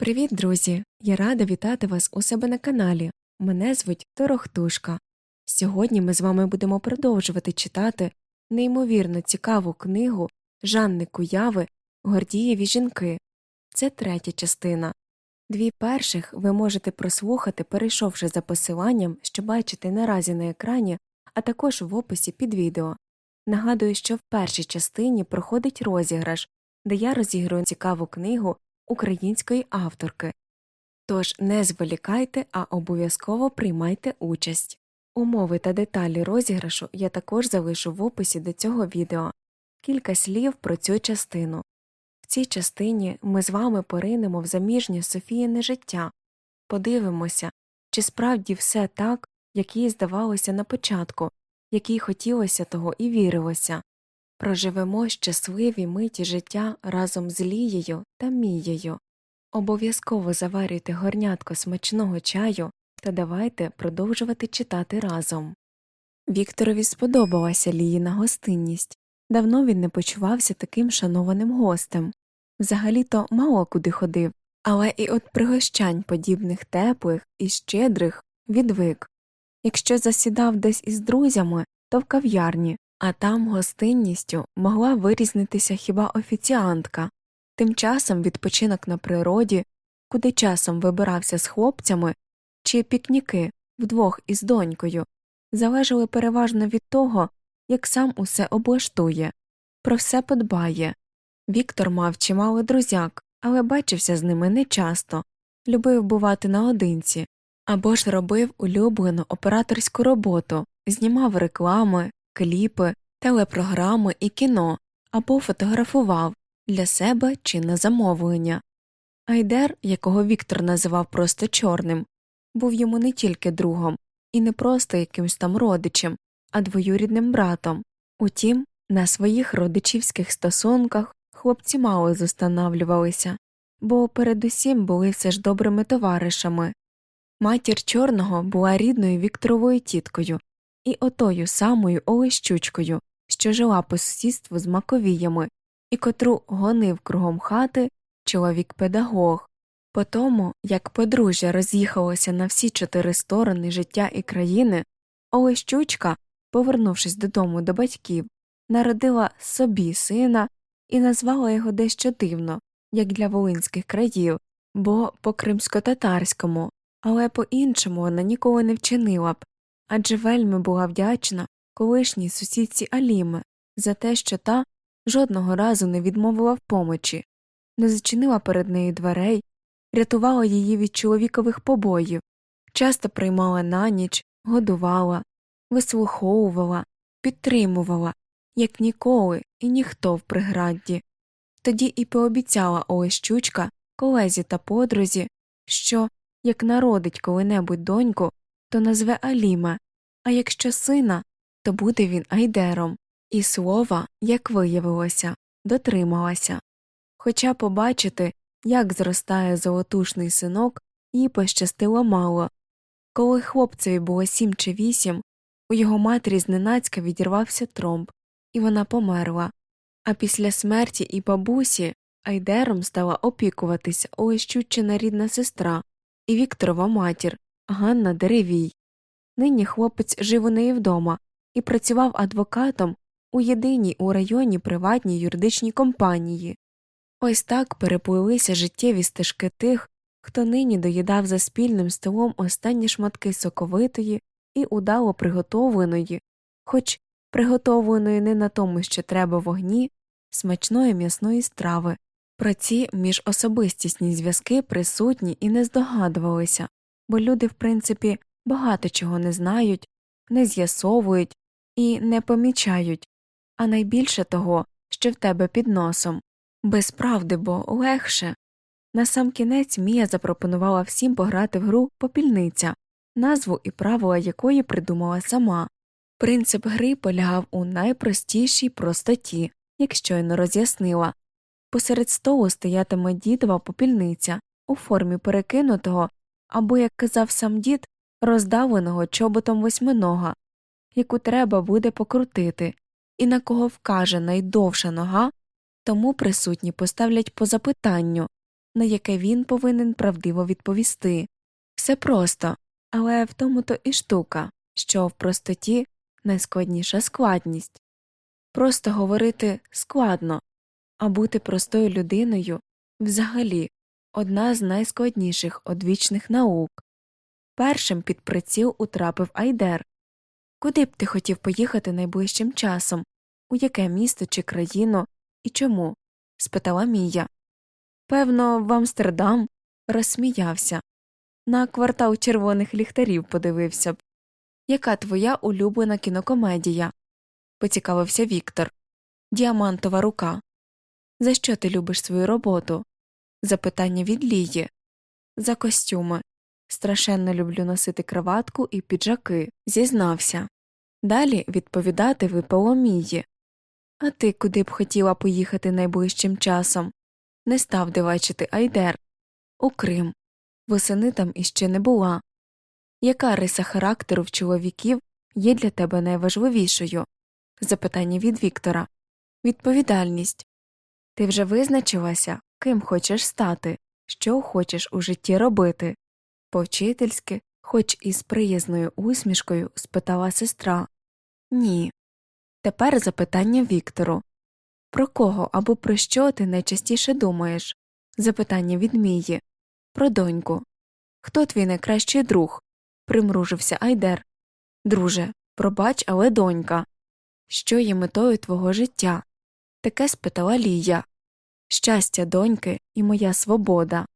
Привіт, друзі! Я рада вітати вас у себе на каналі. Мене звуть Торохтушка. Сьогодні ми з вами будемо продовжувати читати неймовірно цікаву книгу Жанни Куяви Гордієві жінки. Це третя частина. Дві перших ви можете прослухати, перейшовши за посиланням, що бачите наразі на екрані, а також в описі під відео. Нагадую, що в першій частині проходить розіграш, де я розіграю цікаву книгу української авторки. Тож не зволікайте, а обов'язково приймайте участь. Умови та деталі розіграшу я також залишу в описі до цього відео. Кілька слів про цю частину. В цій частині ми з вами поринемо в заміжнє Софіїне життя, подивимося, чи справді все так, як їй здавалося на початку, як їй хотілося того і вірилося. Проживемо щасливі миті життя разом з Лією та Мією. Обов'язково заварюйте горнятко смачного чаю та давайте продовжувати читати разом. Вікторові сподобалася Ліїна гостинність. Давно він не почувався таким шанованим гостем. Взагалі то мало куди ходив, але і от пригощань, подібних теплих і щедрих, відвик. Якщо засідав десь із друзями, то в кав'ярні, а там гостинністю могла вирізнитися хіба офіціантка. Тим часом відпочинок на природі, куди часом вибирався з хлопцями, чи пікніки вдвох із донькою, залежали переважно від того, як сам усе облаштує, про все подбає. Віктор мав чимало друзяк, але бачився з ними нечасто, любив бувати наодинці, або ж робив улюблену операторську роботу, знімав реклами, кліпи, телепрограми і кіно, або фотографував для себе чи на замовлення. Айдер, якого Віктор називав просто чорним, був йому не тільки другом, і не просто якимсь там родичем, а двоюрідним братом. Утім, на своїх родичівських стосунках хлопці мало зустанавлювалися, бо передусім були все ж добрими товаришами. Матір чорного була рідною Вікторовою тіткою і отою самою Олещучкою, що жила по сусідству з Маковіями, і котру гонив кругом хати чоловік педагог. По тому, як подружжя роз'їхалося на всі чотири сторони життя і країни, Олещучка, повернувшись додому до батьків, народила собі сина і назвала його дещо дивно, як для волинських країв, бо по кримсько-татарському, але по іншому вона ніколи не вчинила б, адже вельми була вдячна колишній сусідці Аліми за те, що та жодного разу не відмовила в помочі, не зачинила перед нею дверей, рятувала її від чоловікових побоїв, часто приймала на ніч, годувала, вислуховувала, підтримувала, як ніколи і ніхто в приградді. Тоді і пообіцяла Олещучка колезі та подрузі, що, як народить коли-небудь доньку, то назве Аліма, а якщо сина, то буде він айдером, і слова, як виявилося, дотрималася. Хоча побачити, як зростає золотушний синок, їй пощастило мало. Коли хлопцеві було сім чи вісім, у його матері зненацька відірвався тромб, і вона померла, а після смерті і бабусі Айдером стала опікуватися Олещучина рідна сестра і Вікторова матір Ганна Деревій. Нині хлопець жив у неї вдома і працював адвокатом у єдиній у районі приватній юридичній компанії. Ось так переплилися життєві стежки тих, хто нині доїдав за спільним столом останні шматки соковитої і удало приготовленої, хоч приготовленої не на тому, що треба вогні, смачної м'ясної страви. Про ці міжособистісні зв'язки присутні і не здогадувалися, бо люди, в принципі, багато чого не знають, не з'ясовують і не помічають, а найбільше того, що в тебе під носом. Без правди, бо легше. Насамкінець Мія запропонувала всім пограти в гру попільниця, назву і правила якої придумала сама. Принцип гри полягав у найпростішій простоті, як щойно роз'яснила. Посеред столу стоятиме дідова попільниця у формі перекинутого або, як казав сам дід, роздавленого чоботом восьминога, яку треба буде покрутити, і на кого вкаже найдовша нога, тому присутні поставлять по запитанню на яке він повинен правдиво відповісти. Все просто, але в тому то і штука, що в простоті найскладніша складність. Просто говорити складно, а бути простою людиною взагалі одна з найскладніших одвічних наук. Першим під приціл утрапив Айдер. Куди б ти хотів поїхати найближчим часом, у яке місто чи країну і чому? спитала Мія. Певно, в Амстердам розсміявся. На квартал червоних ліхтарів подивився б. Яка твоя улюблена кінокомедія? поцікавився Віктор. Діамантова рука. За що ти любиш свою роботу? Запитання від Лії. За костюми. Страшенно люблю носити краватку і піджаки, зізнався. Далі відповідати випало Мії. А ти куди б хотіла поїхати найближчим часом? Не став дивачити Айдер. У Крим. Восени там іще не була. Яка риса характеру в чоловіків є для тебе найважливішою? Запитання від Віктора. Відповідальність. Ти вже визначилася, ким хочеш стати, що хочеш у житті робити. Повчительськи, хоч і з приязною усмішкою, спитала сестра. Ні. Тепер запитання Віктору Про кого або про що ти найчастіше думаєш? Запитання від Мії. Про доньку. Хто твій найкращий друг? примружився Айдер. Друже, пробач, але донька. Що є метою твого життя? Таке спитала Лія. Щастя доньки і моя свобода.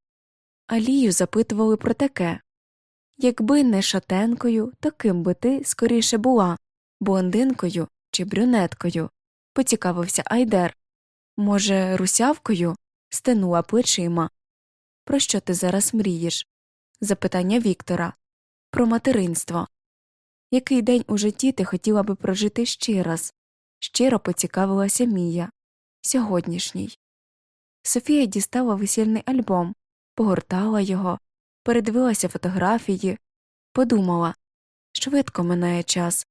А Лію запитували про таке Якби не шатенкою, то ким би ти скоріше була блондинкою чи брюнеткою? поцікавився Айдер. Може, русявкою? стенула плечима. Про що ти зараз мрієш? Запитання Віктора. Про материнство. Який день у житті ти хотіла би прожити ще раз? Щиро поцікавилася Мія. Сьогоднішній. Софія дістала весільний альбом, погортала його, передивилася фотографії, подумала швидко минає час,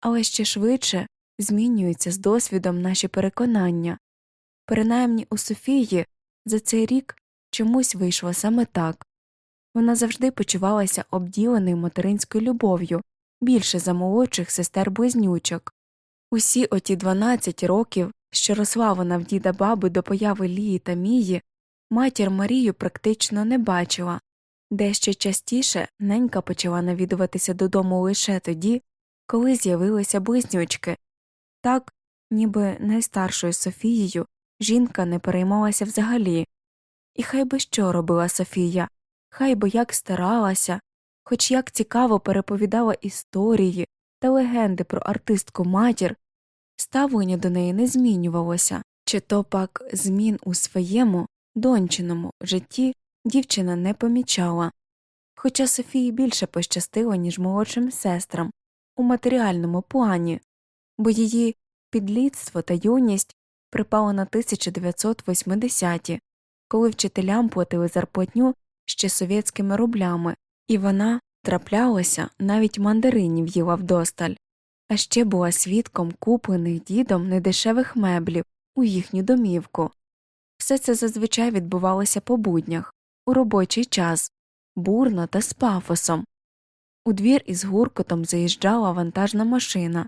але ще швидше змінюються з досвідом наші переконання. Принаймні у Софії за цей рік чомусь вийшло саме так вона завжди почувалася обділеною материнською любов'ю більше за молодших сестер близнючок. Усі оті 12 років, що росла вона в діда баби до появи Лії та Мії, матір Марію практично не бачила, дещо частіше ненька почала навідуватися додому лише тоді, коли з'явилися близнючки. Так, ніби найстаршою Софією жінка не переймалася взагалі. І хай би що робила Софія, хай би як старалася, хоч як цікаво переповідала історії та легенди про артистку матір, ставлення до неї не змінювалося, чи то пак змін у своєму дончиному житті дівчина не помічала. Хоча Софії більше пощастило, ніж молодшим сестрам у матеріальному плані, бо її підлітство та юність припало на 1980-ті, коли вчителям платили зарплатню ще совєтськими рублями, і вона траплялася навіть мандаринів їла вдосталь, а ще була свідком куплених дідом недешевих меблів у їхню домівку. Все це зазвичай відбувалося по буднях, у робочий час, бурно та з пафосом. У двір із гуркотом заїжджала вантажна машина,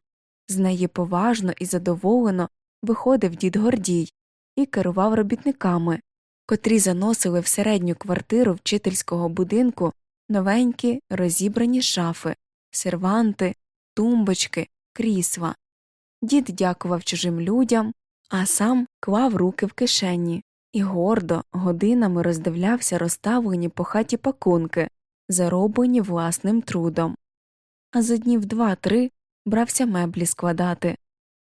з неї поважно і задоволено виходив дід Гордій і керував робітниками, котрі заносили в середню квартиру вчительського будинку новенькі розібрані шафи, серванти, тумбочки, крісла. Дід дякував чужим людям, а сам клав руки в кишені і гордо годинами роздивлявся розставлені по хаті пакунки, зароблені власним трудом. А за днів два-три брався меблі складати.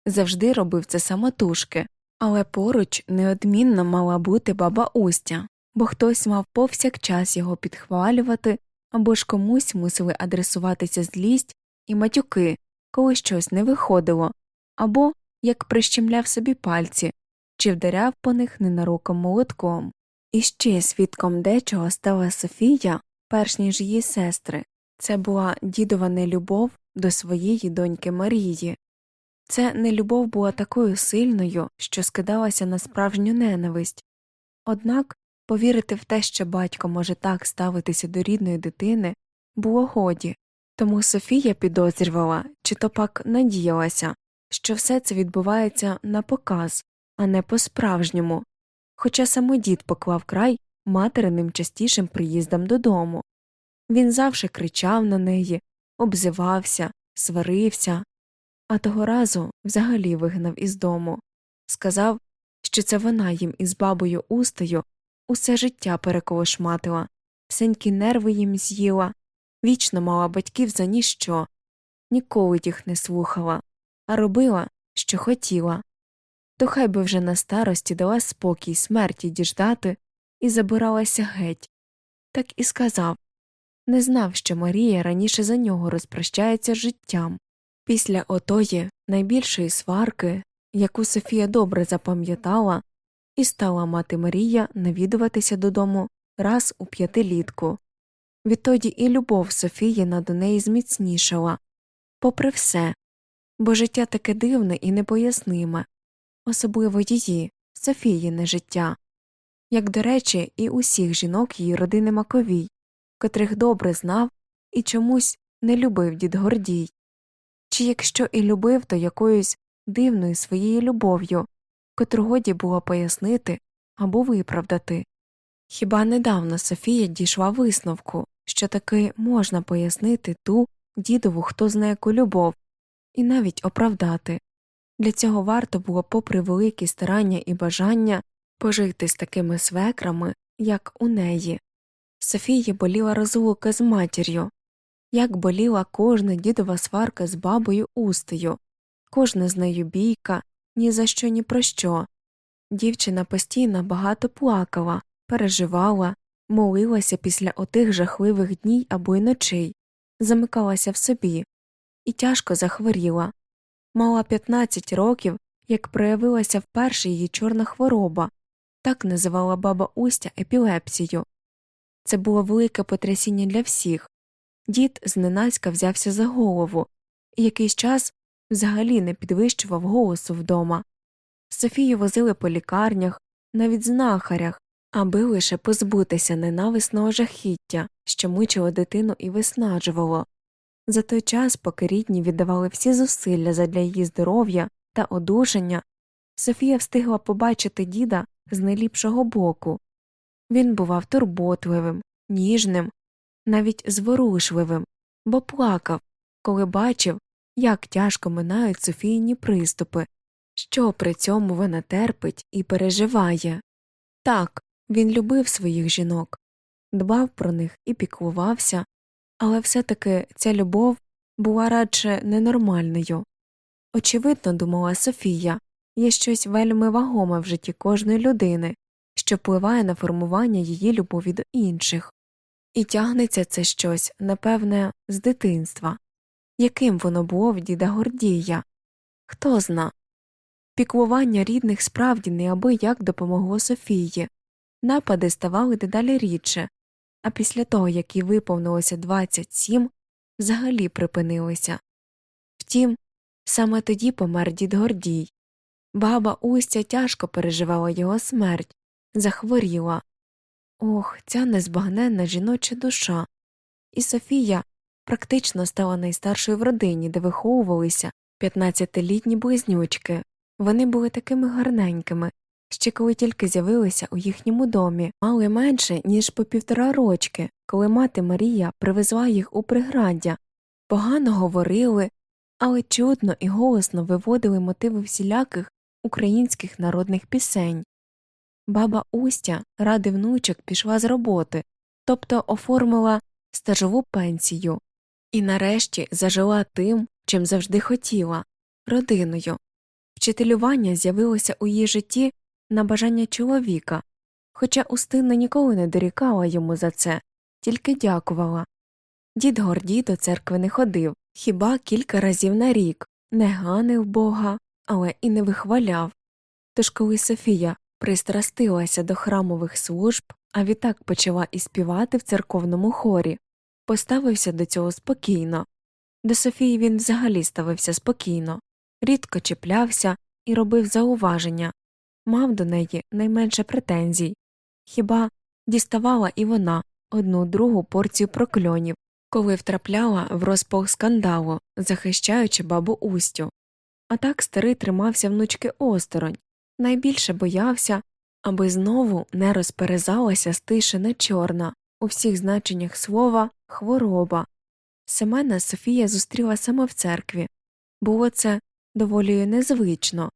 Завжди робив це самотужки, але поруч неодмінно мала бути баба Устя, бо хтось мав повсякчас його підхвалювати або ж комусь мусили адресуватися злість і матюки, коли щось не виходило, або як прищемляв собі пальці чи вдаряв по них ненароком молотком. І ще свідком дечого стала Софія, перш ніж її сестри, це була дідова нелюбов до своєї доньки Марії. Це нелюбов була такою сильною, що скидалася на справжню ненависть, однак Повірити в те, що батько може так ставитися до рідної дитини, було годі, тому Софія підозрювала чи то пак надіялася, що все це відбувається на показ, а не по справжньому, хоча самодід поклав край материним частішим приїздам додому. Він завжди кричав на неї, обзивався, сварився, а того разу взагалі вигнав із дому, сказав, що це вона їм із бабою устою усе життя переколошматила, всенькі нерви їм з'їла, вічно мала батьків за ніщо, ніколи їх не слухала, а робила, що хотіла. То хай би вже на старості дала спокій смерті діждати і забиралася геть. Так і сказав не знав, що Марія раніше за нього розпрощається з життям. Після отої найбільшої сварки, яку Софія добре запам'ятала, і стала мати Марія навідуватися додому раз у п'ятилітку. Відтоді і любов Софіїна до неї зміцнішала, попри все, бо життя таке дивне і непоясниме, особливо її, Софіїне життя, як, до речі, і усіх жінок її родини Маковій, котрих добре знав і чомусь не любив дід Гордій, чи якщо і любив, то якоюсь дивною своєю любов'ю, котру годі було пояснити або виправдати. Хіба недавно Софія дійшла висновку, що таки можна пояснити ту дідову хто знає яку любов, і навіть оправдати. Для цього варто було, попри великі старання і бажання, пожити з такими свекрами, як у неї. Софії боліла розлука з матір'ю, як боліла кожна дідова сварка з бабою устею, кожна з нею бійка, ні за що, ні про що. Дівчина постійно багато плакала, переживала, молилася після отих жахливих днів або й ночей, замикалася в собі і тяжко захворіла. Мала 15 років, як проявилася вперше її чорна хвороба, так називала баба Устя епілепсію. Це було велике потрясіння для всіх. Дід зненацька взявся за голову і якийсь час взагалі не підвищував голосу вдома. Софію возили по лікарнях, навіть знахарях, аби лише позбутися ненависного жахіття, що мучило дитину і виснажувало. За той час, поки рідні віддавали всі зусилля задля її здоров'я та одужання, Софія встигла побачити діда з найліпшого боку. Він бував турботливим, ніжним, навіть зворушливим, бо плакав, коли бачив, як тяжко минають Софійні приступи, що при цьому вона терпить і переживає. Так, він любив своїх жінок, дбав про них і піклувався, але все таки ця любов була радше ненормальною. Очевидно, думала Софія, є щось вельми вагоме в житті кожної людини, що впливає на формування її любові до інших, і тягнеться це щось, напевне, з дитинства. Яким воно було в діда Гордія? Хто зна. Піклування рідних справді неабияк допомогло Софії, напади ставали дедалі рідше, а після того, як їй виповнилося 27, взагалі припинилися. Втім, саме тоді помер дід Гордій. Баба Устя тяжко переживала його смерть, захворіла. Ох, ця незбагненна жіноча душа. І Софія практично стала найстаршою в родині, де виховувалися 15-літні близнючки. Вони були такими гарненькими, ще коли тільки з'явилися у їхньому домі, мали менше, ніж по півтора рочки, коли мати Марія привезла їх у приграддя, погано говорили, але чудно і голосно виводили мотиви всіляких українських народних пісень. Баба Устя ради внучок пішла з роботи, тобто оформила стажову пенсію, і нарешті зажила тим, чим завжди хотіла родиною. Вчителювання з'явилося у її житті на бажання чоловіка, хоча Устина ніколи не дорікала йому за це, тільки дякувала. Дід Гордій до церкви не ходив, хіба кілька разів на рік, не ганив бога, але і не вихваляв. Тож коли Софія пристрастилася до храмових служб, а відтак почала і співати в церковному хорі, поставився до цього спокійно. До Софії він взагалі ставився спокійно, рідко чіплявся і робив зауваження, мав до неї найменше претензій, Хіба діставала і вона одну другу порцію прокльонів, коли втрапляла в розпал скандалу, захищаючи бабу Устю. А так старий тримався внучки осторонь, найбільше боявся, аби знову не розперезалася стишена чорна у всіх значеннях слова хвороба. Семена Софія зустріла саме в церкві. Було це доволі незвично.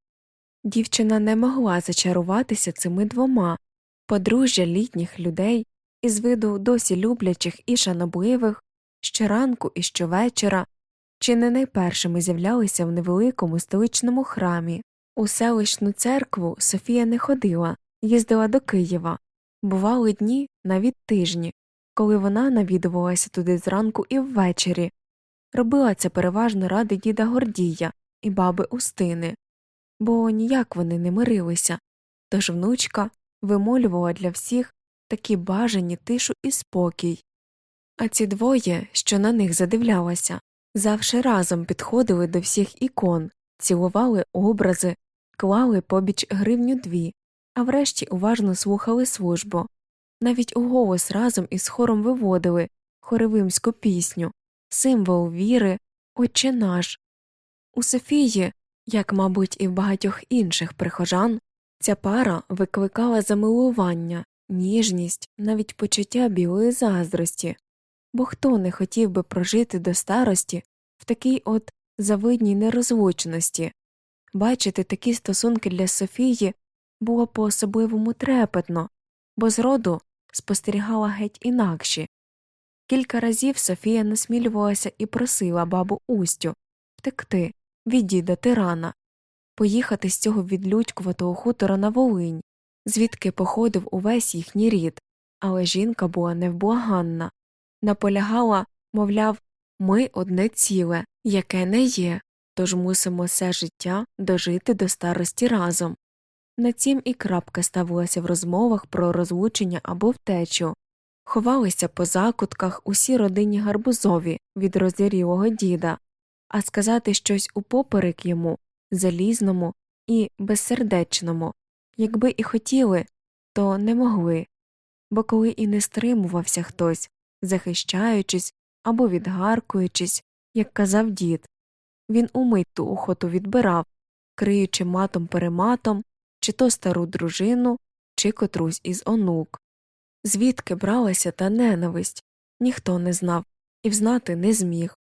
Дівчина не могла зачаруватися цими двома. Подружжя літніх людей, із виду досі люблячих і шанобливих, щоранку і щовечора, чи не найпершими з'являлися в невеликому столичному храмі. У селищну церкву Софія не ходила, їздила до Києва, бували дні, навіть тижні, коли вона навідувалася туди зранку і ввечері, робила це переважно ради діда Гордія і баби Устини, бо ніяк вони не мирилися, тож внучка вимолювала для всіх такі бажані тишу і спокій. А ці двоє, що на них задивлялася, завше разом підходили до всіх ікон, цілували образи, клали побіч гривню дві, а врешті уважно слухали службу, навіть у голос разом із хором виводили хоривимську пісню, символ віри, Отче наш. У Софії, як, мабуть, і в багатьох інших прихожан, ця пара викликала замилування, ніжність, навіть почуття білої заздрості, бо хто не хотів би прожити до старості в такій от завидній нерозлучності. Бачити такі стосунки для Софії було по особливому трепетно, бо зроду спостерігала геть інакші. Кілька разів Софія насмілювалася і просила бабу Устю втекти від діда тирана, поїхати з цього відлюдькуватого хутора на Волинь, звідки походив увесь їхній рід, але жінка була невблаганна, наполягала, мовляв, ми одне ціле, яке не є, тож мусимо все життя дожити до старості разом. На цім і крапка ставилася в розмовах про розлучення або втечу, ховалися по закутках усі родині гарбузові від розярілого діда, а сказати щось упоперек йому, залізному і безсердечному, якби і хотіли, то не могли, бо коли і не стримувався хтось, захищаючись або відгаркуючись, як казав дід, він умить ту охоту відбирав, криючи матом перематом чи то стару дружину, чи котрусь із онук. Звідки бралася та ненависть, ніхто не знав і взнати не зміг,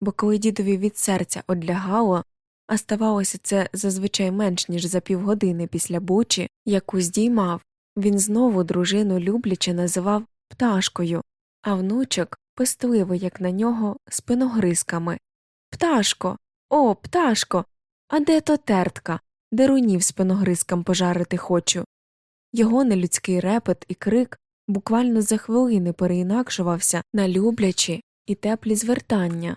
бо коли дідові від серця одлягало, а ставалося це зазвичай менш ніж за півгодини після бучі, яку здіймав, він знову дружину любляче називав пташкою, а внучок пестливо, як на нього, спиногризками. Пташко, о, пташко, а де то тертка, дерунів спиногризкам пожарити хочу. Його нелюдський репет і крик буквально за хвилини переінакшувався на люблячі і теплі звертання.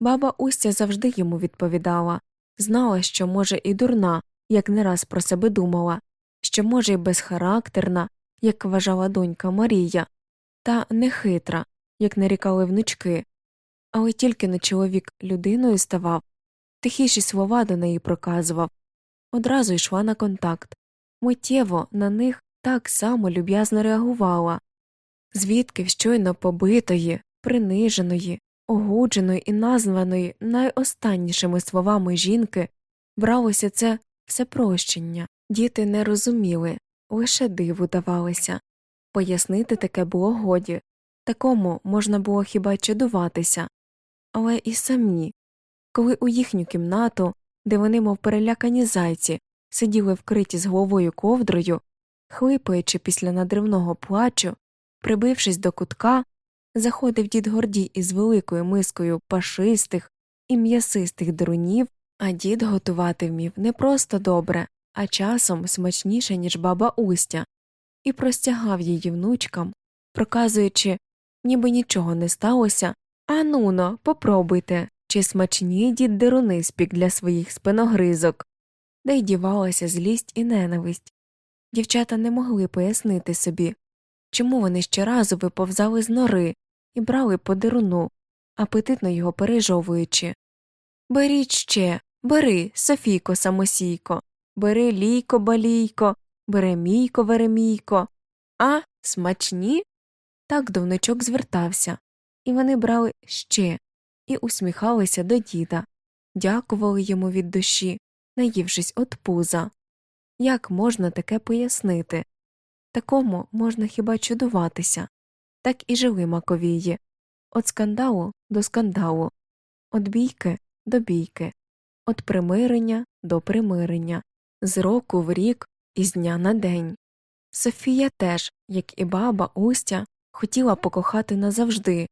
Баба Устя завжди йому відповідала. Знала, що, може, і дурна, як не раз про себе думала, що, може, і безхарактерна, як вважала донька Марія, та нехитра, як нарікали внучки, але тільки на чоловік людиною ставав, тихіші слова до неї проказував, одразу йшла на контакт, миттєво на них так само люб'язно реагувала, звідки щойно побитої, приниженої, огудженої і названої найостаннішими словами жінки бралося це всепрощення. Діти не розуміли, лише диву давалися. Пояснити таке було годі, такому можна було хіба чудуватися, але і самі, коли у їхню кімнату, де вони, мов перелякані зайці, сиділи вкриті з головою ковдрою, хлипаючи після надривного плачу, прибившись до кутка, заходив дід Гордій із великою мискою пашистих і м'ясистих друнів, а дід готувати вмів не просто добре, а часом смачніше, ніж баба Устя, і простягав її внучкам, проказуючи, ніби нічого не сталося. А нуно, попробуйте, чи смачні дід деруни спік для своїх спиногризок, де й дівалася злість і ненависть. Дівчата не могли пояснити собі, чому вони щоразу виповзали з нори і брали по деруну, апетитно його пережовуючи. Беріть ще, бери, Софійко самосійко, бери лійко балійко, бери мійко веремійко. А, смачні? Так до внучок звертався, і вони брали ще і усміхалися до діда, дякували йому від душі, наївшись от пуза. Як можна таке пояснити? Такому можна хіба чудуватися. Так і жили маковії От скандалу до скандалу, от бійки до бійки, от примирення до примирення, з року в рік і з дня на день. Софія теж, як і баба Устя, хотіла покохати назавжди,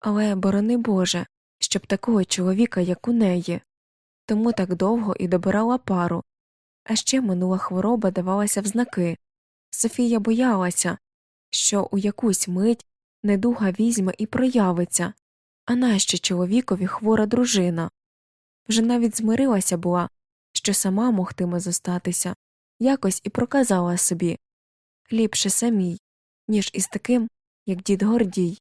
але, борони Боже, щоб такого чоловіка, як у неї, тому так довго і добирала пару. А ще минула хвороба давалася в знаки. Софія боялася, що у якусь мить недуга візьме і проявиться, а нащо чоловікові хвора дружина. Вже навіть змирилася була, що сама могтиме зостатися, якось і проказала собі ліпше самій, ніж із таким, як дід Гордій.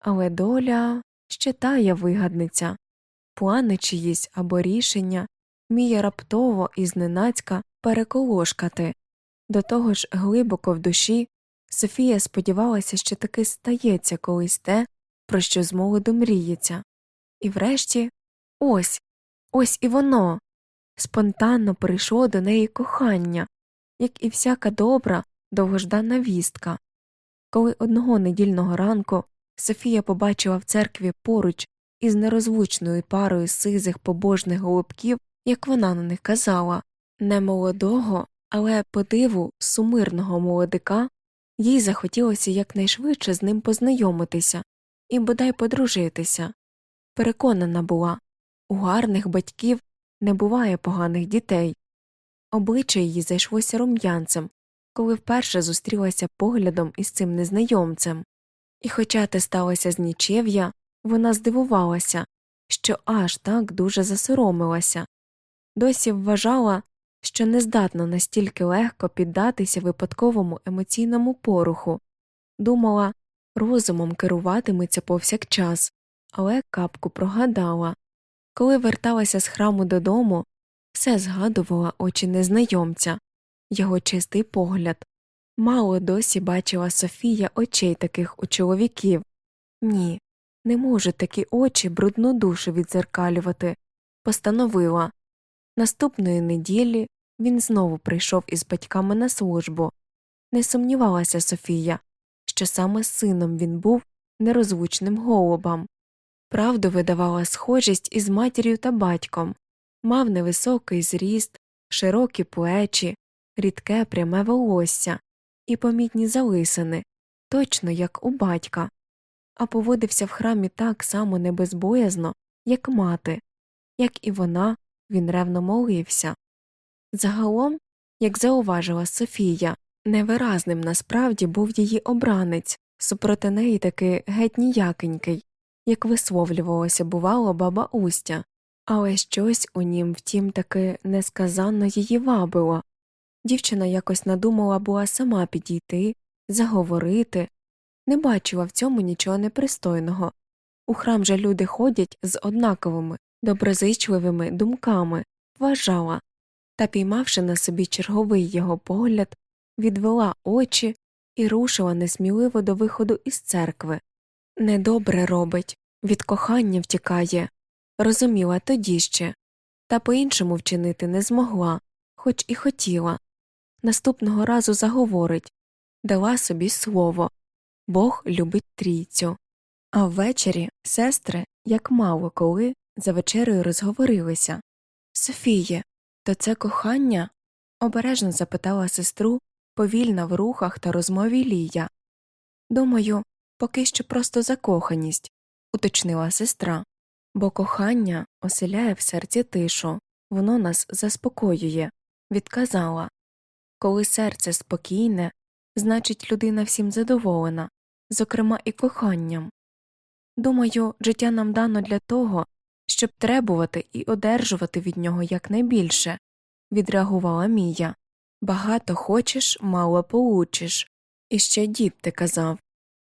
Але доля ще тая вигадниця, плани чиїсь або рішення вміє раптово і зненацька переколошкати. До того ж, глибоко в душі Софія сподівалася, що таки стається колись те, про що з молоду мріється. І врешті ось, ось і воно. Спонтанно прийшло до неї кохання, як і всяка добра, довгождана вістка. Коли одного недільного ранку Софія побачила в церкві поруч із нерозвучною парою сизих побожних голубків, як вона на них казала, не молодого, але по диву сумирного молодика, їй захотілося якнайшвидше з ним познайомитися і бодай подружитися. Переконана була у гарних батьків не буває поганих дітей. Обличчя її зайшлося рум'янцем, коли вперше зустрілася поглядом із цим незнайомцем. І, хоча те сталося з нічев'я, вона здивувалася, що аж так дуже засоромилася, досі вважала, що не здатна настільки легко піддатися випадковому емоційному поруху, думала, розумом керуватиметься повсякчас, але капку прогадала. Коли верталася з храму додому, все згадувала очі незнайомця, його чистий погляд. Мало досі бачила Софія очей таких у чоловіків. Ні, не можуть такі очі брудну душу відзеркалювати. Постановила. Наступної неділі він знову прийшов із батьками на службу. Не сумнівалася Софія, що саме сином він був нерозвучним голубом. Правду видавала схожість із матір'ю та батьком, мав невисокий зріст, широкі плечі, рідке пряме волосся і помітні залисини, точно як у батька, а поводився в храмі так само небезбоязно, як мати, як і вона, він ревно молився. Загалом, як зауважила Софія, невиразним насправді був її обранець, супроти неї таки геть ніякенький, як висловлювалося, бувало, баба Устя, але щось у нім, втім, таки несказанно її вабило. Дівчина якось надумала була сама підійти, заговорити, не бачила в цьому нічого непристойного. У храм же люди ходять з однаковими, доброзичливими думками, вважала, та, піймавши на собі черговий його погляд, відвела очі і рушила несміливо до виходу із церкви. Недобре робить, від кохання втікає, розуміла тоді ще, та по іншому вчинити не змогла, хоч і хотіла. Наступного разу заговорить дала собі слово Бог любить трійцю. А ввечері сестри, як мало коли, за вечерею розговорилися Софіє, то це кохання? обережно запитала сестру, повільна в рухах та розмові Лія. Думаю, поки що просто закоханість, уточнила сестра, бо кохання оселяє в серці тишу, воно нас заспокоює, відказала. Коли серце спокійне, значить, людина всім задоволена, зокрема і коханням. Думаю, життя нам дано для того, щоб требувати і одержувати від нього якнайбільше, відреагувала Мія. Багато хочеш, мало получиш. І ще дід ти казав.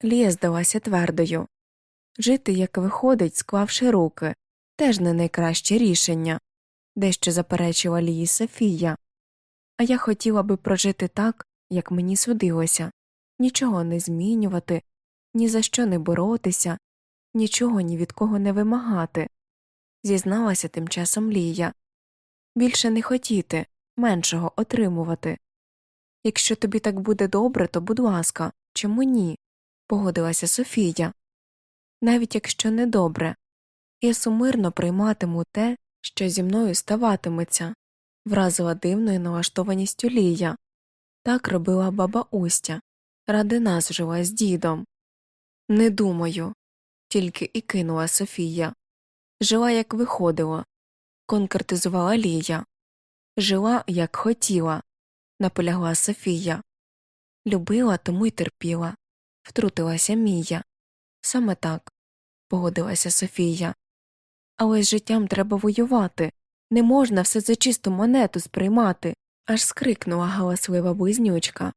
Лія здалася твердою. Жити, як виходить, склавши руки, теж не найкраще рішення, дещо заперечила Лії Софія. А я хотіла би прожити так, як мені судилося. нічого не змінювати, ні за що не боротися, нічого ні від кого не вимагати, зізналася тим часом Лія. Більше не хотіти, меншого отримувати. Якщо тобі так буде добре, то будь ласка, чому ні? погодилася Софія. Навіть якщо не добре, я сумирно прийматиму те, що зі мною ставатиметься, вразила дивною налаштованістю Лія. Так робила баба Устя, ради нас жила з дідом. Не думаю, тільки і кинула Софія. Жила, як виходила, конкретизувала Лія. Жила, як хотіла, наполягла Софія. Любила, тому й терпіла, втрутилася Мія. Саме так, погодилася Софія. Але з життям треба воювати. Не можна все за чисту монету сприймати, аж скрикнула галаслива близнючка.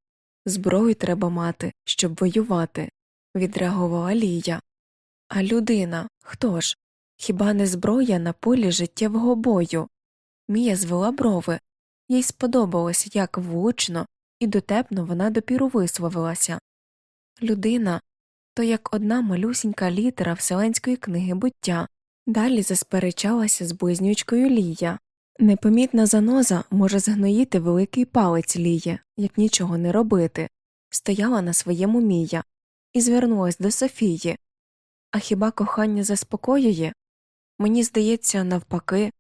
Зброю треба мати, щоб воювати, відреагувала Лія. А людина хто ж? Хіба не зброя на полі життєвого бою? Мія звела брови, їй сподобалось, як влучно і дотепно вона допіру висловилася. Людина то як одна малюсінька літера вселенської книги буття, далі засперечалася з близнючкою Лія. Непомітна заноза може згноїти великий палець Ліє, як нічого не робити, стояла на своєму мія і звернулась до Софії. А хіба кохання заспокоює? Мені здається, навпаки,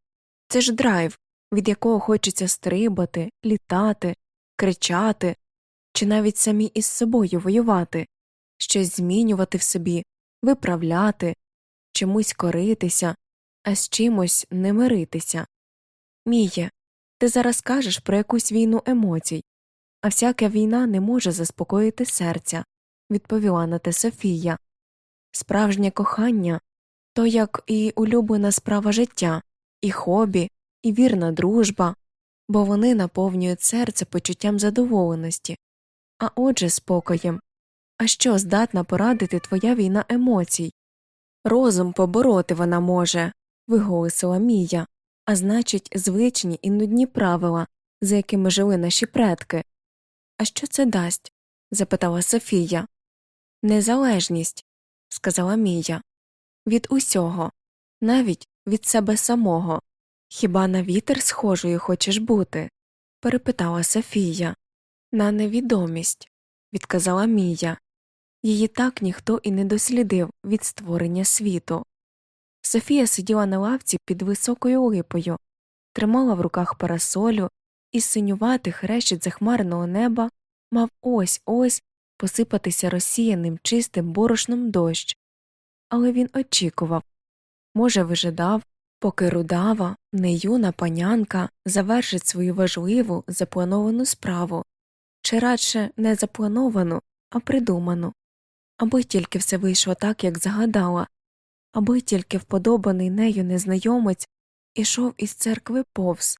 це ж драйв, від якого хочеться стрибати, літати, кричати, чи навіть самі із собою воювати, щось змінювати в собі, виправляти, чомусь коритися, а з чимось не миритися. Міє, ти зараз кажеш про якусь війну емоцій, а всяка війна не може заспокоїти серця, відповіла на те Софія. Справжнє кохання то як і улюблена справа життя, і хобі, і вірна дружба, бо вони наповнюють серце почуттям задоволеності, а отже спокоєм. А що здатна порадити твоя війна емоцій? Розум побороти вона може, виголосила Мія, а значить, звичні і нудні правила, за якими жили наші предки. А що це дасть? запитала Софія. Незалежність, сказала Мія. Від усього, навіть від себе самого. Хіба на вітер схожою хочеш бути? перепитала Софія. На невідомість, відказала Мія. Її так ніхто і не дослідив від створення світу. Софія сиділа на лавці під високою липою, тримала в руках парасолю, і синюватих решіт захмарного неба мав ось ось посипатися розсіяним чистим борошном дощ. Але він очікував. Може, вижидав, поки рудава, не юна панянка завершить свою важливу заплановану справу, чи радше не заплановану, а придуману, аби тільки все вийшло так, як загадала, аби тільки вподобаний нею незнайомець ішов із церкви повз.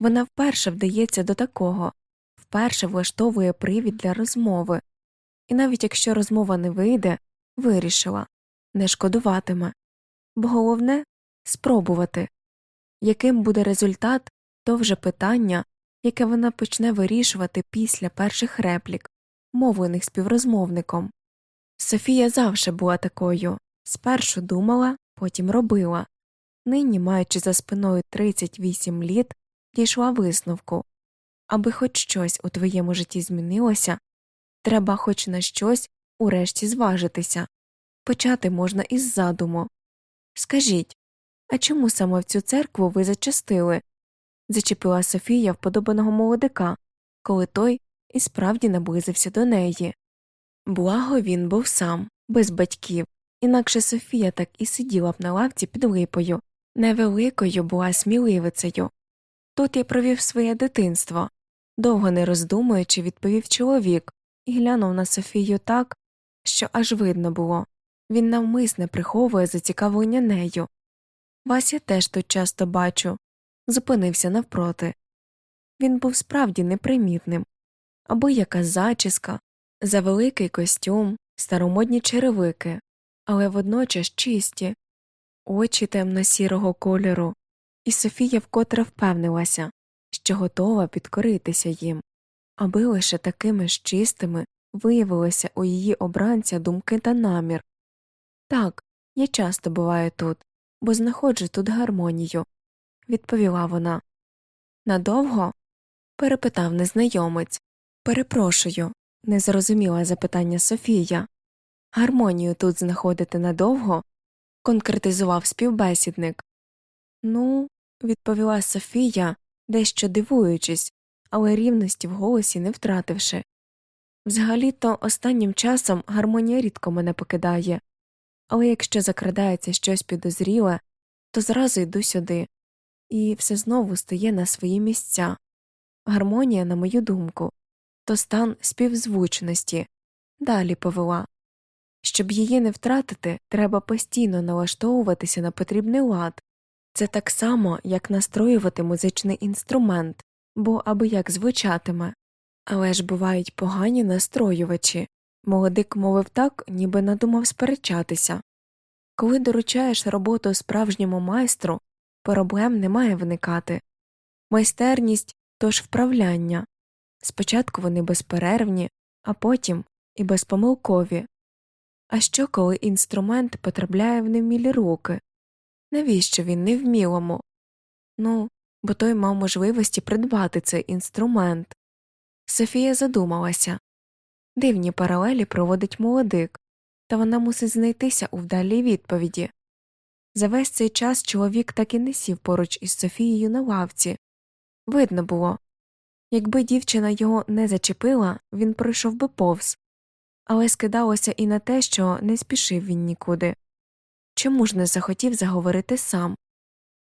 Вона вперше вдається до такого, вперше влаштовує привід для розмови, і навіть якщо розмова не вийде, вирішила не шкодуватиме, бо головне спробувати. Яким буде результат, то вже питання, яке вона почне вирішувати після перших реплік, мовлених співрозмовником. Софія завжди була такою спершу думала, потім робила. Нині, маючи за спиною 38 літ, дійшла висновку аби хоч щось у твоєму житті змінилося, треба хоч на щось урешті зважитися. Почати можна із задуму. Скажіть, а чому саме в цю церкву ви зачастили? зачепила Софія вподобаного молодика, коли той і справді наблизився до неї. Благо він був сам, без батьків, інакше Софія так і сиділа б на лавці під липою, невеликою була сміливицею. Тут я провів своє дитинство, довго не роздумуючи, відповів чоловік і глянув на Софію так, що аж видно було він навмисне приховує зацікавлення нею. Вас я теж тут часто бачу, зупинився навпроти. Він був справді непримітним, або яка зачіска, завеликий костюм, старомодні черевики, але водночас чисті, очі темно сірого кольору, і Софія вкотре впевнилася, що готова підкоритися їм, аби лише такими ж чистими, виявилося у її обранця думки та намір. Так, я часто буваю тут, бо знаходжу тут гармонію, відповіла вона. Надовго? перепитав незнайомець. Перепрошую, не зрозуміла запитання Софія. Гармонію тут знаходити надовго? конкретизував співбесідник. Ну, відповіла Софія, дещо дивуючись, але рівності в голосі не втративши. Взагалі то останнім часом гармонія рідко мене покидає, але якщо закрадається щось підозріле, то зразу йду сюди, і все знову стає на свої місця. Гармонія, на мою думку, то стан співзвучності, далі повела. Щоб її не втратити, треба постійно налаштовуватися на потрібний лад. Це так само, як настроювати музичний інструмент, бо аби як звучатиме. Але ж бувають погані настроювачі. Молодик мовив так, ніби надумав сперечатися. Коли доручаєш роботу справжньому майстру, проблем не має виникати. Майстерність тож вправляння. Спочатку вони безперервні, а потім і безпомилкові. А що, коли інструмент потрапляє в невмілі руки? Навіщо він невмілому? Ну, бо той мав можливості придбати цей інструмент. Софія задумалася дивні паралелі проводить молодик, та вона мусить знайтися у вдалій відповіді. За весь цей час чоловік так і не сів поруч із Софією на лавці. Видно було якби дівчина його не зачепила, він пройшов би повз, але скидалося і на те, що не спішив він нікуди. Чому ж не захотів заговорити сам?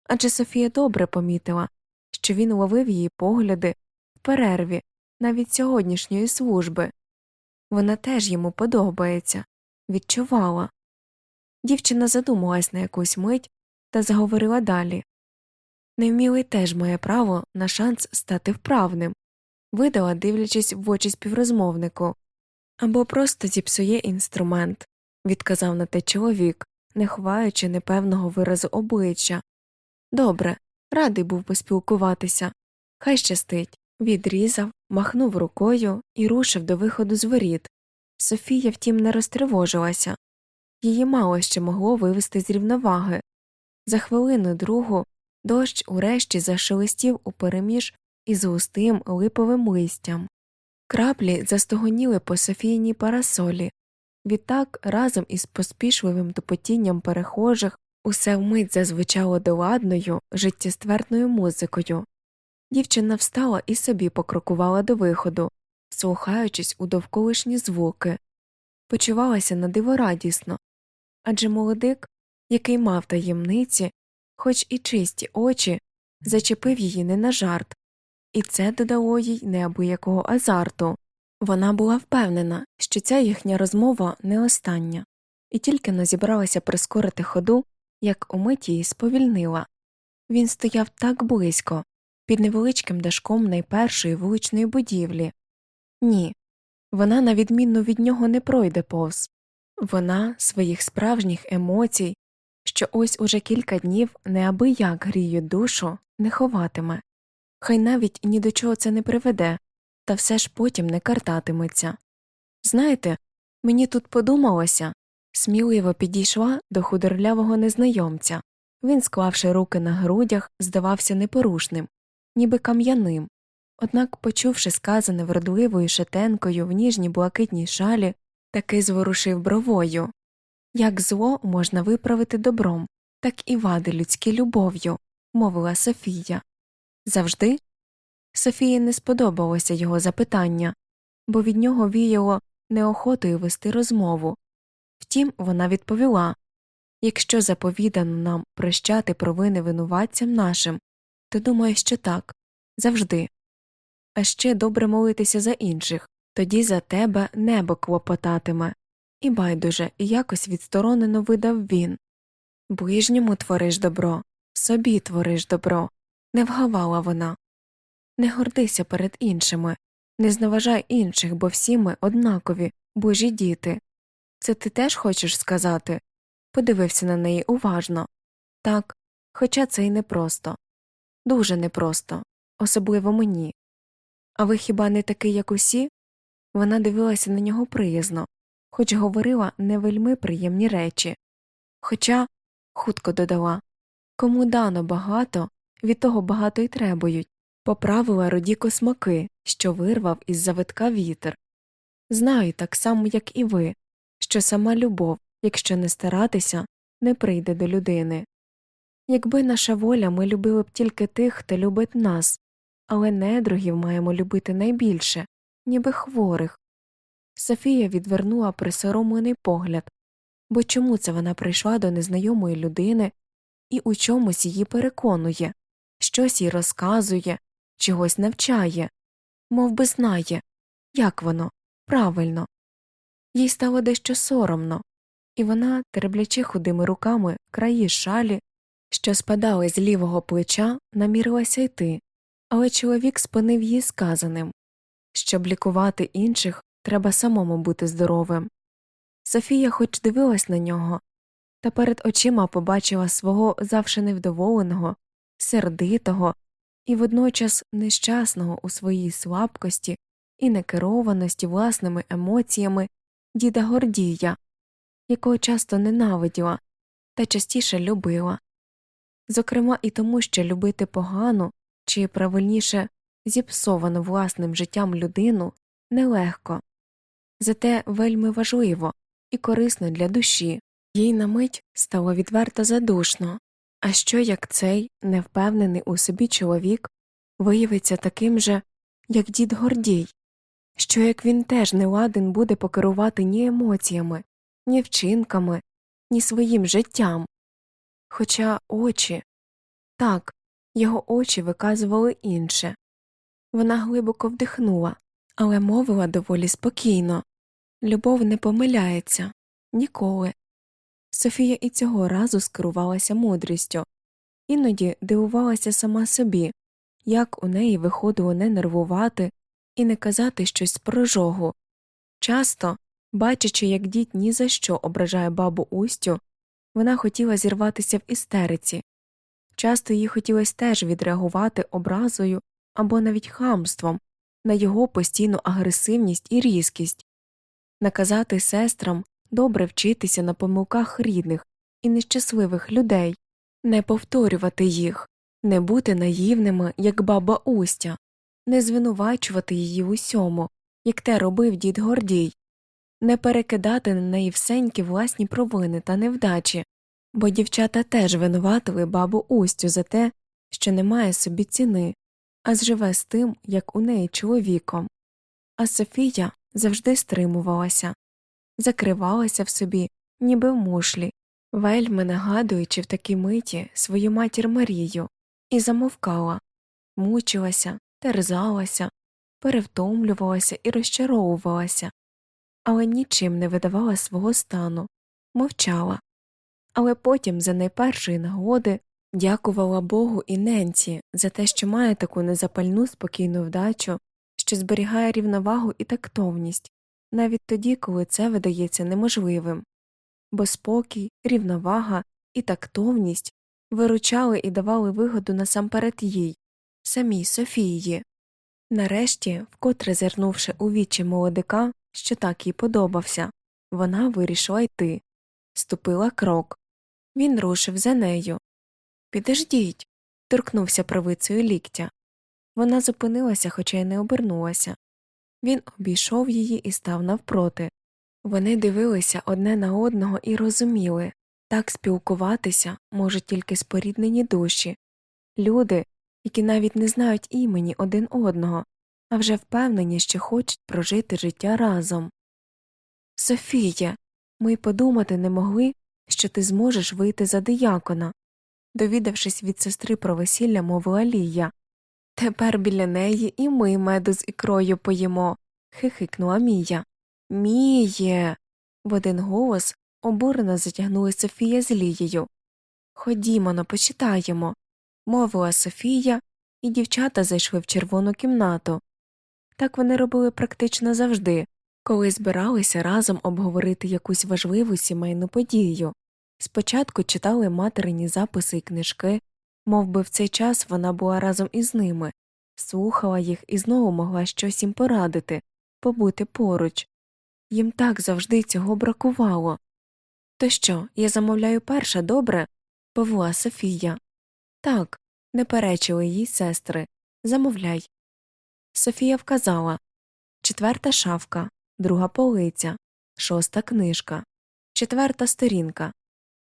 Адже Софія добре помітила, що він ловив її погляди в перерві навіть сьогоднішньої служби. Вона теж йому подобається, відчувала. Дівчина задумалась на якусь мить та заговорила далі. Невмілий теж має право на шанс стати вправним, видала, дивлячись в очі співрозмовнику. Або просто зіпсує інструмент, відказав на те чоловік, не ховаючи непевного виразу обличчя. Добре, радий був поспілкуватися. Хай щастить. Відрізав, махнув рукою і рушив до виходу з воріт. Софія, втім, не розтривожилася. Її мало ще могло вивести з рівноваги. За хвилину другу дощ урешті зашелестів у переміж із густим липовим листям. Краплі застогоніли по Софійній парасолі. Відтак, разом із поспішливим тупотінням перехожих, усе вмить зазвучало доладною, життєствердною музикою. Дівчина встала і собі покрокувала до виходу, слухаючись у довколишні звуки, почувалася на диво радісно адже молодик, який мав таємниці, хоч і чисті очі, зачепив її не на жарт, і це додало їй неабиякого азарту. Вона була впевнена, що ця їхня розмова не остання, і тільки но зібралася прискорити ходу, як умить її сповільнила. Він стояв так близько, під невеличким дашком найпершої вуличної будівлі. Ні, вона, на відмінно від нього, не пройде повз вона своїх справжніх емоцій, що ось уже кілька днів неабияк гріють душу, не ховатиме, хай навіть ні до чого це не приведе, та все ж потім не картатиметься. Знаєте, мені тут подумалося сміливо підійшла до худорлявого незнайомця. Він, склавши руки на грудях, здавався непорушним, ніби кам'яним. Однак, почувши сказане вродливою шатенкою в ніжній блакитній шалі, таки зворушив бровою як зло можна виправити добром, так і вади людські любов'ю, мовила Софія. Завжди. Софії не сподобалося його запитання, бо від нього віяло неохотою вести розмову. Втім, вона відповіла якщо заповідано нам прощати провини винуватцям нашим, то думаю, що так завжди. А ще добре молитися за інших, тоді за тебе небо клопотатиме. І байдуже якось відсторонено видав він Ближньому твориш добро, собі твориш добро, не вгавала вона. Не гордися перед іншими, не зневажай інших, бо всі ми однакові, божі діти. Це ти теж хочеш сказати? Подивився на неї уважно. Так, хоча це й непросто. Дуже непросто, особливо мені. А ви хіба не такий, як усі? Вона дивилася на нього приязно, хоч говорила не вельми приємні речі. Хоча, хутко додала, кому дано багато, від того багато й требують, поправила роді космаки, що вирвав із завитка вітер. Знаю так само, як і ви, що сама любов, якщо не старатися, не прийде до людини. Якби наша воля ми любили б тільки тих, хто любить нас, але недругів маємо любити найбільше, ніби хворих. Софія відвернула присоромлений погляд, бо чому це вона прийшла до незнайомої людини? І у чомусь її переконує, щось їй розказує, чогось навчає, мов би знає, як воно, правильно. Їй стало дещо соромно, і вона, терблячи худими руками краї шалі, що спадали з лівого плеча, намірилася йти, але чоловік спинив її сказаним щоб лікувати інших, треба самому бути здоровим. Софія хоч дивилась на нього, та перед очима побачила свого завше невдоволеного, сердитого і водночас нещасного у своїй слабкості і некерованості власними емоціями діда Гордія, якого часто ненавиділа та частіше любила, зокрема і тому, що любити погану чи правильніше зіпсовану власним життям людину нелегко, зате вельми важливо і корисно для душі, їй на мить стало відверто задушно, а що як цей невпевнений у собі чоловік виявиться таким же, як дід Гордій, що як він теж не ладен буде покерувати ні емоціями, ні вчинками, ні своїм життям. Хоча очі так, його очі виказували інше. Вона глибоко вдихнула, але мовила доволі спокійно любов не помиляється ніколи. Софія і цього разу скерувалася мудрістю, іноді дивувалася сама собі, як у неї виходило не нервувати і не казати щось з прожогу. Часто, бачачи, як дід ні за що ображає бабу Устю, вона хотіла зірватися в істериці. Часто їй хотілося теж відреагувати образою або навіть хамством на його постійну агресивність і різкість, наказати сестрам добре вчитися на помилках рідних і нещасливих людей, не повторювати їх, не бути наївними, як баба Устя, не звинувачувати її в усьому, як те робив дід Гордій, не перекидати на неї всенькі власні провини та невдачі, бо дівчата теж винуватили бабу Устю за те, що не має собі ціни, а зживе з тим, як у неї чоловіком. А Софія завжди стримувалася, закривалася в собі, ніби в мушлі, вельми нагадуючи в такій миті свою матір Марію, і замовкала, мучилася, терзалася, перевтомлювалася і розчаровувалася, але нічим не видавала свого стану, мовчала. Але потім, за найпершої нагоди, дякувала Богу і ненці за те, що має таку незапальну спокійну вдачу, що зберігає рівновагу і тактовність, навіть тоді, коли це видається неможливим, бо спокій, рівновага і тактовність виручали і давали вигоду насамперед їй, самій Софії. Нарешті, вкотре зернувши у вічі молодика, що так їй подобався, вона вирішила йти, ступила крок. Він рушив за нею. Підождіть. торкнувся правицею ліктя. Вона зупинилася, хоча й не обернулася. Він обійшов її і став навпроти. Вони дивилися одне на одного і розуміли так спілкуватися можуть тільки споріднені душі, люди, які навіть не знають імені один одного, а вже впевнені, що хочуть прожити життя разом. Софія, ми й подумати не могли, що ти зможеш вийти за диякона. Довідавшись від сестри про весілля, мовила Лія. Тепер біля неї і ми меду з ікрою поїмо. хихикнула Мія. Міє. В один голос обурено затягнули Софія з Лією. Ходімо но почитаємо, мовила Софія, і дівчата зайшли в червону кімнату. Так вони робили практично завжди, коли збиралися разом обговорити якусь важливу сімейну подію. Спочатку читали материні записи і книжки, мов би в цей час вона була разом із ними, слухала їх і знову могла щось їм порадити, побути поруч. Їм так завжди цього бракувало. То що, я замовляю перша, добре? повела Софія. Так, не перечили їй сестри. Замовляй. Софія вказала четверта шафка, друга полиця, шоста книжка, четверта сторінка.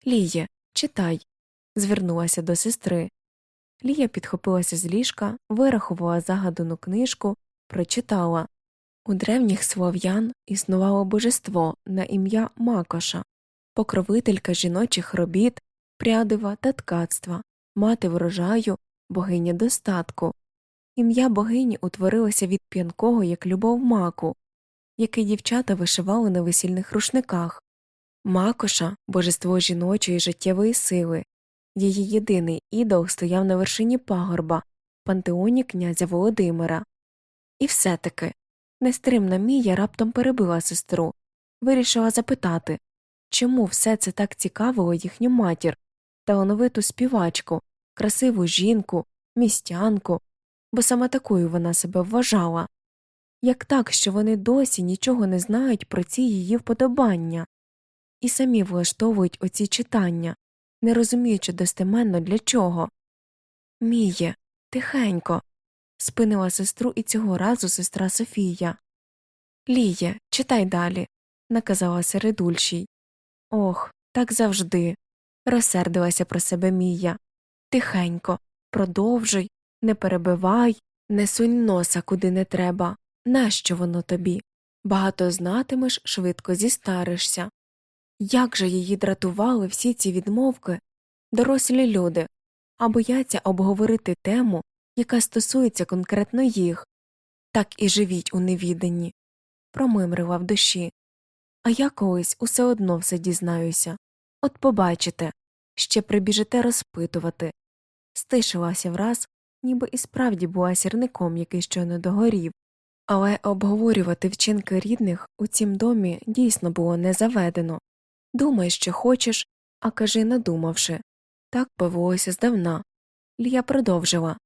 Ліє, читай. звернулася до сестри. Лія підхопилася з ліжка, вирахувала загадану книжку, прочитала у древніх слов'ян існувало божество на ім'я Макоша, покровителька жіночих робіт, прядива та ткацтва, мати врожаю, богиня достатку. Ім'я богині утворилося від п'янкого, як любов маку, який дівчата вишивали на весільних рушниках. Макоша божество жіночої життєвої сили. Її єдиний ідол стояв на вершині пагорба, пантеоні князя Володимира. І все таки нестримна Мія раптом перебила сестру, вирішила запитати чому все це так цікавило їхню матір, талановиту співачку, красиву жінку, містянку, бо саме такою вона себе вважала. Як так, що вони досі нічого не знають про ці її вподобання, і самі влаштовують оці читання, не розуміючи достеменно для чого. Міє, тихенько. спинила сестру і цього разу сестра Софія. Ліє, читай далі, наказала середульшій. Ох, так завжди. розсердилася про себе Мія. Тихенько, продовжуй, не перебивай, не сунь носа куди не треба. Нащо воно тобі? Багато знатимеш, швидко зістаришся. Як же її дратували всі ці відмовки, дорослі люди, а бояться обговорити тему, яка стосується конкретно їх, так і живіть у невіданні, промимрила в душі. А я колись усе одно все дізнаюся. От побачите, ще прибіжите розпитувати. Стишилася враз, ніби і справді була сірником, який щойно догорів, але обговорювати вчинки рідних у цім домі дійсно було не заведено. Думай, що хочеш, а кажи, надумавши. Так повелося здавна. Лія продовжила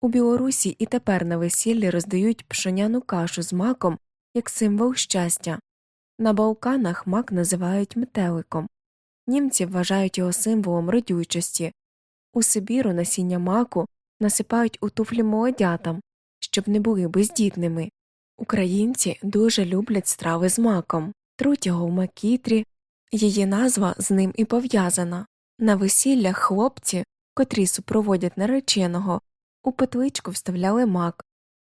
у Білорусі і тепер на весіллі роздають пшоняну кашу з маком як символ щастя. На Балканах мак називають метеликом. Німці вважають його символом родючості. У Сибіру насіння маку насипають у туфлі молодятам, щоб не були бездітними. Українці дуже люблять страви з маком, труть його в макітрі, її назва з ним і пов'язана. На весіллях хлопці, котрі супроводять нареченого, у петличку вставляли мак,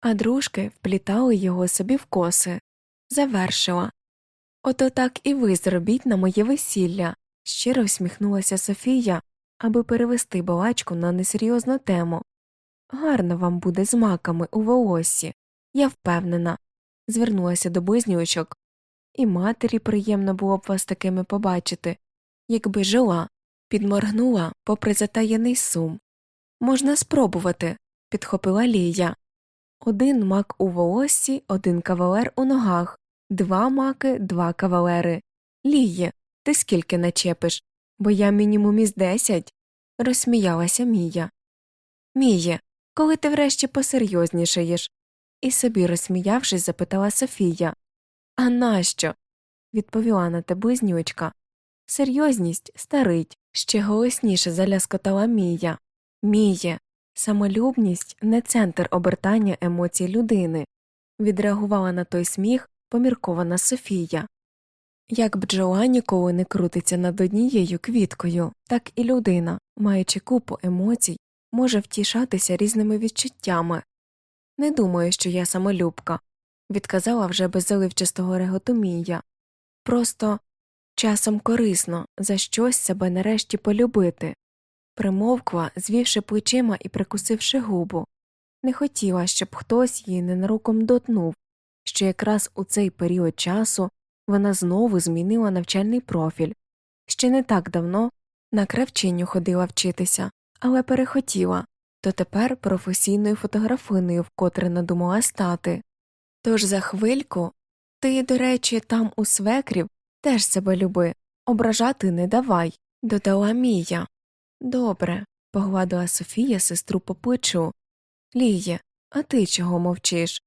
а дружки вплітали його собі в коси. Завершила. Ото так і ви зробіть на моє весілля. щиро всміхнулася Софія, аби перевести балачку на несерйозну тему. Гарно вам буде з маками у волоссі, я впевнена, звернулася до близнючок. І матері приємно було б вас такими побачити, якби жила, підморгнула попри затаєний сум. Можна спробувати, підхопила Лія. Один мак у волоссі, один кавалер у ногах, два маки, два кавалери. Ліє, ти скільки начепиш? Бо я мінімум із десять, розсміялася Мія. Міє, коли ти врешті посерйознішаєш? І собі розсміявшись, запитала Софія. А нащо? відповіла на те близнючка. Серйозність старить, ще голосніше заляскотала Мія. Міє, самолюбність не центр обертання емоцій людини, відреагувала на той сміх поміркована Софія. Як бджола ніколи не крутиться над однією квіткою, так і людина, маючи купу емоцій, може втішатися різними відчуттями. Не думаю, що я самолюбка, відказала вже без заливчастого реготу Мія. Просто часом корисно за щось себе нарешті полюбити. Примовкла, звівши плечима і прикусивши губу. Не хотіла, щоб хтось її ненароком дотнув, що якраз у цей період часу вона знову змінила навчальний профіль. Ще не так давно на кравчиню ходила вчитися, але перехотіла, то тепер професійною фотографиною вкотре надумала стати. Тож за хвильку ти, до речі, там у свекрів теж себе люби, ображати не давай, додала Мія. Добре, погладила Софія сестру по плечу. Ліє, а ти чого мовчиш?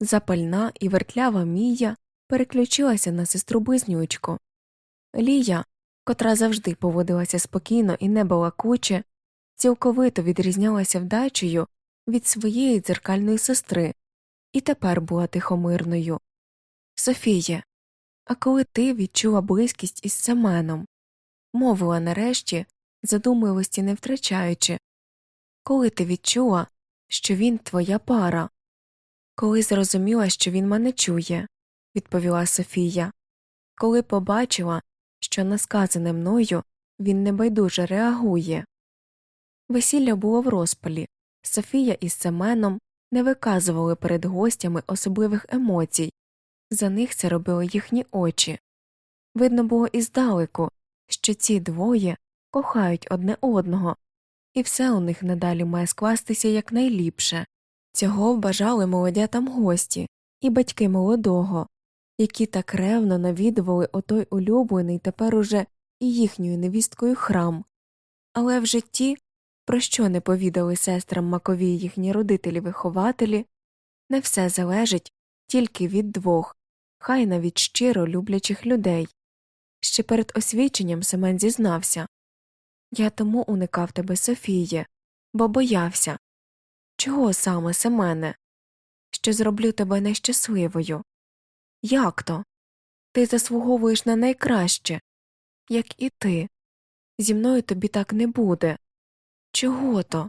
Запальна і вертлява Мія переключилася на сестру близнючку. Лія, котра завжди поводилася спокійно і не балакуче, цілковито відрізнялася вдачею від своєї дзеркальної сестри і тепер була тихомирною. Софіє, а коли ти відчула близькість із Семеном, мовила нарешті, задумливості не втрачаючи, коли ти відчула, що він твоя пара, коли зрозуміла, що він мене чує, відповіла Софія, коли побачила, що на сказане мною він небайдуже реагує. Весілля було в розпалі. Софія із Семеном не виказували перед гостями особливих емоцій, за них це робили їхні очі. Видно було іздалеку, що ці двоє кохають одне одного, і все у них надалі має скластися якнайліпше. Цього бажали молодятам гості і батьки молодого, які так ревно навідували отой улюблений тепер уже і їхньою невісткою храм. Але в житті, про що не повідали сестрам Макові їхні родителі вихователі, не все залежить тільки від двох, хай навіть щиро люблячих людей. Ще перед освіченням Семен зізнався Я тому уникав тебе, Софіє, бо боявся. Чого саме, Семене? Що зроблю тебе нещасливою? Як то? Ти заслуговуєш на найкраще, як і ти. Зі мною тобі так не буде. Чого то?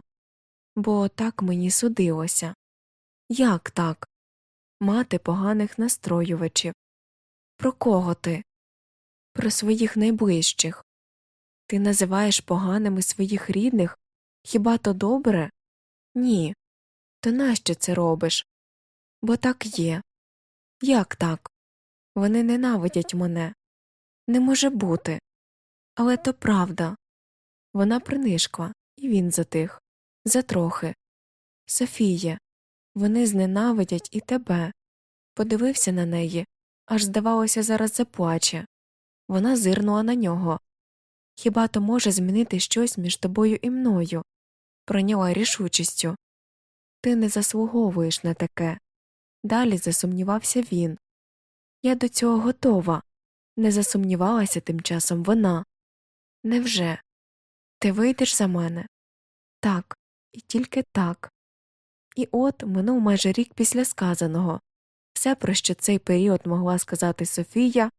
Бо так мені судилося. Як так? Мати поганих настроювачів. Про кого ти? Про своїх найближчих. Ти називаєш поганими своїх рідних? Хіба то добре? Ні. То нащо це робиш? Бо так є. Як так? Вони ненавидять мене. Не може бути. Але то правда. Вона принишкла, і він затих. Затрохи. Софіє, вони зненавидять і тебе. Подивився на неї, аж, здавалося, зараз заплаче. Вона зирнула на нього. Хіба то може змінити щось між тобою і мною? Пройняла рішучістю. Ти не заслуговуєш на таке. Далі засумнівався він. Я до цього готова. Не засумнівалася тим часом вона. Невже? Ти вийдеш за мене? Так, і тільки так. І от минув майже рік після сказаного. Все, про що цей період могла сказати Софія,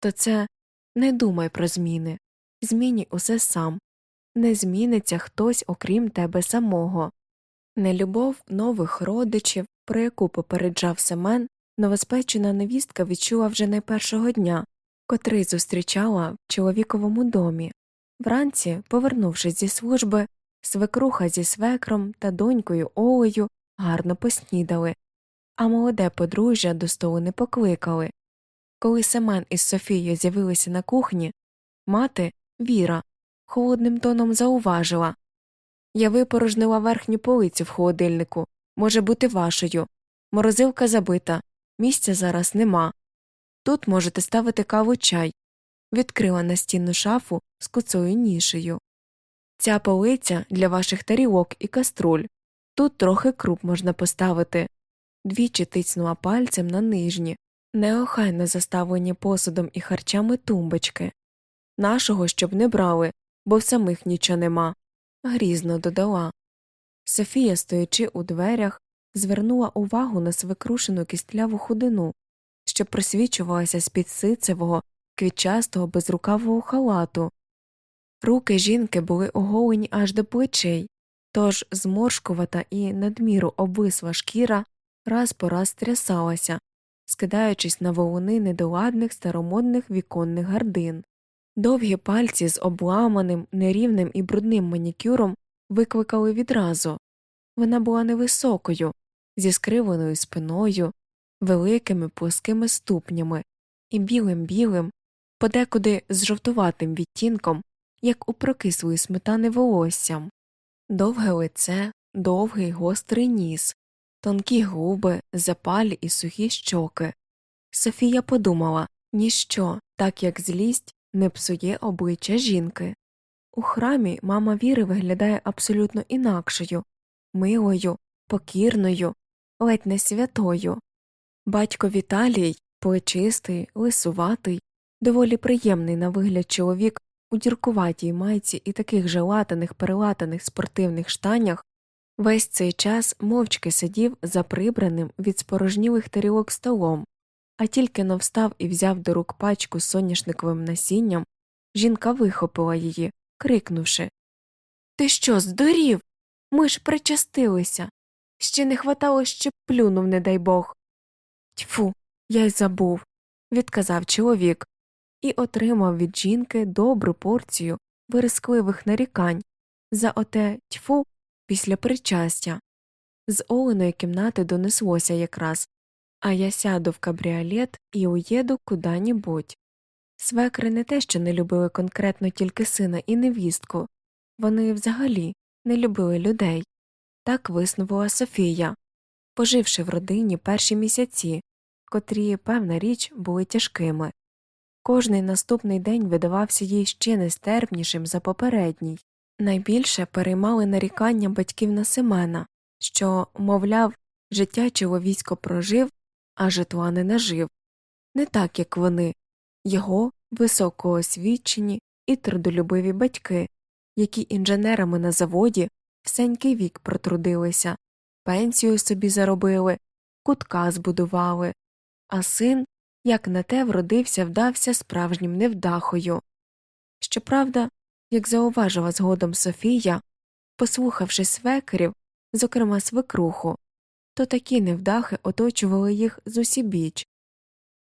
то це не думай про зміни. Зміні усе сам. Не зміниться хтось, окрім тебе самого. Нелюбов нових родичів, про яку попереджав Семен, новоспечена невістка відчула вже не першого дня, котрий зустрічала в чоловіковому домі. Вранці, повернувшись зі служби, свекруха зі свекром та донькою Олею гарно поснідали, а молоде подружжя до столу не покликали. Коли Семен із Софією з'явилися на кухні, мати Віра холодним тоном зауважила Я випорожнила верхню полицю в холодильнику, може бути вашою. Морозилка забита, місця зараз нема. Тут можете ставити каву чай. Відкрила настінну шафу з куцою нішею. Ця полиця для ваших тарілок і каструль. Тут трохи круп можна поставити. Двічі тицнула пальцем на нижні, неохайно заставлені посудом і харчами тумбочки. Нашого щоб не брали, бо в самих нічого нема. Грізно додала. Софія, стоячи у дверях, звернула увагу на свекрушену кістляву худину, що просвічувалася з під сицевого, квітчастого безрукавого халату. Руки жінки були оголені аж до плечей, тож зморшкувата і надміру обвисла шкіра раз по раз трясалася, скидаючись на волуни недоладних старомодних віконних гардин. Довгі пальці з обламаним, нерівним і брудним манікюром викликали відразу. Вона була невисокою, зі скривленою спиною, великими плоскими ступнями і білим білим, подекуди з жовтуватим відтінком, як у прокислої сметани волоссям, довге лице, довгий гострий ніс, тонкі губи, запалі і сухі щоки. Софія подумала ніщо, так як злість, не псує обличчя жінки. У храмі мама віри виглядає абсолютно інакшою, милою, покірною, ледь не святою. Батько Віталій, плечистий, лисуватий, доволі приємний на вигляд чоловік у діркуватій майці і таких же латаних перелатаних спортивних штанях, весь цей час мовчки сидів за прибраним від спорожнілих тарілок столом, а тільки но встав і взяв до рук пачку з соняшниковим насінням, жінка вихопила її, крикнувши Ти що, здурів? Ми ж причастилися. Ще не хватало, щоб плюнув, не дай бог. Тьфу, я й забув, відказав чоловік, і отримав від жінки добру порцію вирискливих нарікань за оте тьфу після причастя. З Оленої кімнати донеслося якраз, а я сяду в кабріолет і уїду куди-нібудь. Свекри не те, що не любили конкретно тільки сина і невістку, вони взагалі не любили людей. Так виснувала Софія, поживши в родині перші місяці, котрі, певна річ, були тяжкими. Кожний наступний день видавався їй ще нестерпнішим за попередній. Найбільше переймали нарікання батьків на Семена, що, мовляв, життя чоловісько прожив, а житла не нажив, не так, як вони, його високоосвічені і трудолюбиві батьки, які інженерами на заводі всенький вік протрудилися, пенсію собі заробили, кутка збудували, а син, як на те, вродився, вдався справжнім невдахою. Щоправда, як зауважила згодом Софія, послухавши свекерів, зокрема свекруху, то такі невдахи оточували їх зусібіч.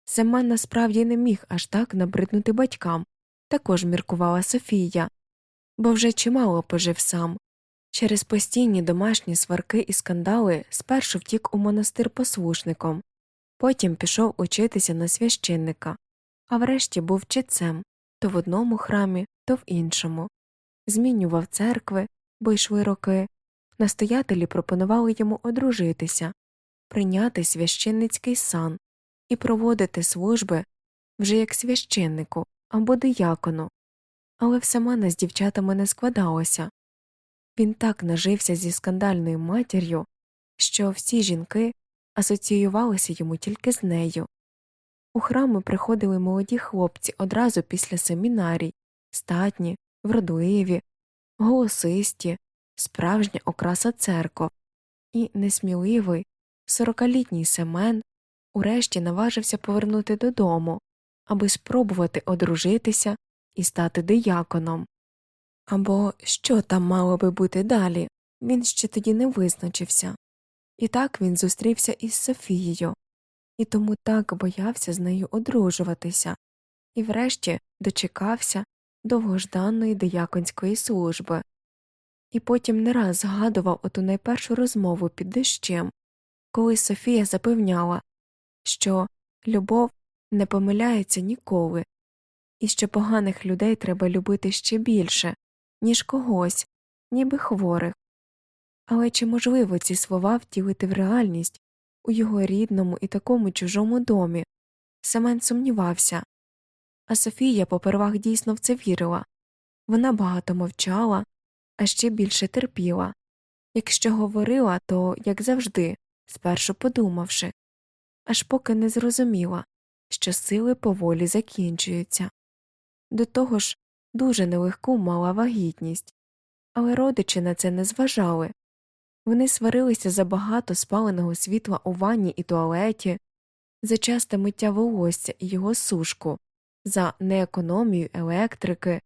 Семен насправді не міг аж так набриднути батькам, також міркувала Софія, бо вже чимало пожив сам. Через постійні домашні сварки і скандали спершу втік у монастир послушником, потім пішов учитися на священника, а врешті був читцем то в одному храмі, то в іншому, змінював церкви, бо йшли роки, настоятелі пропонували йому одружитися, прийняти священницький сан і проводити служби вже як священнику або диякону, але все мене з дівчатами не складалося. Він так нажився зі скандальною матір'ю, що всі жінки асоціювалися йому тільки з нею. У храми приходили молоді хлопці одразу після семінарій, статні, вродливі, голосисті, справжня окраса церков, і несміливий, сорокалітній Семен урешті наважився повернути додому, аби спробувати одружитися і стати дияконом. Або що там мало би бути далі, він ще тоді не визначився. І так він зустрівся із Софією, і тому так боявся з нею одружуватися, і врешті дочекався довгожданої дияконської служби, і потім не раз згадував оту найпершу розмову під дощем, коли Софія запевняла, що любов не помиляється ніколи, і що поганих людей треба любити ще більше, ніж когось, ніби хворих. Але чи можливо ці слова втілити в реальність у його рідному і такому чужому домі? Семен сумнівався. А Софія попервах дійсно в це вірила вона багато мовчала, а ще більше терпіла. Якщо говорила, то, як завжди, спершу подумавши, аж поки не зрозуміла, що сили поволі закінчуються. До того ж, дуже нелегку мала вагітність, але родичі на це не зважали. Вони сварилися за багато спаленого світла у ванні і туалеті, за часте миття волосся і його сушку, за неекономію електрики,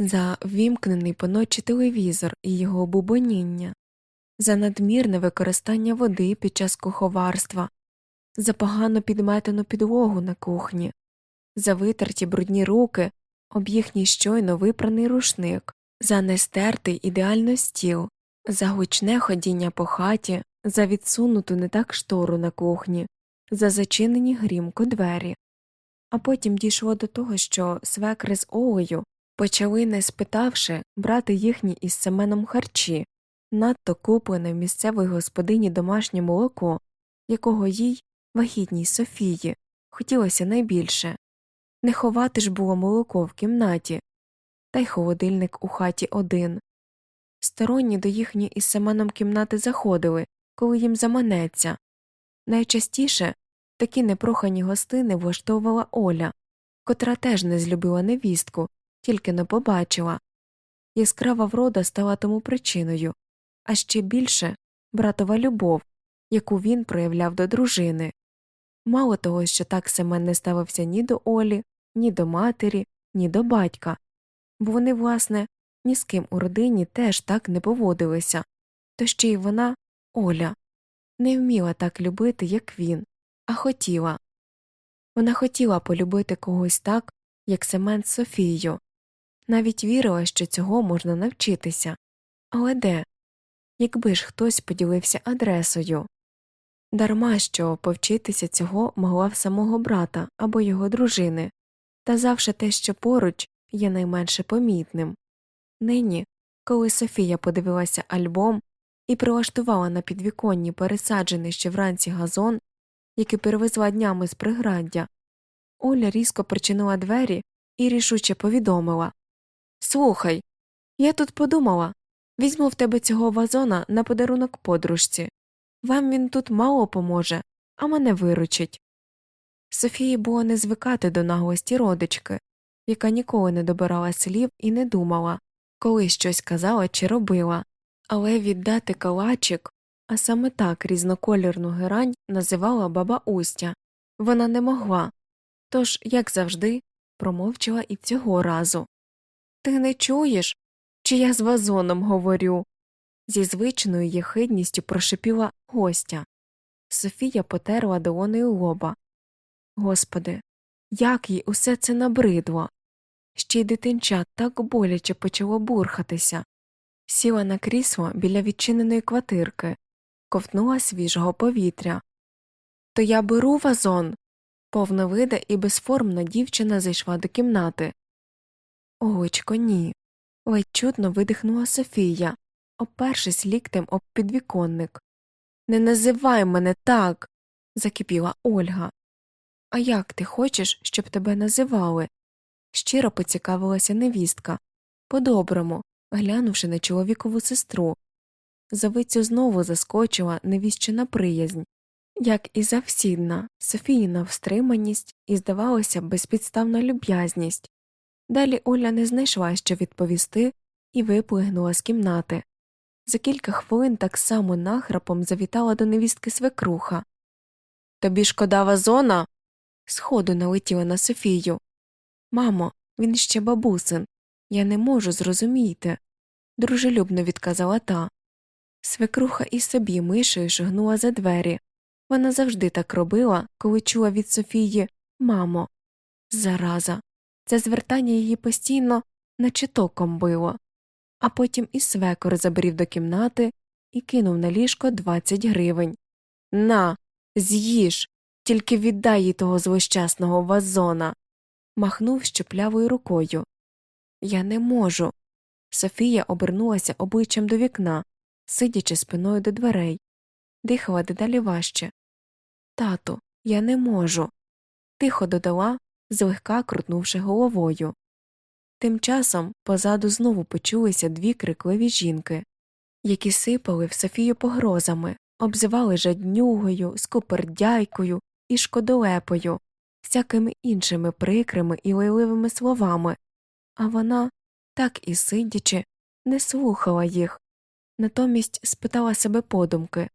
за вімкнений поночі телевізор і його бубоніння, за надмірне використання води під час куховарства, за погано підметену підлогу на кухні, за витерті брудні руки об їхній щойно випраний рушник, за нестертий ідеально стіл, за гучне ходіння по хаті, за відсунуту не так штору на кухні, за зачинені грімко двері. А потім дійшло до того, що свекри з Олею почали, не спитавши, брати їхні із Семеном харчі, надто куплене в місцевої господині домашнє молоко, якого їй, вагітній Софії, хотілося найбільше. Не ховати ж було молоко в кімнаті, та й холодильник у хаті один. Сторонні до їхньої із Семеном кімнати заходили, коли їм заманеться. Найчастіше Такі непрохані гостини влаштовувала Оля, котра теж не злюбила невістку, тільки не побачила. Яскрава врода стала тому причиною, а ще більше братова любов, яку він проявляв до дружини. Мало того, що так Семен не ставився ні до Олі, ні до матері, ні до батька, бо вони, власне, ні з ким у родині теж так не поводилися, то ще й вона, Оля, не вміла так любити, як він, а хотіла. Вона хотіла полюбити когось так, як Семен Софію, навіть вірила, що цього можна навчитися. Але де? Якби ж хтось поділився адресою. Дарма що повчитися цього могла в самого брата або його дружини, та завше те, що поруч є найменше помітним. Нині, коли Софія подивилася альбом і прилаштувала на підвіконні пересаджений ще вранці газон, який перевезла днями з приграддя, Оля різко причинила двері і рішуче повідомила Слухай, я тут подумала візьму в тебе цього вазона на подарунок подружці. Вам він тут мало поможе, а мене виручить. Софії було не звикати до наглості родички, яка ніколи не добирала слів і не думала, коли щось казала чи робила, але віддати калачик, а саме так різноколірну герань називала баба Устя, вона не могла, тож, як завжди, промовчала і цього разу. Ти не чуєш, чи я з вазоном говорю? зі звичною єхидністю прошипіла гостя. Софія потерла долонею лоба. Господи, як їй усе це набридло. Ще й дитинча так боляче почало бурхатися. Сіла на крісло біля відчиненої квартирки, ковтнула свіжого повітря. То я беру вазон. Повновида і безформна дівчина зайшла до кімнати. Олечко, ні. ледь чутно видихнула Софія, опершись ліктем об підвіконник. Не називай мене так. закипіла Ольга. А як ти хочеш, щоб тебе називали? Щиро поцікавилася невістка, по-доброму, глянувши на чоловікову сестру. Завицю знову заскочила невіщена приязнь, як і завсідна, Софіїна встриманість і, здавалося, безпідставна люб'язність. Далі Оля не знайшла що відповісти і виплигнула з кімнати. За кілька хвилин так само нахрапом завітала до невістки свекруха. Тобі шкода вазона? Сходу налетіла на Софію. Мамо, він ще бабусин. Я не можу зрозуміти, дружелюбно відказала та. Свекруха і собі мишею шагнула за двері. Вона завжди так робила, коли чула від Софії Мамо. Зараза. Це звертання її постійно наче током било. А потім і свекор забрів до кімнати і кинув на ліжко 20 гривень. На, з'їж, тільки віддай їй того злощасного вазона. Махнув щеплявою рукою. Я не можу. Софія обернулася обличчям до вікна, сидячи спиною до дверей, дихала дедалі важче. Тату, я не можу. Тихо додала, злегка крутнувши головою. Тим часом позаду знову почулися дві крикливі жінки, які сипали в Софію погрозами, обзивали жаднюгою, скупердяйкою і шкодолепою, всякими іншими прикрими і лайливими словами, а вона, так і сидячи, не слухала їх, натомість спитала себе подумки.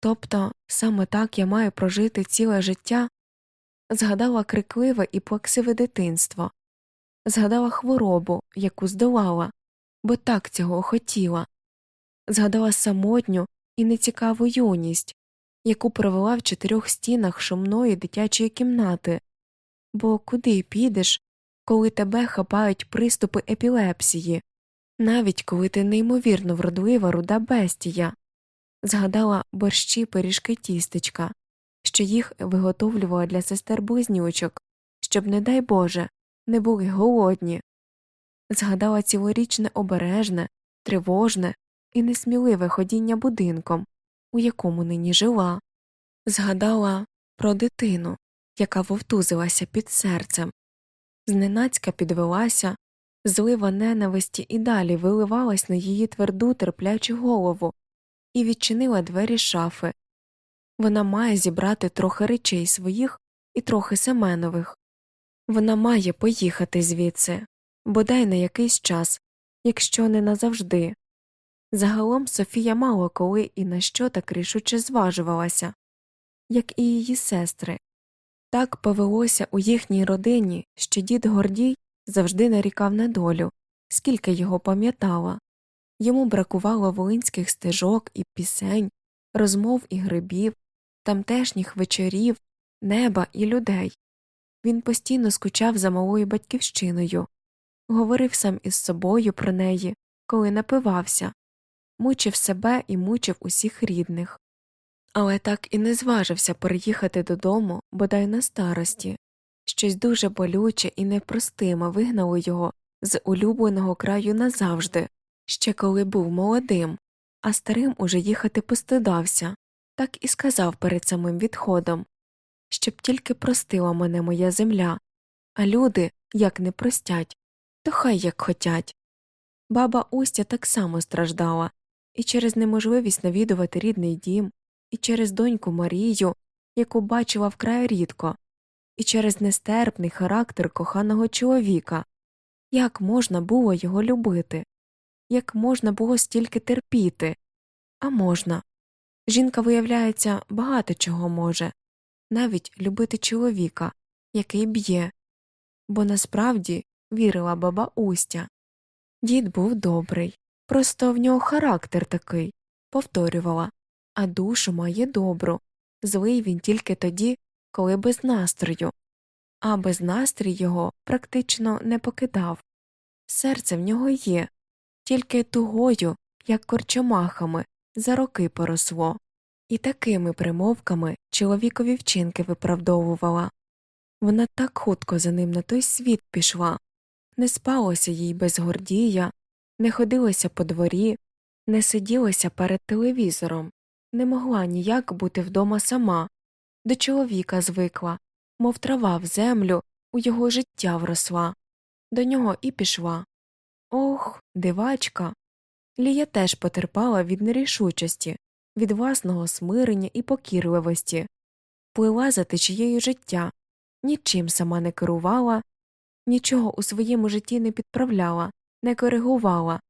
Тобто саме так я маю прожити ціле життя, згадала крикливе і плаксиве дитинство, згадала хворобу, яку здолала, бо так цього хотіла, згадала самотню і нецікаву юність, яку провела в чотирьох стінах шумної дитячої кімнати, бо куди підеш, коли тебе хапають приступи епілепсії, навіть коли ти неймовірно вродлива руда бестія, згадала борщі пиріжки тістечка, що їх виготовлювала для сестер близнючок, щоб, не дай Боже, не були голодні, згадала цілорічне обережне, тривожне і несміливе ходіння будинком, у якому нині жила, згадала про дитину, яка вовтузилася під серцем, зненацька підвелася, злива ненависті і далі виливалась на її тверду терплячу голову і відчинила двері шафи. Вона має зібрати трохи речей своїх і трохи Семенових. Вона має поїхати звідси, бодай на якийсь час, якщо не назавжди. Загалом Софія мало коли і на що так рішуче зважувалася, як і її сестри. Так повелося у їхній родині, що дід Гордій завжди нарікав на долю, скільки його пам'ятала. Йому бракувало волинських стежок і пісень, розмов і грибів, тамтешніх вечорів, неба і людей. Він постійно скучав за малою батьківщиною, говорив сам із собою про неї, коли напивався, мучив себе і мучив усіх рідних. Але так і не зважився переїхати додому, бодай на старості. Щось дуже болюче і непростиме вигнало його з улюбленого краю назавжди, ще коли був молодим, а старим уже їхати постидався, так і сказав перед самим відходом щоб тільки простила мене моя земля, а люди як не простять, то хай як хотять. Баба Устя так само страждала і через неможливість навідувати рідний дім, і через доньку Марію, яку бачила вкрай рідко, і через нестерпний характер коханого чоловіка. Як можна було його любити? Як можна було стільки терпіти? А можна. Жінка, виявляється, багато чого може, навіть любити чоловіка, який б'є, бо насправді вірила баба Устя. Дід був добрий, просто в нього характер такий, повторювала, а душу має добру, злий він тільки тоді, коли без настрою, а без настрій його практично не покидав. Серце в нього є, тільки тугою, як корчомахами, за роки поросло, і такими примовками чоловікові вчинки виправдовувала. Вона так хутко за ним на той світ пішла, не спалося їй без гордія, не ходилося по дворі, не сиділося перед телевізором, не могла ніяк бути вдома сама, до чоловіка звикла, мов трава в землю, у його життя вросла, до нього і пішла. Ох, дивачка. Лія теж потерпала від нерішучості, від власного смирення і покірливості, плила за течією життя, нічим сама не керувала, нічого у своєму житті не підправляла, не коригувала,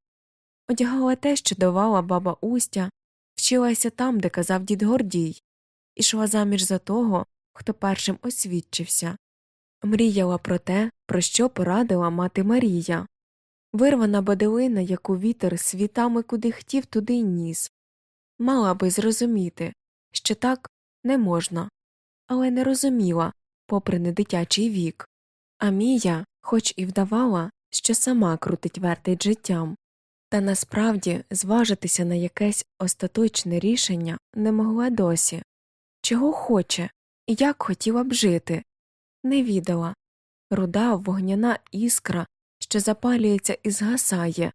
одягала те, що давала баба Устя, вчилася там, де казав дід Гордій, ішла заміж за того, хто першим освідчився, мріяла про те, про що порадила мати Марія. Вирвана баделина, яку вітер світами куди хотів, туди й ніс. Мала би зрозуміти, що так не можна, але не розуміла, попри недитячий вік. А Мія, хоч і вдавала, що сама крутить вертить життям, та насправді зважитися на якесь остаточне рішення не могла досі. Чого хоче? І як хотіла б жити, не відала. Руда вогняна іскра, що запалюється і згасає,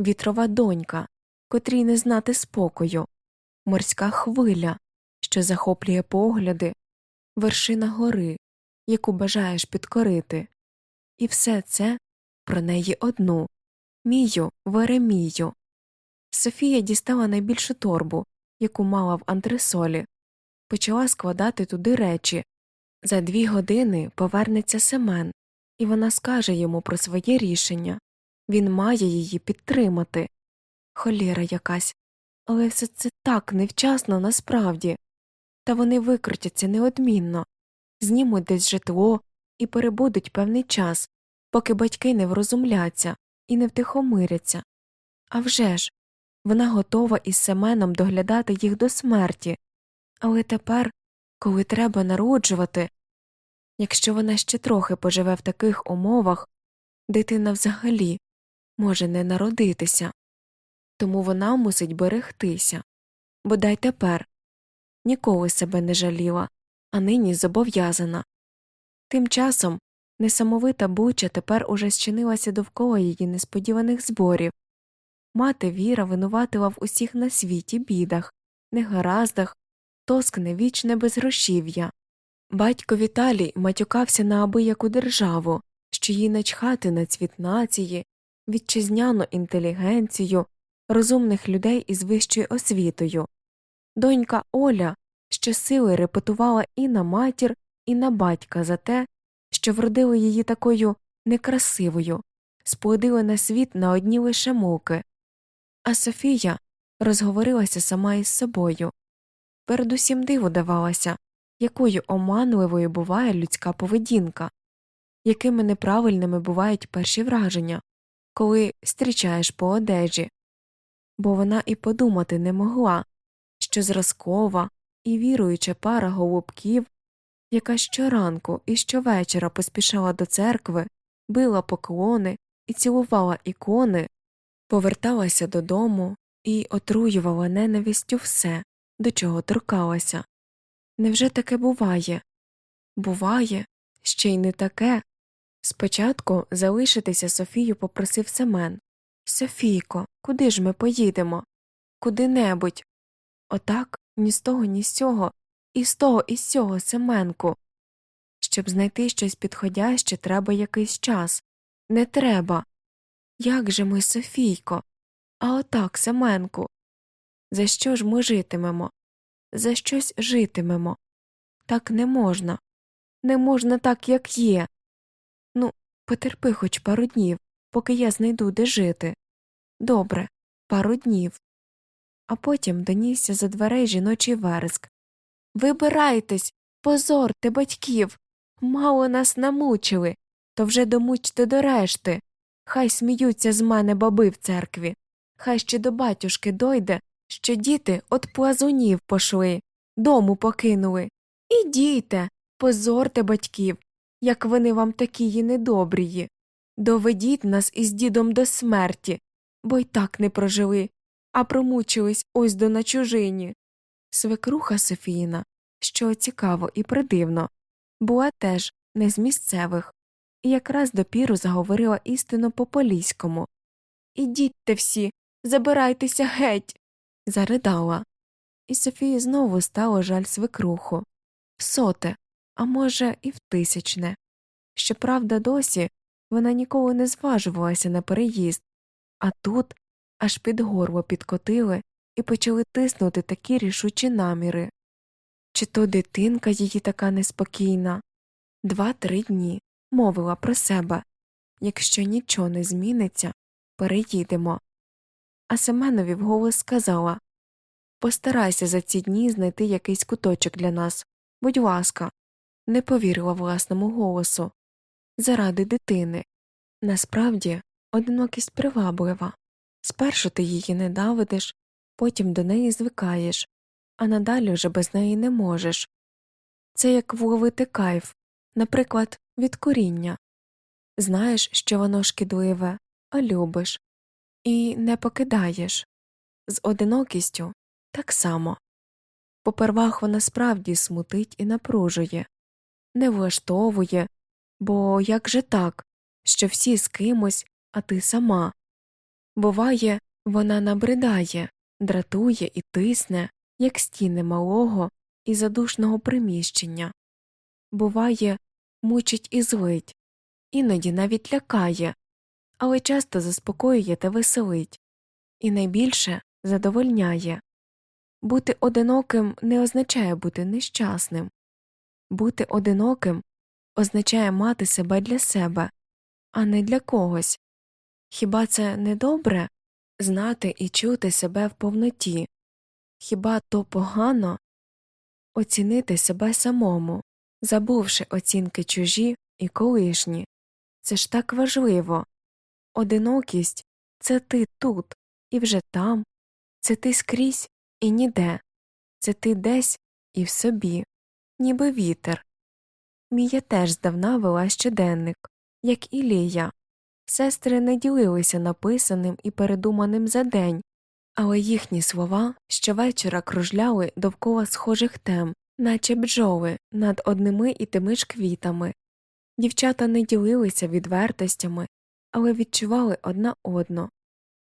вітрова донька, котрій не знати спокою, морська хвиля, що захоплює погляди, вершина гори, яку бажаєш підкорити, і все це про неї одну Мію Веремію. Софія дістала найбільшу торбу, яку мала в антресолі, почала складати туди речі. За дві години повернеться Семен, і вона скаже йому про своє рішення він має її підтримати. Холєра якась, але все це так невчасно насправді. Та вони викрутяться неодмінно, знімуть десь житло і перебудуть певний час, поки батьки не врозумляться і не втихомиряться. А вже ж, вона готова із Семеном доглядати їх до смерті, але тепер, коли треба народжувати, якщо вона ще трохи поживе в таких умовах, дитина взагалі може не народитися, тому вона мусить берегтися, бодай тепер ніколи себе не жаліла, а нині зобов'язана. Тим часом несамовита буча тепер уже зчинилася довкола її несподіваних зборів. Мати Віра винуватила в усіх на світі бідах, негараздах, тоскне вічне безгрошів'я. Батько Віталій матюкався на абияку державу, що їй начхати на цвіт нації, вітчизняну інтелігенцію, розумних людей із вищою освітою. Донька Оля, що сили репетувала і на матір, і на батька за те, що вродили її такою некрасивою, сплодили на світ на одні лише муки. А Софія розговорилася сама із собою. Передусім диву давалася, якою оманливою буває людська поведінка, якими неправильними бувають перші враження, коли зустрічаєш по одежі, бо вона і подумати не могла, що зразкова і віруюча пара голубків, яка щоранку і щовечора поспішала до церкви, била поклони і цілувала ікони, поверталася додому і отруювала ненавистю все, до чого торкалася. Невже таке буває? Буває, ще й не таке. Спочатку залишитися Софію попросив Семен Софійко, куди ж ми поїдемо? Куди небудь. Отак ні з того, ні з цього, і з того, і з цього Семенку. Щоб знайти щось підходяще, треба якийсь час. Не треба. Як же ми, Софійко? А отак, Семенку. За що ж ми житимемо? За щось житимемо. Так не можна. Не можна так, як є. Ну, потерпи хоч пару днів, поки я знайду де жити. Добре, пару днів. А потім донісся за дверей жіночий вереск. Вибирайтесь, позорте батьків. Мало нас намучили, то вже домучте до решти. Хай сміються з мене баби в церкві. Хай ще до батюшки дойде, що діти от плазунів пошли, дому покинули. Ідійте, позорте батьків, як вони вам такії недобрії. Доведіть нас із дідом до смерті, бо й так не прожили, а промучились ось до на чужині. Свекруха Софіїна, що цікаво і придивно, була теж не з місцевих, і якраз допіру заговорила істину по поліському. Ідітьте всі, забирайтеся геть. заридала. І Софії знову стало жаль свекруху в соте, а може, і в тисячне. Щоправда, досі вона ніколи не зважувалася на переїзд, а тут аж під горло підкотили і почали тиснути такі рішучі наміри. Чи то дитинка її така неспокійна? Два-три дні мовила про себе якщо нічого не зміниться, переїдемо. А Семенові вголос сказала Постарайся за ці дні знайти якийсь куточок для нас. Будь ласка, не повірила власному голосу. Заради дитини. Насправді, одинокість приваблива. Спершу ти її ненавидиш, потім до неї звикаєш, а надалі вже без неї не можеш. Це як вловити кайф, наприклад, від куріння. Знаєш, що воно шкідливе, а любиш, і не покидаєш. З одинокістю так само. Попервах вона справді смутить і напружує, не влаштовує, бо як же так, що всі з кимось, а ти сама. Буває, вона набридає, дратує і тисне, як стіни малого і задушного приміщення. Буває, мучить і злить, іноді навіть лякає, але часто заспокоює та веселить, і найбільше задовольняє. Бути одиноким не означає бути нещасним, бути одиноким означає мати себе для себе, а не для когось. Хіба це не добре знати і чути себе в повноті? Хіба то погано оцінити себе самому, забувши оцінки чужі і колишні? Це ж так важливо. Одинокість це ти тут і вже там, це ти скрізь і ніде, це ти десь і в собі, ніби вітер. Мія теж здавна вела щоденник, як і Лія. Сестри не ділилися написаним і передуманим за день, але їхні слова щовечора кружляли довкола схожих тем, наче бджоли над одними і тими ж квітами. Дівчата не ділилися відвертостями, але відчували одна одну.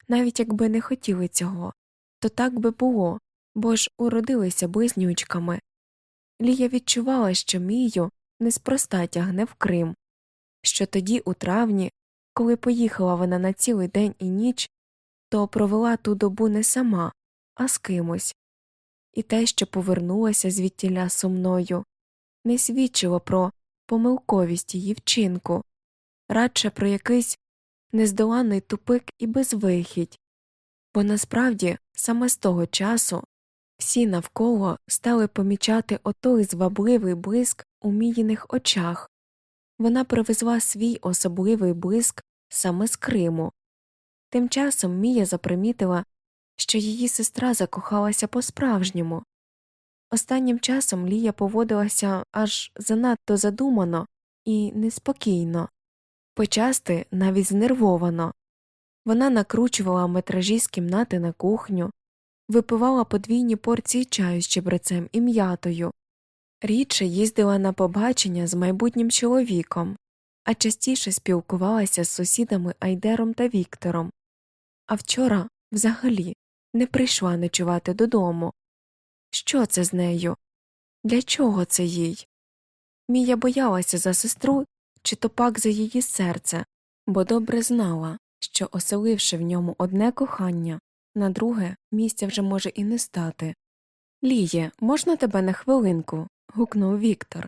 Навіть якби не хотіли цього, то так би було, бо ж уродилися близнючками. Лія відчувала, що Мію неспроста тягне в Крим, що тоді, у травні, коли поїхала вона на цілий день і ніч, то провела ту добу не сама, а з кимось. і те, що повернулася звідтіля сумною, не свідчило про помилковість її вчинку, радше про якийсь нездоланий тупик і безвихідь, бо насправді саме з того часу всі навколо стали помічати отой звабливий блиск у міїних очах. Вона привезла свій особливий блиск саме з Криму. Тим часом Мія запримітила, що її сестра закохалася по справжньому. Останнім часом Лія поводилася аж занадто задумано і неспокійно, почасти навіть знервовано. Вона накручувала метражі з кімнати на кухню, випивала подвійні порції чаю з чебрецем і м'ятою, рідше їздила на побачення з майбутнім чоловіком, а частіше спілкувалася з сусідами Айдером та Віктором. А вчора взагалі не прийшла ночувати додому. Що це з нею? Для чого це їй? Мія боялася за сестру чи то пак за її серце, бо добре знала, що, оселивши в ньому одне кохання, на друге місця вже може і не стати. Ліє, можна тебе на хвилинку? Гукнув Віктор.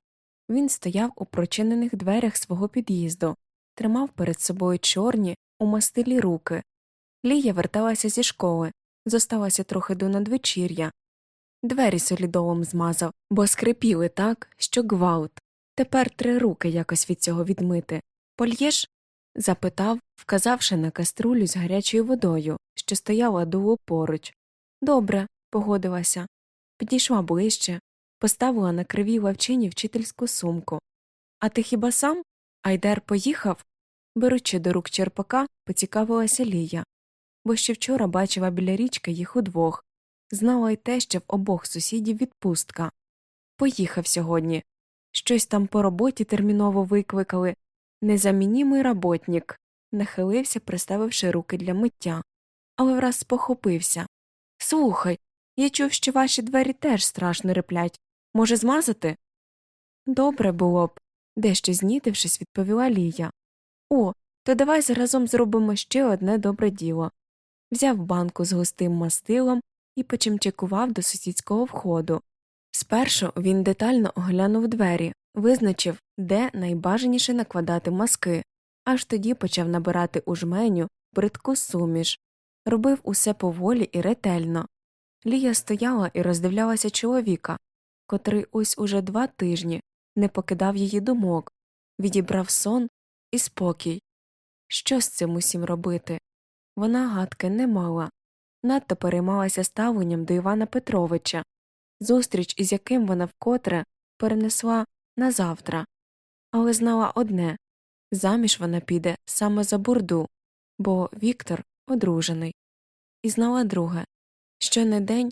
Він стояв у прочинених дверях свого під'їзду, тримав перед собою чорні у мастилі руки. Лія верталася зі школи, зосталася трохи до надвечір'я. Двері солідолом змазав, бо скрипіли так, що гвалт. Тепер три руки якось від цього відмити. Польєш? запитав, вказавши на каструлю з гарячою водою, що стояла дуло поруч. Добре, погодилася. Підійшла ближче, поставила на кривій лавчині вчительську сумку. А ти хіба сам? Айдер поїхав? Беручи до рук черпака, поцікавилася Лія, бо ще вчора бачила біля річки їх удвох, знала й те, що в обох сусідів відпустка. Поїхав сьогодні. Щось там по роботі терміново викликали. Незамінімий работнік, нахилився, приставивши руки для миття, але враз спохопився. Слухай, я чув, що ваші двері теж страшно реплять. Може, змазати? Добре було б, дещо знітившись, відповіла Лія. О, то давай заразом зробимо ще одне добре діло. Взяв банку з густим мастилом і почимчикував до сусідського входу. Спершу він детально оглянув двері, визначив, де найбажаніше накладати маски, аж тоді почав набирати у жменю бридку суміш, робив усе поволі і ретельно. Лія стояла і роздивлялася чоловіка, котрий ось уже два тижні не покидав її думок, відібрав сон і спокій. Що з цим усім робити? Вона гадки не мала, надто переймалася ставленням до Івана Петровича, зустріч із яким вона вкотре перенесла на завтра, але знала одне заміж вона піде саме за бурду, бо Віктор одружений, і знала друге що не день,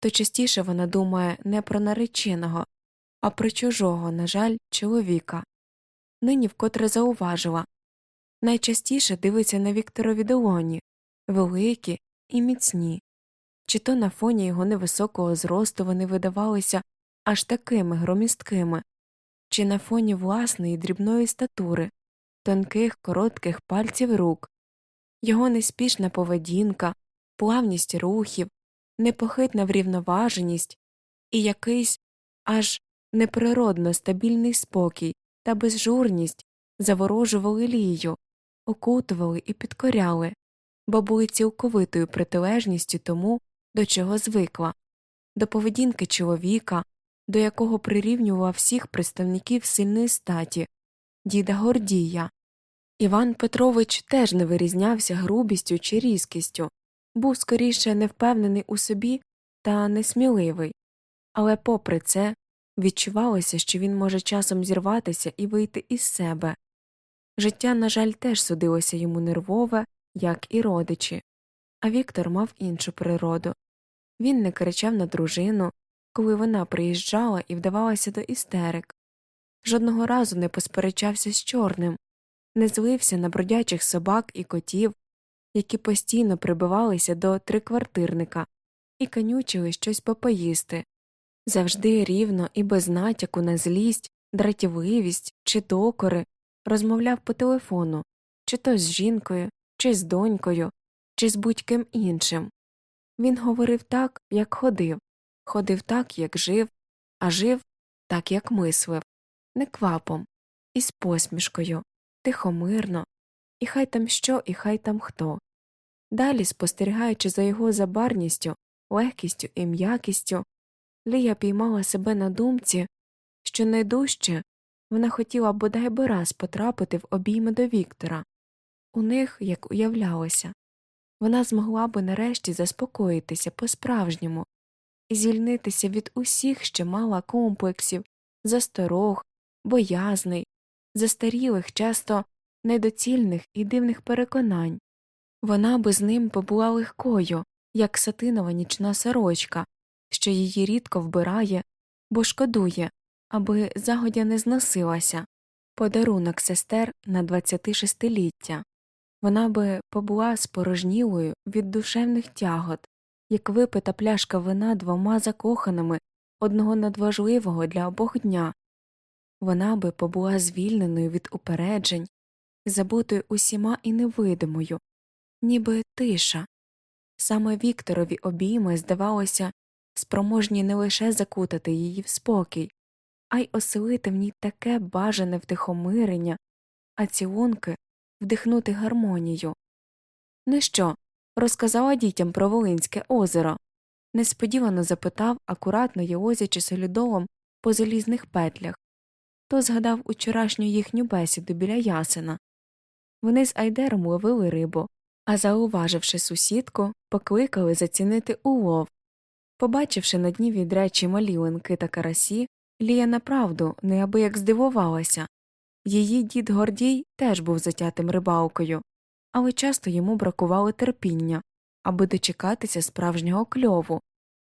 то частіше вона думає не про нареченого, а про чужого, на жаль, чоловіка. Нині вкотре зауважила. Найчастіше дивиться на Вікторові долоні, великі і міцні, чи то на фоні його невисокого зросту вони видавалися аж такими громісткими, чи на фоні власної дрібної статури, тонких коротких пальців рук, його неспішна поведінка, плавність рухів, непохитна врівноваженість і якийсь аж неприродно стабільний спокій та безжурність заворожували лію, окутували і підкоряли, бо були цілковитою протилежністю тому, до чого звикла, до поведінки чоловіка, до якого прирівнював всіх представників сильної статі, діда Гордія. Іван Петрович теж не вирізнявся грубістю чи різкістю, був скоріше невпевнений у собі та несміливий, але, попри це, відчувалося, що він може часом зірватися і вийти із себе. Життя, на жаль, теж судилося йому нервове, як і родичі, а Віктор мав іншу природу. Він не кричав на дружину, коли вона приїжджала і вдавалася до істерик, жодного разу не посперечався з чорним, не злився на бродячих собак і котів, які постійно прибивалися до триквартирника і канючили щось попоїсти, завжди рівно і без натяку на злість, дратівливість чи докори розмовляв по телефону, чи то з жінкою, чи з донькою, чи з будь-ким іншим. Він говорив так, як ходив, ходив так, як жив, а жив так, як мислив, не квапом, із посмішкою, тихомирно, і хай там що, і хай там хто. Далі, спостерігаючи за його забарністю, легкістю і м'якістю, Лія піймала себе на думці, що найдужче вона хотіла бодай би раз потрапити в обійми до Віктора. У них, як уявлялося, вона змогла би нарешті заспокоїтися по справжньому і звільнитися від усіх, що мала комплексів, засторог, боязний, застарілих, часто недоцільних і дивних переконань. Вона би з ним побула легкою, як сатинова нічна сорочка, що її рідко вбирає, бо шкодує, аби загодя не зносилася, подарунок сестер на 26-ліття. Вона би побула спорожнілою від душевних тягот, як випита пляшка вина двома закоханими одного надважливого для обох дня. Вона би побула звільненою від упереджень, забутою усіма і невидимою, ніби тиша. Саме Вікторові обійми, здавалося, спроможні не лише закутати її в спокій, а й оселити в ній таке бажане втихомирення, а цілунки вдихнути гармонію. Ну що, розказала дітям про Волинське озеро? несподівано запитав, акуратно єлозячи солідолом по залізних петлях. То згадав учорашню їхню бесіду біля ясена. Вони з Айдером ловили рибу, а зауваживши сусідку, покликали зацінити улов. Побачивши на дні від речі малі линки та карасі, Лія направду неабияк здивувалася. Її дід Гордій теж був затятим рибалкою, але часто йому бракувало терпіння, аби дочекатися справжнього кльову.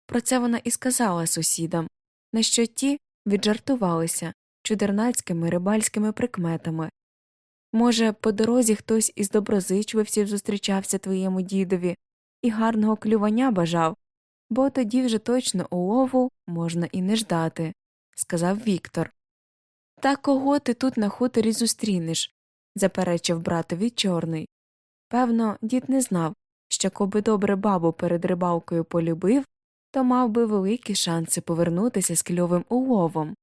Про це вона і сказала сусідам, на що ті віджартувалися чудернацькими рибальськими прикметами. Може, по дорозі хтось із доброзичливців зустрічався твоєму дідові і гарного клювання бажав, бо тоді вже точно улову можна і не ждати, сказав Віктор. Та кого ти тут на хуторі зустрінеш? заперечив братові чорний. Певно, дід не знав, що коби добре бабу перед рибалкою полюбив, то мав би великі шанси повернутися з кльовим уловом.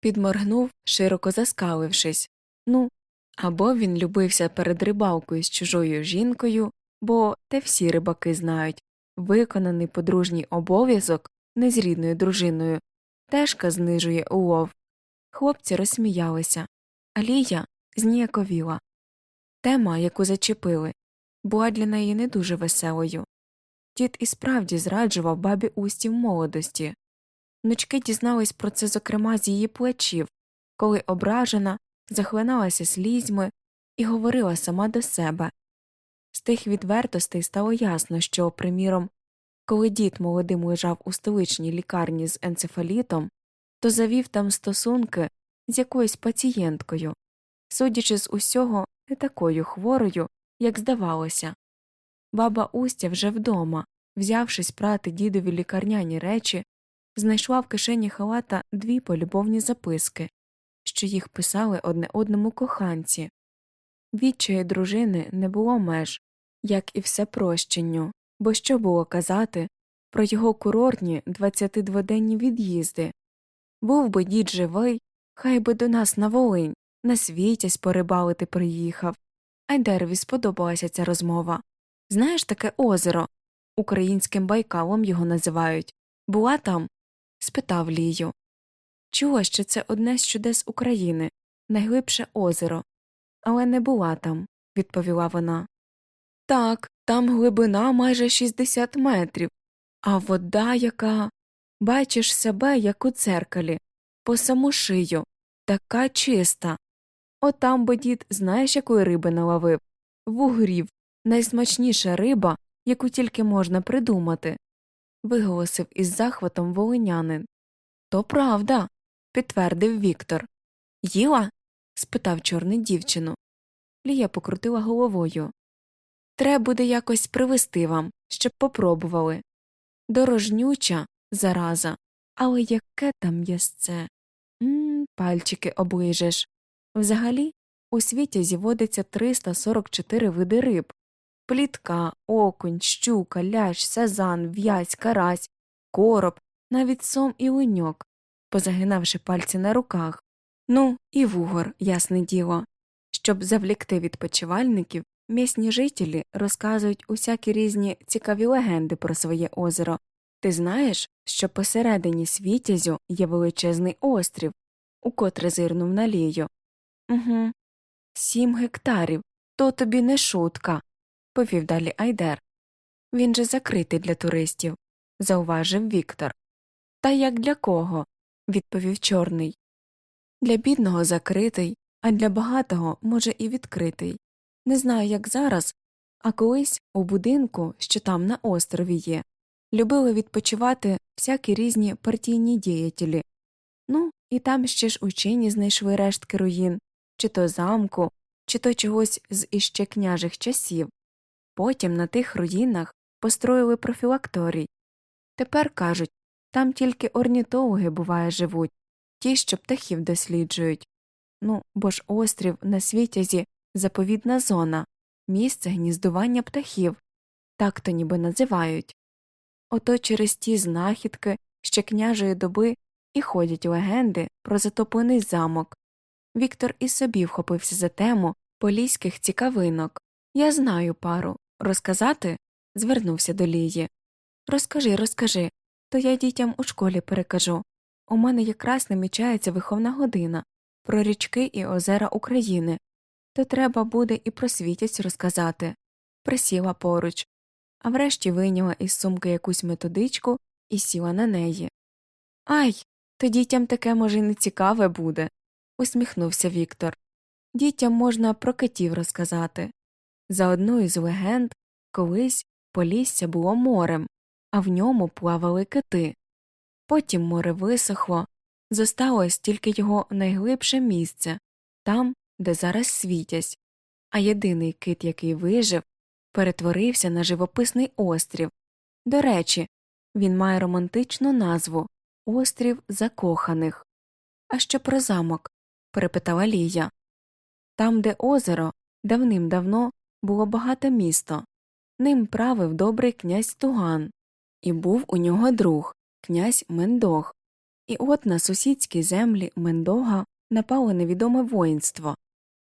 Підморгнув, широко заскалившись. Ну, або він любився перед рибалкою з чужою жінкою, бо те всі рибаки знають виконаний подружній обов'язок не з рідною дружиною тежка знижує улов. Хлопці розсміялися, а Лія зніяковіла. Тема, яку зачепили, була для неї не дуже веселою. Дід і справді зраджував бабі усті в молодості. Внучки дізнались про це, зокрема, з її плечів, коли ображена, захлиналася слізьми і говорила сама до себе. З тих відвертостей стало ясно, що, приміром, коли дід молодим лежав у столичній лікарні з енцефалітом, то завів там стосунки з якоюсь пацієнткою, судячи з усього, не такою хворою, як здавалося. Баба Устя вже вдома, взявшись прати дідові лікарняні речі, знайшла в кишені халата дві полюбовні записки, що їх писали одне одному коханці. Відчої дружини не було меж, як і все прощенню, бо що було казати про його курортні 22-денні від'їзди. Був би дід живий, хай би до нас на Волинь, на світязь порибалити приїхав. Айдерові сподобалася ця розмова. Знаєш таке озеро? Українським байкалом його називають. Була там? спитав Лію. Чула, що це одне з чудес України, найглибше озеро. Але не була там, відповіла вона. Так, там глибина майже 60 метрів, а вода яка. Бачиш себе, як у церкалі, по саму шию, така чиста. Отам би дід знаєш, якої риби наловив? Вугрів, найсмачніша риба, яку тільки можна придумати. виголосив із захватом волинянин. То правда, підтвердив Віктор. Їла? спитав чорний дівчину. Лія покрутила головою. Треба буде якось привезти вам, щоб попробували. Дорожнюча, зараза, але яке там м'ясце? Мм, пальчики оближеш. Взагалі, у світі зіводиться 344 види риб плітка, окунь, щука, лящ, сазан, в'язь, карась, короб, навіть сом і луньок, позагинавши пальці на руках. Ну, і вугор, ясне діло. Щоб завлікти відпочивальників, місні жителі розказують усякі різні цікаві легенди про своє озеро. Ти знаєш, що посередині світязю є величезний острів, укотре зирнув на лію. Угу. Сім гектарів. То тобі не шутка, повів далі Айдер. Він же закритий для туристів, зауважив Віктор. Та як для кого? Відповів чорний. Для бідного закритий, а для багатого, може, і відкритий. Не знаю, як зараз, а колись у будинку, що там на острові є, любили відпочивати всякі різні партійні діятелі. Ну, і там ще ж учені знайшли рештки руїн, чи то замку, чи то чогось з іще княжих часів. Потім на тих руїнах построїли профілакторій. Тепер кажуть там тільки орнітологи, буває, живуть, ті, що птахів досліджують. Ну, бо ж острів на світязі заповідна зона, місце гніздування птахів, так то ніби називають. Ото через ті знахідки ще княжої доби і ходять легенди про затоплений замок. Віктор і собі вхопився за тему поліських цікавинок. Я знаю пару. Розказати? звернувся до Лії. Розкажи, розкажи, то я дітям у школі перекажу. У мене якраз намічається виховна година про річки і озера України, то треба буде і про світязь розказати. Присіла поруч, а врешті вийняла із сумки якусь методичку і сіла на неї. Ай, то дітям таке, може, не цікаве буде, усміхнувся Віктор. Дітям можна про китів розказати. За одною з легенд колись Полісся було морем, а в ньому плавали кити. Потім море висохло, зосталось тільки його найглибше місце там, де зараз світязь, а єдиний кит, який вижив, перетворився на живописний острів. До речі, він має романтичну назву Острів Закоханих. А що про замок? перепитала Лія. Там, де озеро, давним давно було багате місто. Ним правив добрий князь Туган, і був у нього друг, князь Мендог. І от на сусідські землі Мендога напало невідоме воїнство.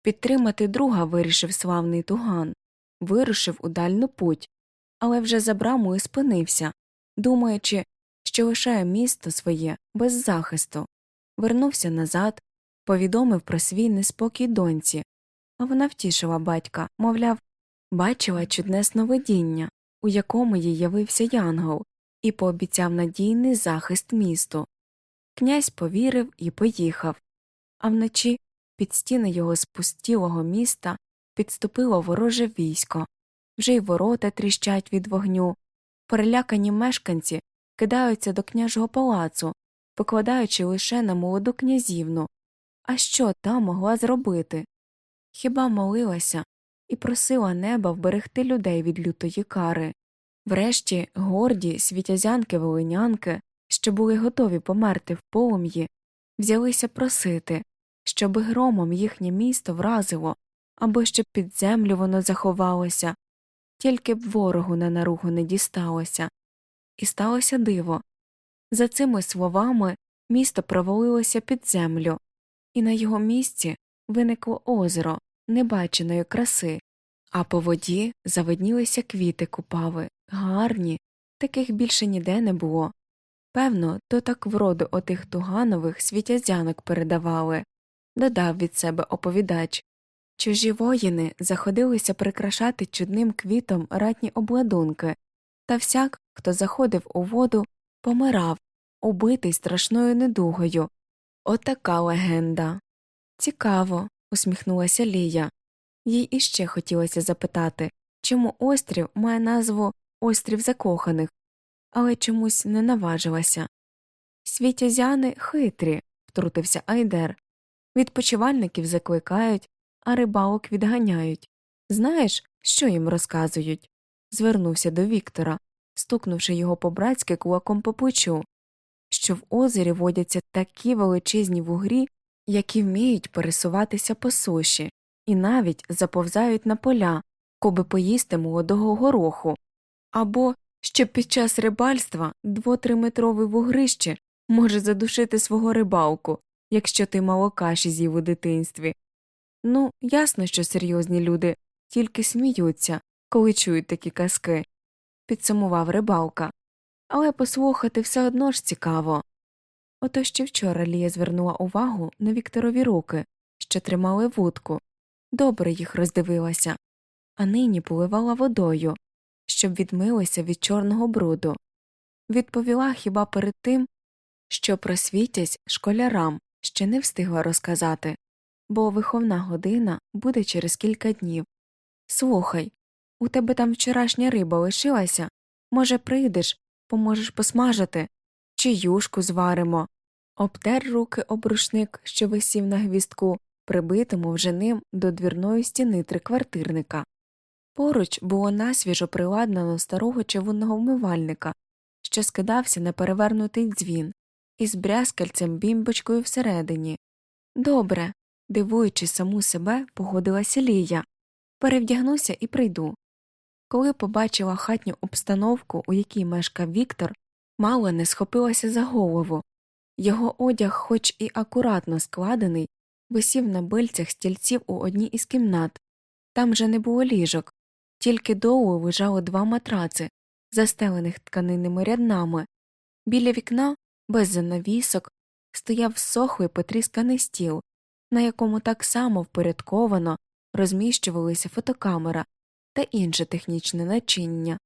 Підтримати друга вирішив славний туган, вирушив у дальну путь, але вже за брамою спинився, думаючи, що лишає місто своє без захисту, вернувся назад, повідомив про свій неспокій доньці, а вона втішила батька, мовляв, бачила чудне сновидіння, у якому їй явився янгол, і пообіцяв надійний захист місту. Князь повірив і поїхав, а вночі під стіни його спустілого міста підступило вороже військо, вже й ворота тріщать від вогню, перелякані мешканці кидаються до княжого палацу, покладаючи лише на молоду князівну. А що та могла зробити? Хіба молилася і просила неба вберегти людей від лютої кари. Врешті горді світязянки волинянки, що були готові померти в полум'ї, взялися просити, щоби громом їхнє місто вразило або щоб під землю воно заховалося, тільки б ворогу на наругу не дісталося. І сталося диво. За цими словами місто провалилося під землю, і на його місці виникло озеро небаченої краси, а по воді завиднілися квіти купави, гарні, таких більше ніде не було. Певно, то так вроду отих туганових світязянок передавали, додав від себе оповідач. Чужі воїни заходилися прикрашати чудним квітом ратні обладунки, та всяк, хто заходив у воду, помирав, убитий страшною недугою. Отака легенда. Цікаво, усміхнулася Лія. Їй іще хотілося запитати, чому острів має назву Острів Закоханих, але чомусь не наважилася. Світязяни хитрі, втрутився Айдер. Відпочивальників закликають, а рибалок відганяють. Знаєш, що їм розказують? звернувся до Віктора, стукнувши його по братськи кулаком по плечу, що в озері водяться такі величезні вугрі, які вміють пересуватися по суші, і навіть заповзають на поля, коби поїсти молодого гороху, або що під час рибальства дво-триметровий вугрище може задушити свого рибалку, якщо ти мало каші з'їв у дитинстві. Ну, ясно, що серйозні люди тільки сміються, коли чують такі казки, підсумував рибалка. Але послухати все одно ж цікаво. Ото ще вчора Лія звернула увагу на Вікторові руки, що тримали вудку, добре їх роздивилася, а нині поливала водою, щоб відмилися від чорного бруду. Відповіла хіба перед тим, що просвітять школярам ще не встигла розказати, бо виховна година буде через кілька днів. Слухай, у тебе там вчорашня риба лишилася? Може, прийдеш, поможеш посмажити, чи юшку зваримо. Обтер руки об рушник, що висів на гвіздку, прибитому вже ним до двірної стіни триквартирника. Поруч було насвіжо приладнано старого чавунного вмивальника, що скидався на перевернутий дзвін, із брязкальцем бімбочкою всередині. Добре, дивуючи саму себе, погодилася Лія. Перевдягнуся і прийду. Коли побачила хатню обстановку, у якій мешкав Віктор, мало не схопилася за голову. Його одяг, хоч і акуратно складений, висів на бильцях стільців у одній із кімнат. Там же не було ліжок, тільки долу лежало два матраци, застелених тканинними ряднами. Біля вікна, без занавісок, стояв сохлий потрісканий стіл, на якому так само впорядковано розміщувалися фотокамера та інше технічне начиння.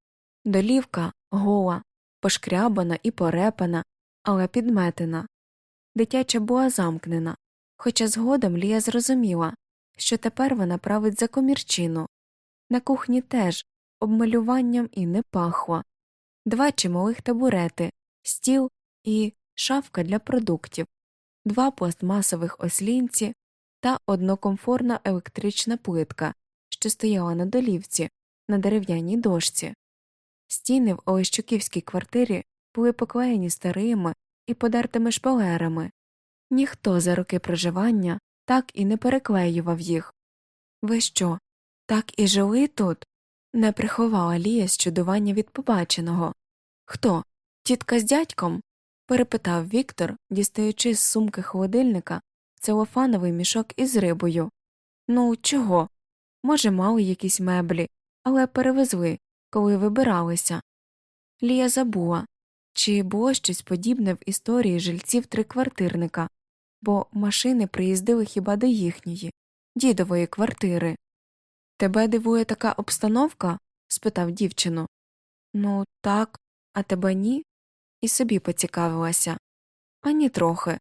Долівка гола, пошкрябана і порепана, але підметена. Дитяча була замкнена, хоча згодом Лія зрозуміла, що тепер вона править за комірчину. На кухні теж обмалюванням і не пахло, два чималих табурети, стіл і шафка для продуктів, два пластмасових ослінці та однокомфорна електрична плитка, що стояла на долівці, на дерев'яній дошці. Стіни в Олещуківській квартирі були поклеєні старими і подертими шпалерами. Ніхто за роки проживання так і не переклеював їх. Ви що, так і жили тут? не приховала Лія з чудування від побаченого. Хто? Тітка з дядьком? перепитав Віктор, дістаючи з сумки холодильника целофановий мішок із рибою. Ну, чого? Може, мали якісь меблі, але перевезли, коли вибиралися. Лія забула, чи було щось подібне в історії жильців триквартирника, бо машини приїздили хіба до їхньої, дідової квартири. Тебе дивує така обстановка? спитав дівчину. Ну, так, а тебе ні? І собі поцікавилася. Ані трохи.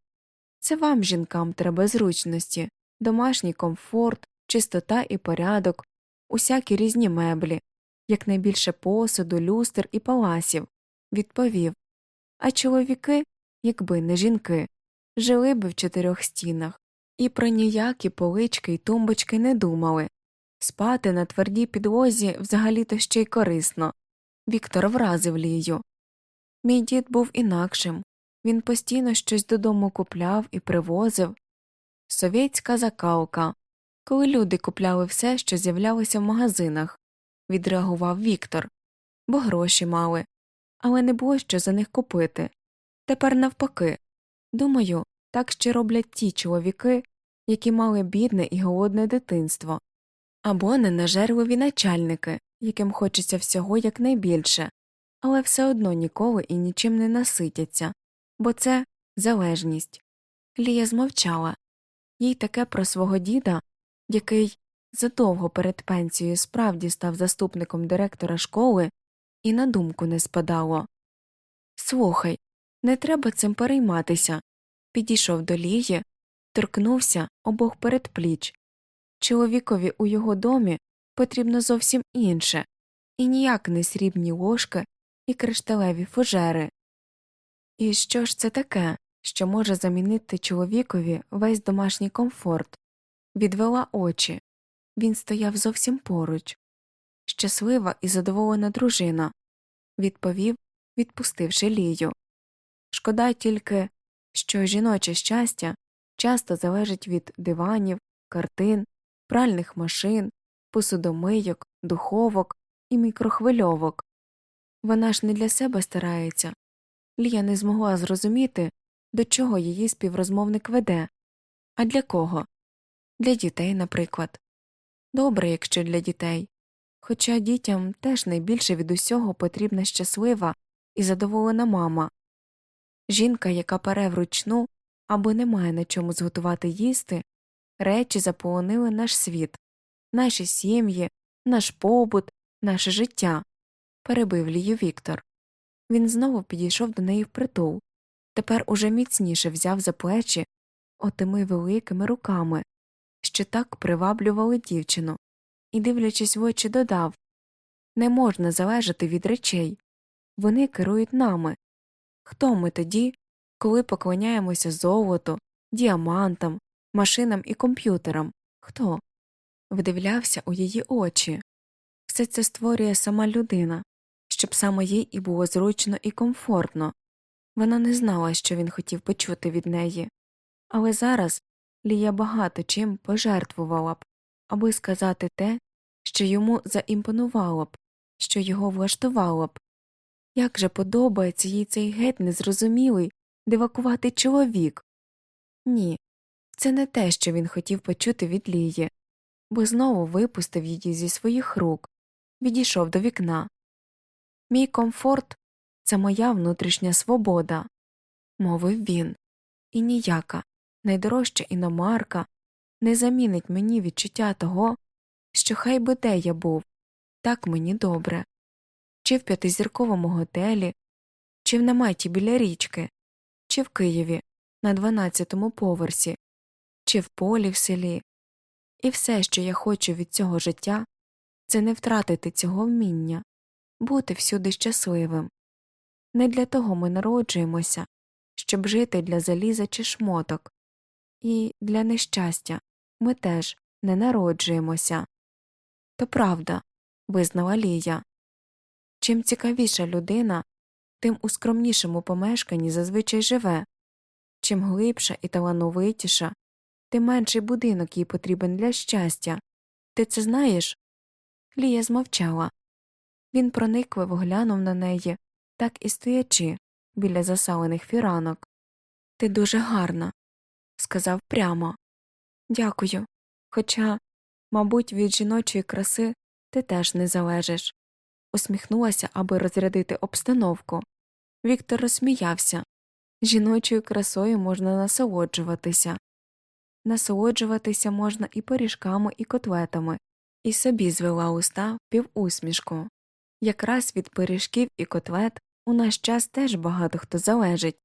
Це вам, жінкам, треба зручності, домашній комфорт, чистота і порядок, усякі різні меблі, якнайбільше посуду, люстр і паласів, відповів. А чоловіки, якби не жінки, жили би в чотирьох стінах, і про ніякі полички й тумбочки не думали. Спати на твердій підлозі взагалі то ще й корисно. Віктор вразив лію. Мій дід був інакшим. Він постійно щось додому купляв і привозив. Совєтська закалка. Коли люди купляли все, що з'являлося в магазинах, відреагував Віктор, бо гроші мали, але не було що за них купити. Тепер навпаки. Думаю, так ще роблять ті чоловіки, які мали бідне і голодне дитинство, або ненажерливі начальники, яким хочеться всього якнайбільше, але все одно ніколи і нічим не наситяться, бо це залежність. Лія змовчала їй таке про свого діда, який задовго перед пенсією справді став заступником директора школи, і на думку не спадало. Слухай, не треба цим перейматися. Підійшов до Лії, торкнувся обох передпліч. Чоловікові у його домі потрібно зовсім інше, і ніяк не срібні ложки і кришталеві фужери. І що ж це таке, що може замінити чоловікові весь домашній комфорт? Відвела очі. Він стояв зовсім поруч. Щаслива і задоволена дружина, відповів, відпустивши лію. Шкода тільки, що жіноче щастя часто залежить від диванів, картин, пральних машин, посудомийок, духовок і мікрохвильовок. Вона ж не для себе старається. Лія не змогла зрозуміти, до чого її співрозмовник веде, а для кого? Для дітей, наприклад. Добре, якщо для дітей. Хоча дітям теж найбільше від усього потрібна щаслива і задоволена мама. Жінка, яка пере вручну або не має на чому зготувати їсти, речі заполонили наш світ, наші сім'ї, наш побут, наше життя, перебив Лію Віктор. Він знову підійшов до неї впритул, тепер уже міцніше взяв за плечі отими великими руками, що так приваблювали дівчину, і, дивлячись в очі, додав Не можна залежати від речей вони керують нами. Хто ми тоді, коли поклоняємося золоту, діамантам, машинам і комп'ютерам? Хто? Вдивлявся у її очі. Все це створює сама людина, щоб саме їй і було зручно і комфортно. Вона не знала, що він хотів почути від неї, але зараз Лія багато чим пожертвувала б, аби сказати те, що йому заімпонувало б, що його влаштувало б. Як же подобається їй цей геть незрозумілий, дивакуватий чоловік? Ні, це не те, що він хотів почути від Лії, бо знову випустив її зі своїх рук, відійшов до вікна. Мій комфорт це моя внутрішня свобода, мовив він, і ніяка найдорожча іномарка не замінить мені відчуття того, що хай би де я був, так мені добре, чи в п'ятизірковому готелі, чи в наметі біля річки, чи в Києві на дванадцятому поверсі, чи в полі в селі, і все, що я хочу від цього життя, це не втратити цього вміння, бути всюди щасливим. Не для того ми народжуємося, щоб жити для заліза чи шмоток, і для нещастя ми теж не народжуємося. То правда, визнала Лія. Чим цікавіша людина, тим у скромнішому помешканні зазвичай живе, чим глибша і талановитіша, тим менший будинок їй потрібен для щастя. Ти це знаєш? Лія змовчала. Він проникливо глянув на неї, так і стоячи біля засалених фіранок. Ти дуже гарна, сказав прямо. Дякую. Хоча, мабуть, від жіночої краси ти теж не залежиш. Усміхнулася, аби розрядити обстановку. Віктор розсміявся. Жіночою красою можна насолоджуватися. Насолоджуватися можна і пиріжками, і котлетами, і собі звела уста півусмішку. Якраз від пиріжків і котлет у наш час теж багато хто залежить.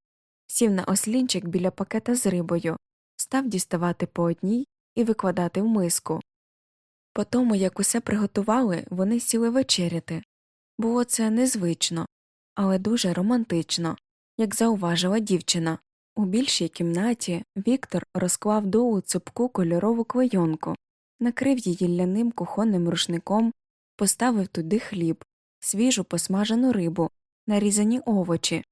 Сів на ослінчик біля пакета з рибою, став діставати по одній і викладати в миску. По тому, як усе приготували, вони сіли вечеряти. Було це незвично, але дуже романтично, як зауважила дівчина. У більшій кімнаті Віктор розклав долу цупку кольорову клейонку, накрив її ляним кухонним рушником, поставив туди хліб, свіжу посмажену рибу, нарізані овочі,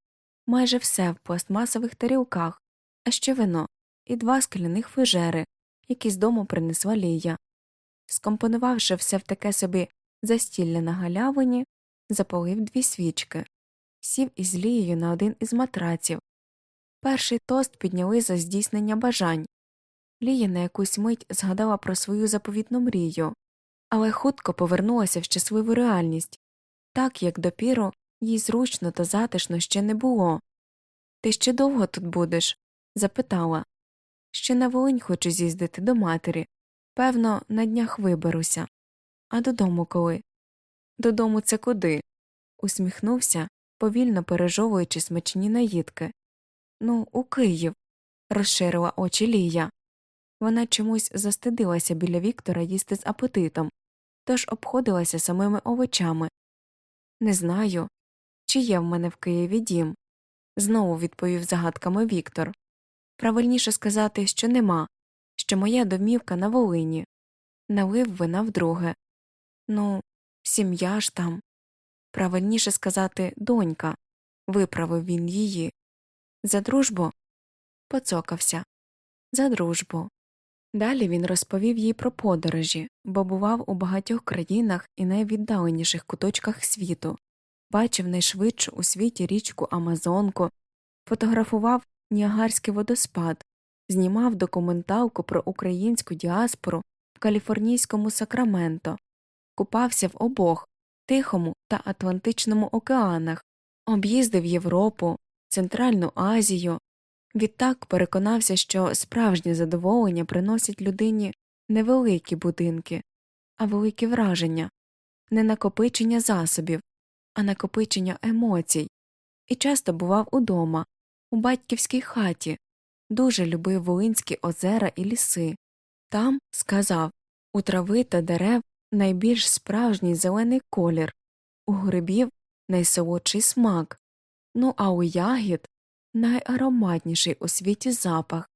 майже все в пластмасових тарілках, а ще вино і два скляних фужери, які з дому принесла Лія. Скомпонувавши все в таке собі застілля на галявині, запалив дві свічки, сів із Лією на один із матраців. Перший тост підняли за здійснення бажань. Лія на якусь мить згадала про свою заповітну мрію, але хутко повернулася в щасливу реальність так як допіру їй зручно та затишно ще не було. Ти ще довго тут будеш? запитала. Ще на Волинь хочу з'їздити до матері. Певно, на днях виберуся. А додому коли? Додому це куди? усміхнувся, повільно пережовуючи смачні наїдки. Ну, у Київ, розширила очі Лія. Вона чомусь застидилася біля Віктора їсти з апетитом, тож обходилася самими овочами. Не знаю, чи є в мене в Києві дім, знову відповів загадками Віктор. Правильніше сказати, що нема, що моя домівка на Волині. Налив вина вдруге. Ну, сім'я ж там. Правильніше сказати, донька. Виправив він її. За дружбу? Поцокався. За дружбу. Далі він розповів їй про подорожі, бо бував у багатьох країнах і найвіддаленіших куточках світу, бачив найшвидшу у світі річку Амазонку, фотографував Ніагарський водоспад, знімав документалку про українську діаспору в каліфорнійському Сакраменто, купався в обох Тихому та Атлантичному океанах, об'їздив Європу, Центральну Азію. Відтак переконався, що справжнє задоволення приносять людині не великі будинки, а великі враження, не накопичення засобів, а накопичення емоцій, і часто бував удома, у батьківській хаті, дуже любив Волинські озера і ліси. Там, сказав, у трави та дерев найбільш справжній зелений колір, у грибів найсолодший смак, ну а у ягід найароматніший у світі запах.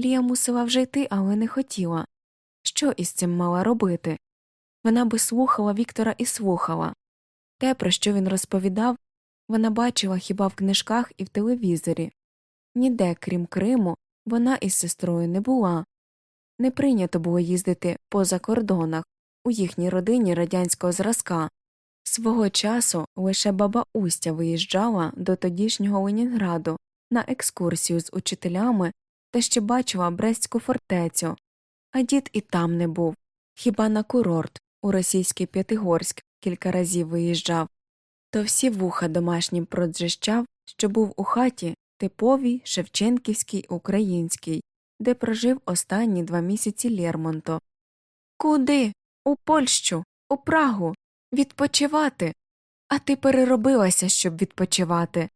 Лія мусила вже йти, але не хотіла. Що із цим мала робити? Вона би слухала Віктора і слухала. Те, про що він розповідав, вона бачила хіба в книжках і в телевізорі. Ніде, крім Криму, вона із сестрою не була. Не прийнято було їздити поза кордонах у їхній родині радянського зразка. Свого часу лише баба Устя виїжджала до тодішнього Ленінграду на екскурсію з учителями та ще бачила Брестську фортецю, а дід і там не був, хіба на курорт у російський П'ятигорськ кілька разів виїжджав, то всі вуха домашнім проджищав, що був у хаті типовій Шевченківській українській, де прожив останні два місяці Лермонто. Куди? У Польщу, у Прагу, відпочивати. А ти переробилася, щоб відпочивати.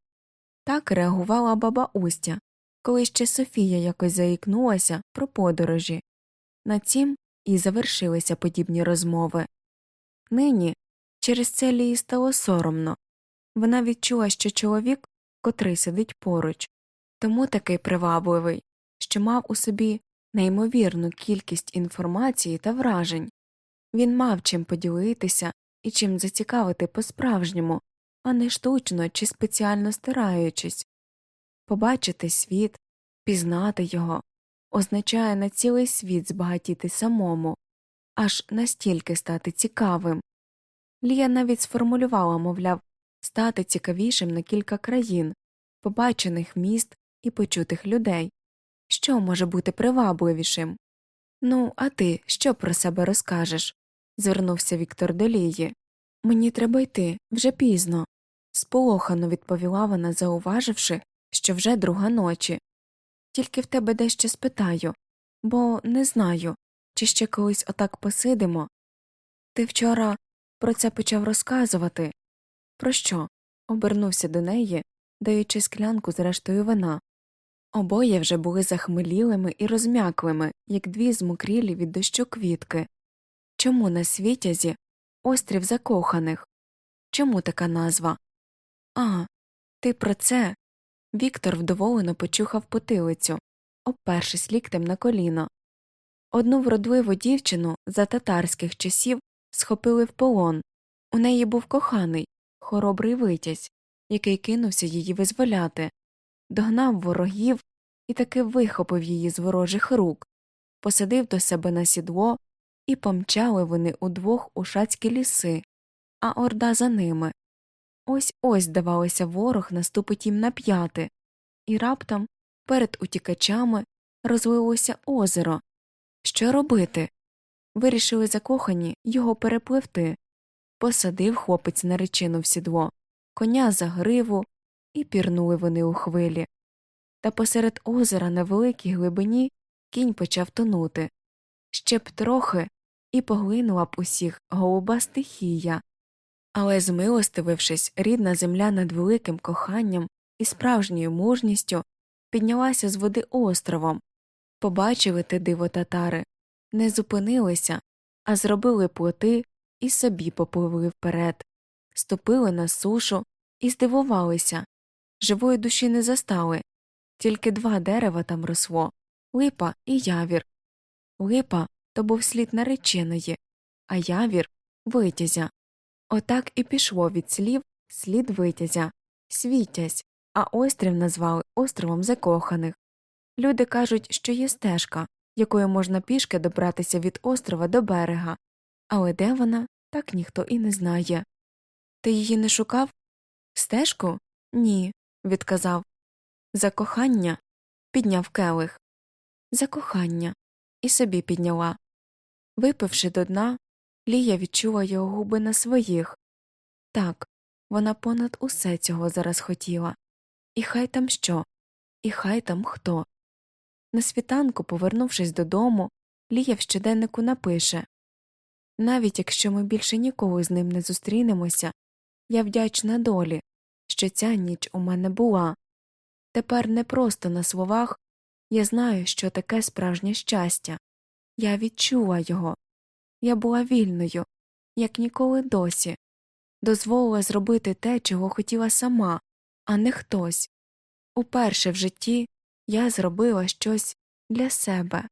Так реагувала баба Устя, коли ще Софія якось заікнулася про подорожі. На цім і завершилися подібні розмови. Нині через це Лії стало соромно вона відчула, що чоловік, котрий сидить поруч, тому такий привабливий, що мав у собі неймовірну кількість інформації та вражень. Він мав чим поділитися і чим зацікавити по справжньому, а не штучно чи спеціально стираючись. Побачити світ, пізнати його означає на цілий світ збагатіти самому, аж настільки стати цікавим. Лія навіть сформулювала, мовляв, стати цікавішим на кілька країн, побачених міст і почутих людей. Що може бути привабливішим? Ну, а ти що про себе розкажеш? звернувся Віктор до Лії. Мені треба йти, вже пізно. Сполохано відповіла вона, зауваживши, що вже друга ночі. Тільки в тебе дещо спитаю, бо не знаю, чи ще колись отак посидимо. Ти вчора про це почав розказувати. Про що? обернувся до неї, даючи склянку з рештою вина. Обоє вже були захмелілими і розм'яклими, як дві змокрілі від дощу квітки. Чому на світязі острів закоханих? Чому така назва? А, ти про це. Віктор вдоволено почухав потилицю, обпершись ліктем на коліно. Одну вродливу дівчину за татарських часів схопили в полон. У неї був коханий, хоробрий витязь, який кинувся її визволяти, догнав ворогів і таки вихопив її з ворожих рук, посадив до себе на сідло, і помчали вони удвох у шацькі ліси, а орда за ними. Ось ось, здавалося, ворог наступить їм на п'яти, і раптом перед утікачами розлилося озеро. Що робити? Вирішили закохані його перепливти. Посадив хлопець наречену в сідло, коня за гриву, і пірнули вони у хвилі. Та посеред озера на великій глибині кінь почав тонути. Ще б трохи і поглинула б усіх голуба стихія. Але, змилостивившись, рідна земля над великим коханням і справжньою мужністю піднялася з води островом. Побачили те диво татари, не зупинилися, а зробили плоти і собі попливли вперед, ступили на сушу і здивувалися. Живої душі не застали, тільки два дерева там росло липа і явір. Липа то був слід нареченої, а явір витязя. Отак і пішло від слів слід витязя, світязь, а острів назвали островом закоханих. Люди кажуть, що є стежка, якою можна пішки добратися від острова до берега, але де вона, так ніхто і не знає. Ти її не шукав? Стежку? Ні, відказав. За кохання підняв келих. За кохання. І собі підняла. Випивши до дна, Лія відчула його губи на своїх. Так, вона понад усе цього зараз хотіла. І хай там що, і хай там хто. На світанку, повернувшись додому, Лія в щоденнику напише навіть якщо ми більше ніколи з ним не зустрінемося, я вдячна долі, що ця ніч у мене була. Тепер не просто на словах я знаю, що таке справжнє щастя. Я відчула його. Я була вільною, як ніколи досі, дозволила зробити те, чого хотіла сама, а не хтось. Уперше в житті я зробила щось для себе.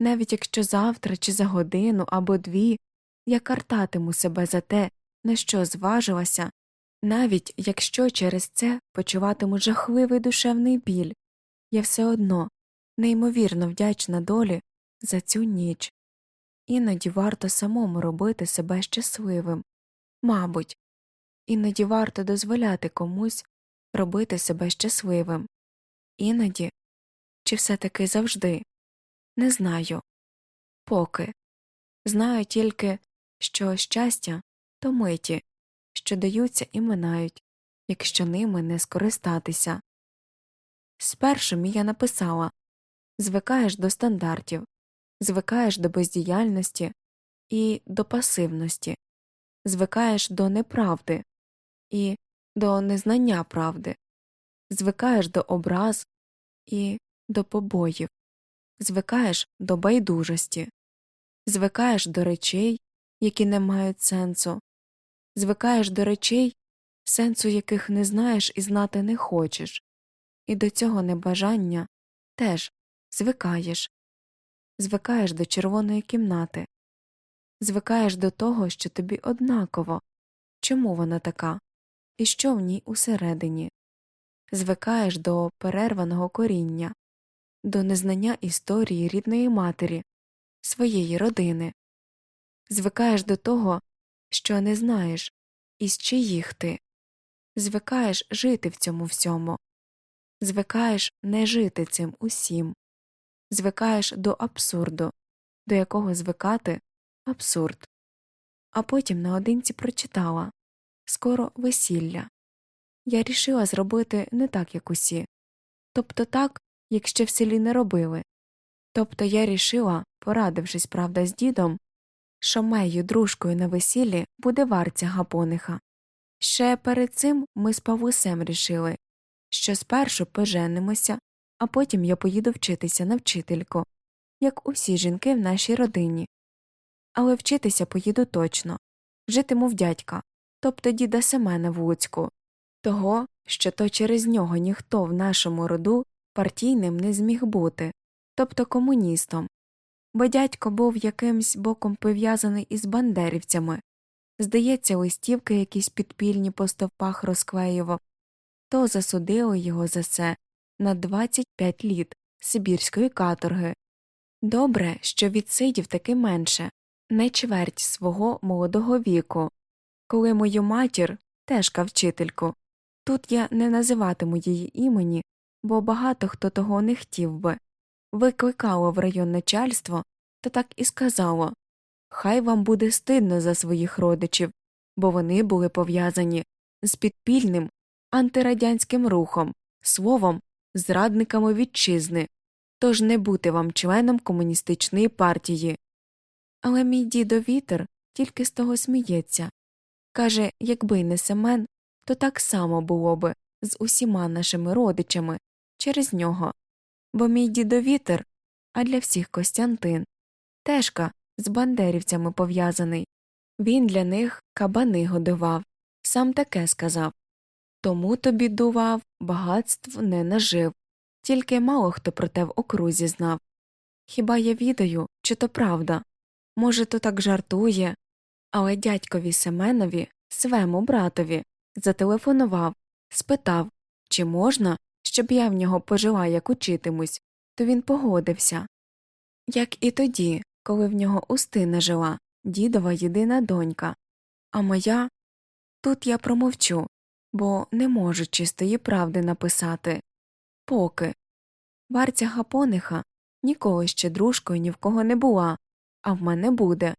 Навіть якщо завтра чи за годину або дві я картатиму себе за те, на що зважилася, навіть якщо через це почуватиму жахливий душевний біль, я все одно неймовірно вдячна долі за цю ніч. Іноді варто самому робити себе щасливим. Мабуть, іноді варто дозволяти комусь робити себе щасливим. Іноді чи все таки завжди не знаю. Поки знаю тільки, що щастя то миті, що даються і минають, якщо ними не скористатися. Спершу Мія написала звикаєш до стандартів, звикаєш до бездіяльності і до пасивності, звикаєш до неправди і до незнання правди, звикаєш до образ і до побоїв, звикаєш до байдужості, звикаєш до речей, які не мають сенсу, звикаєш до речей, сенсу яких не знаєш і знати не хочеш, і до цього небажання теж звикаєш, звикаєш до червоної кімнати, звикаєш до того, що тобі однаково, чому вона така, і що в ній усередині, звикаєш до перерваного коріння, до незнання історії рідної матері, своєї родини, звикаєш до того, що не знаєш, із чиїх ти, звикаєш жити в цьому всьому, звикаєш не жити цим усім, звикаєш до абсурду, до якого звикати абсурд. А потім наодинці прочитала. Скоро весілля. Я рішила зробити не так, як усі, тобто так, як ще в селі не робили. Тобто я рішила, порадившись, правда, з дідом, що моєю дружкою на весіллі буде варця гапониха. Ще перед цим ми з Павусем рішили, що спершу поженимося, а потім я поїду вчитися на вчительку, як усі жінки в нашій родині. Але вчитися поїду точно житиму в дядька, тобто діда Семена в Луцьку, того, що то через нього ніхто в нашому роду партійним не зміг бути, тобто комуністом, бо дядько був якимсь боком пов'язаний із бандерівцями, здається, листівки якісь підпільні по стовпах розклеював, то засудили його за це на 25 літ Сибірської каторги. Добре, що відсидів таки менше, не чверть свого молодого віку, коли мою матір, тежка вчительку, тут я не називатиму її імені, бо багато хто того не хотів би, викликало в район начальство, то так і сказало Хай вам буде стидно за своїх родичів, бо вони були пов'язані з підпільним антирадянським рухом, словом, зрадниками вітчизни, тож не бути вам членом комуністичної партії. Але мій дідо вітер тільки з того сміється. Каже, якби не Семен, то так само було би з усіма нашими родичами через нього. Бо мій дідо вітер, а для всіх Костянтин, тежка з бандерівцями пов'язаний. Він для них кабани годував, сам таке сказав. Тому тобі дував, багатств не нажив, тільки мало хто про те в окрузі знав. Хіба я відаю, чи то правда? Може, то так жартує, але дядькові Семенові, свему братові, зателефонував, спитав, чи можна, щоб я в нього пожила, як учитимусь, то він погодився. Як і тоді, коли в нього Устина жила, дідова єдина донька, а моя Тут я промовчу, бо не можу чистої правди написати. Поки. Варця Гапониха ніколи ще дружкою ні в кого не була, а в мене буде,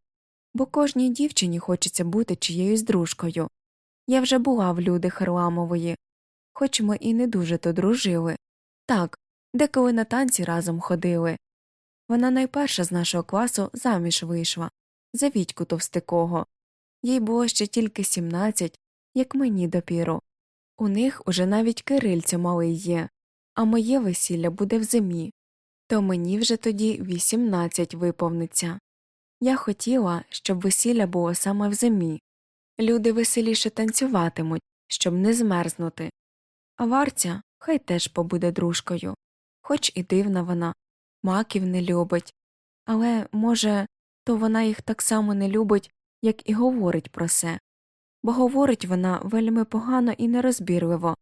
бо кожній дівчині хочеться бути чиєюсь дружкою. Я вже була в люди Харламової, хоч ми і не дуже то дружили. Так, деколи на танці разом ходили. Вона найперша з нашого класу заміж вийшла за Вітьку товстикого. Їй було ще тільки сімнадцять, як мені допіру. У них уже навіть кирильця малий є, а моє весілля буде в зимі, то мені вже тоді вісімнадцять виповниться. Я хотіла, щоб весілля було саме в зимі. Люди веселіше танцюватимуть, щоб не змерзнути. А Варця хай теж побуде дружкою, хоч і дивна вона, маків не любить, але, може, то вона їх так само не любить, як і говорить про се, бо говорить вона вельми погано і нерозбірливо,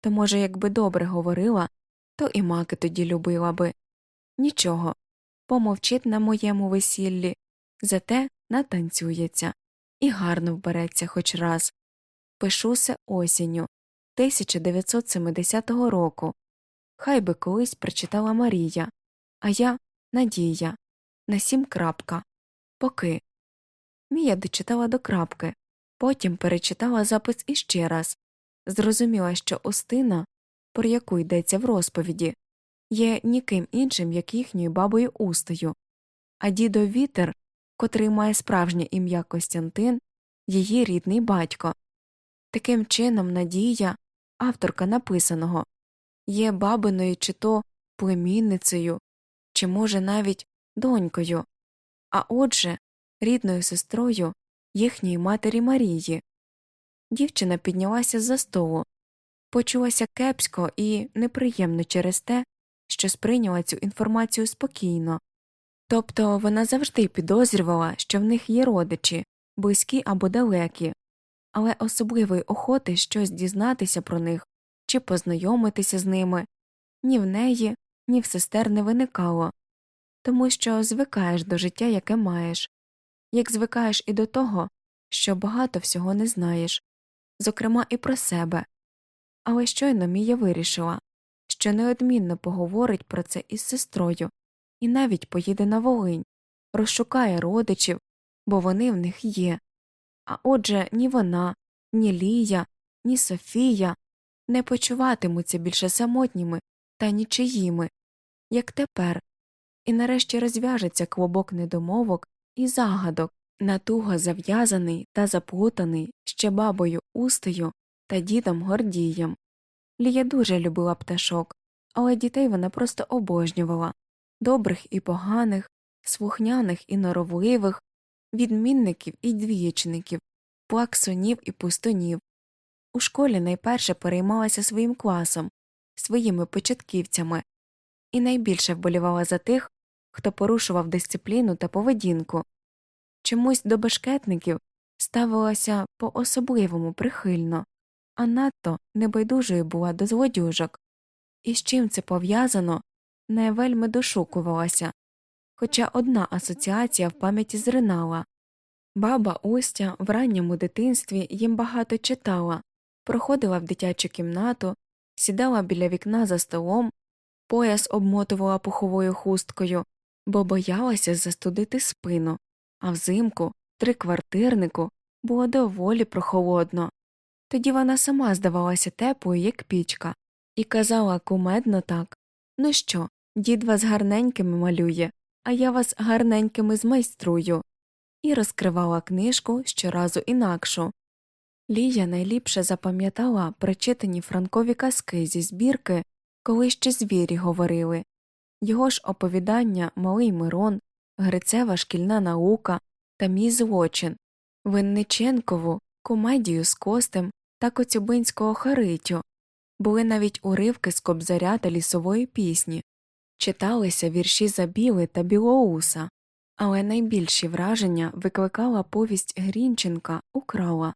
то, може, якби добре говорила, то і маки тоді любила би. Нічого, помовчить на моєму весіллі, зате натанцюється і гарно вбереться хоч раз. Пишуся осінню 1970 року. Хай би колись прочитала Марія, а я Надія, на сім крапка, поки. Мія дочитала до крапки, потім перечитала запис іще раз, зрозуміла, що Остина, про яку йдеться в розповіді, є ніким іншим, як їхньою бабою Устою, а дідо Вітер, котрий має справжнє ім'я Костянтин, її рідний батько. Таким чином, Надія, авторка написаного, є бабиною чи то племінницею, чи, може, навіть донькою, а отже, рідною сестрою їхньої матері Марії. Дівчина піднялася за столу, почулася кепсько і неприємно через те, що сприйняла цю інформацію спокійно. Тобто вона завжди підозрювала, що в них є родичі, близькі або далекі, але особливої охоти щось дізнатися про них чи познайомитися з ними ні в неї, ні в сестер не виникало, тому що звикаєш до життя, яке маєш, як звикаєш і до того, що багато всього не знаєш, зокрема і про себе. Але щойно Мія вирішила, що неодмінно поговорить про це із сестрою і навіть поїде на Волинь, розшукає родичів, бо вони в них є. А отже, ні вона, ні Лія, ні Софія не почуватимуться більше самотніми та нічиїми, як тепер, і нарешті розв'яжеться клобок недомовок і загадок, натуго зав'язаний та заплутаний ще бабою Устою та дідом Гордієм. Лія дуже любила пташок, але дітей вона просто обожнювала добрих і поганих, слухняних і норовливих, відмінників і двієчників, плаксунів і пустунів. У школі найперше переймалася своїм класом, своїми початківцями, і найбільше вболівала за тих, хто порушував дисципліну та поведінку. Чомусь до бешкетників ставилася по особливому прихильно, а надто небайдужою була до злодюжок, і з чим це пов'язано, не вельми дошукувалася, хоча одна асоціація в пам'яті зринала баба Устя в ранньому дитинстві їм багато читала, проходила в дитячу кімнату, сідала біля вікна за столом, пояс обмотувала пуховою хусткою, бо боялася застудити спину, а взимку, триквартирнику, було доволі прохолодно. Тоді вона сама здавалася теплою, як пічка, і казала кумедно так Ну що, дід вас гарненькими малює, а я вас гарненькими змайструю, і розкривала книжку щоразу інакшу. Лія найліпше запам'ятала прочитані Франкові казки зі збірки, коли ще звірі говорили. Його ж оповідання Малий Мирон, Грицева шкільна наука та мій злочин, Винниченкову, комедію з костем та Коцюбинського Харитю, були навіть уривки з кобзаря та лісової пісні, читалися вірші Забіли та Білоуса, але найбільші враження викликала повість Грінченка Украла,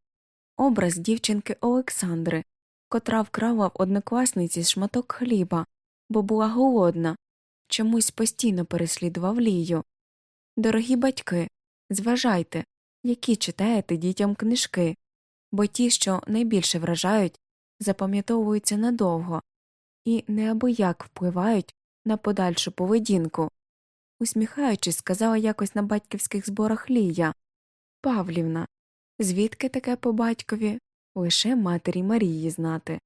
образ дівчинки Олександри, котра вкрала в однокласниці шматок хліба, бо була голодна, чомусь постійно переслідував лію. Дорогі батьки, зважайте, які читаєте дітям книжки, бо ті, що найбільше вражають, запам'ятовуються надовго і неабияк впливають на подальшу поведінку. Усміхаючись, сказала якось на батьківських зборах Лія Павлівна, звідки таке по батькові лише матері Марії знати.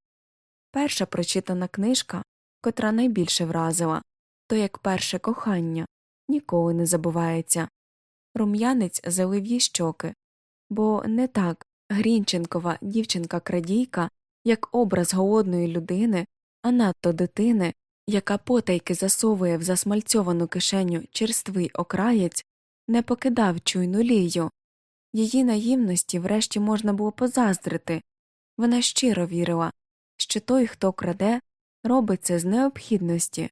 Перша прочитана книжка, котра найбільше вразила, то як перше кохання, ніколи не забувається. Рум'янець залив їй щоки, бо не так Грінченкова дівчинка крадійка, як образ голодної людини, а надто дитини, яка потайки засовує в засмальцьовану кишеню черствий окраєць, не покидав чуйну лію. Її наївності врешті можна було позаздрити вона щиро вірила, що той, хто краде, робить це з необхідності,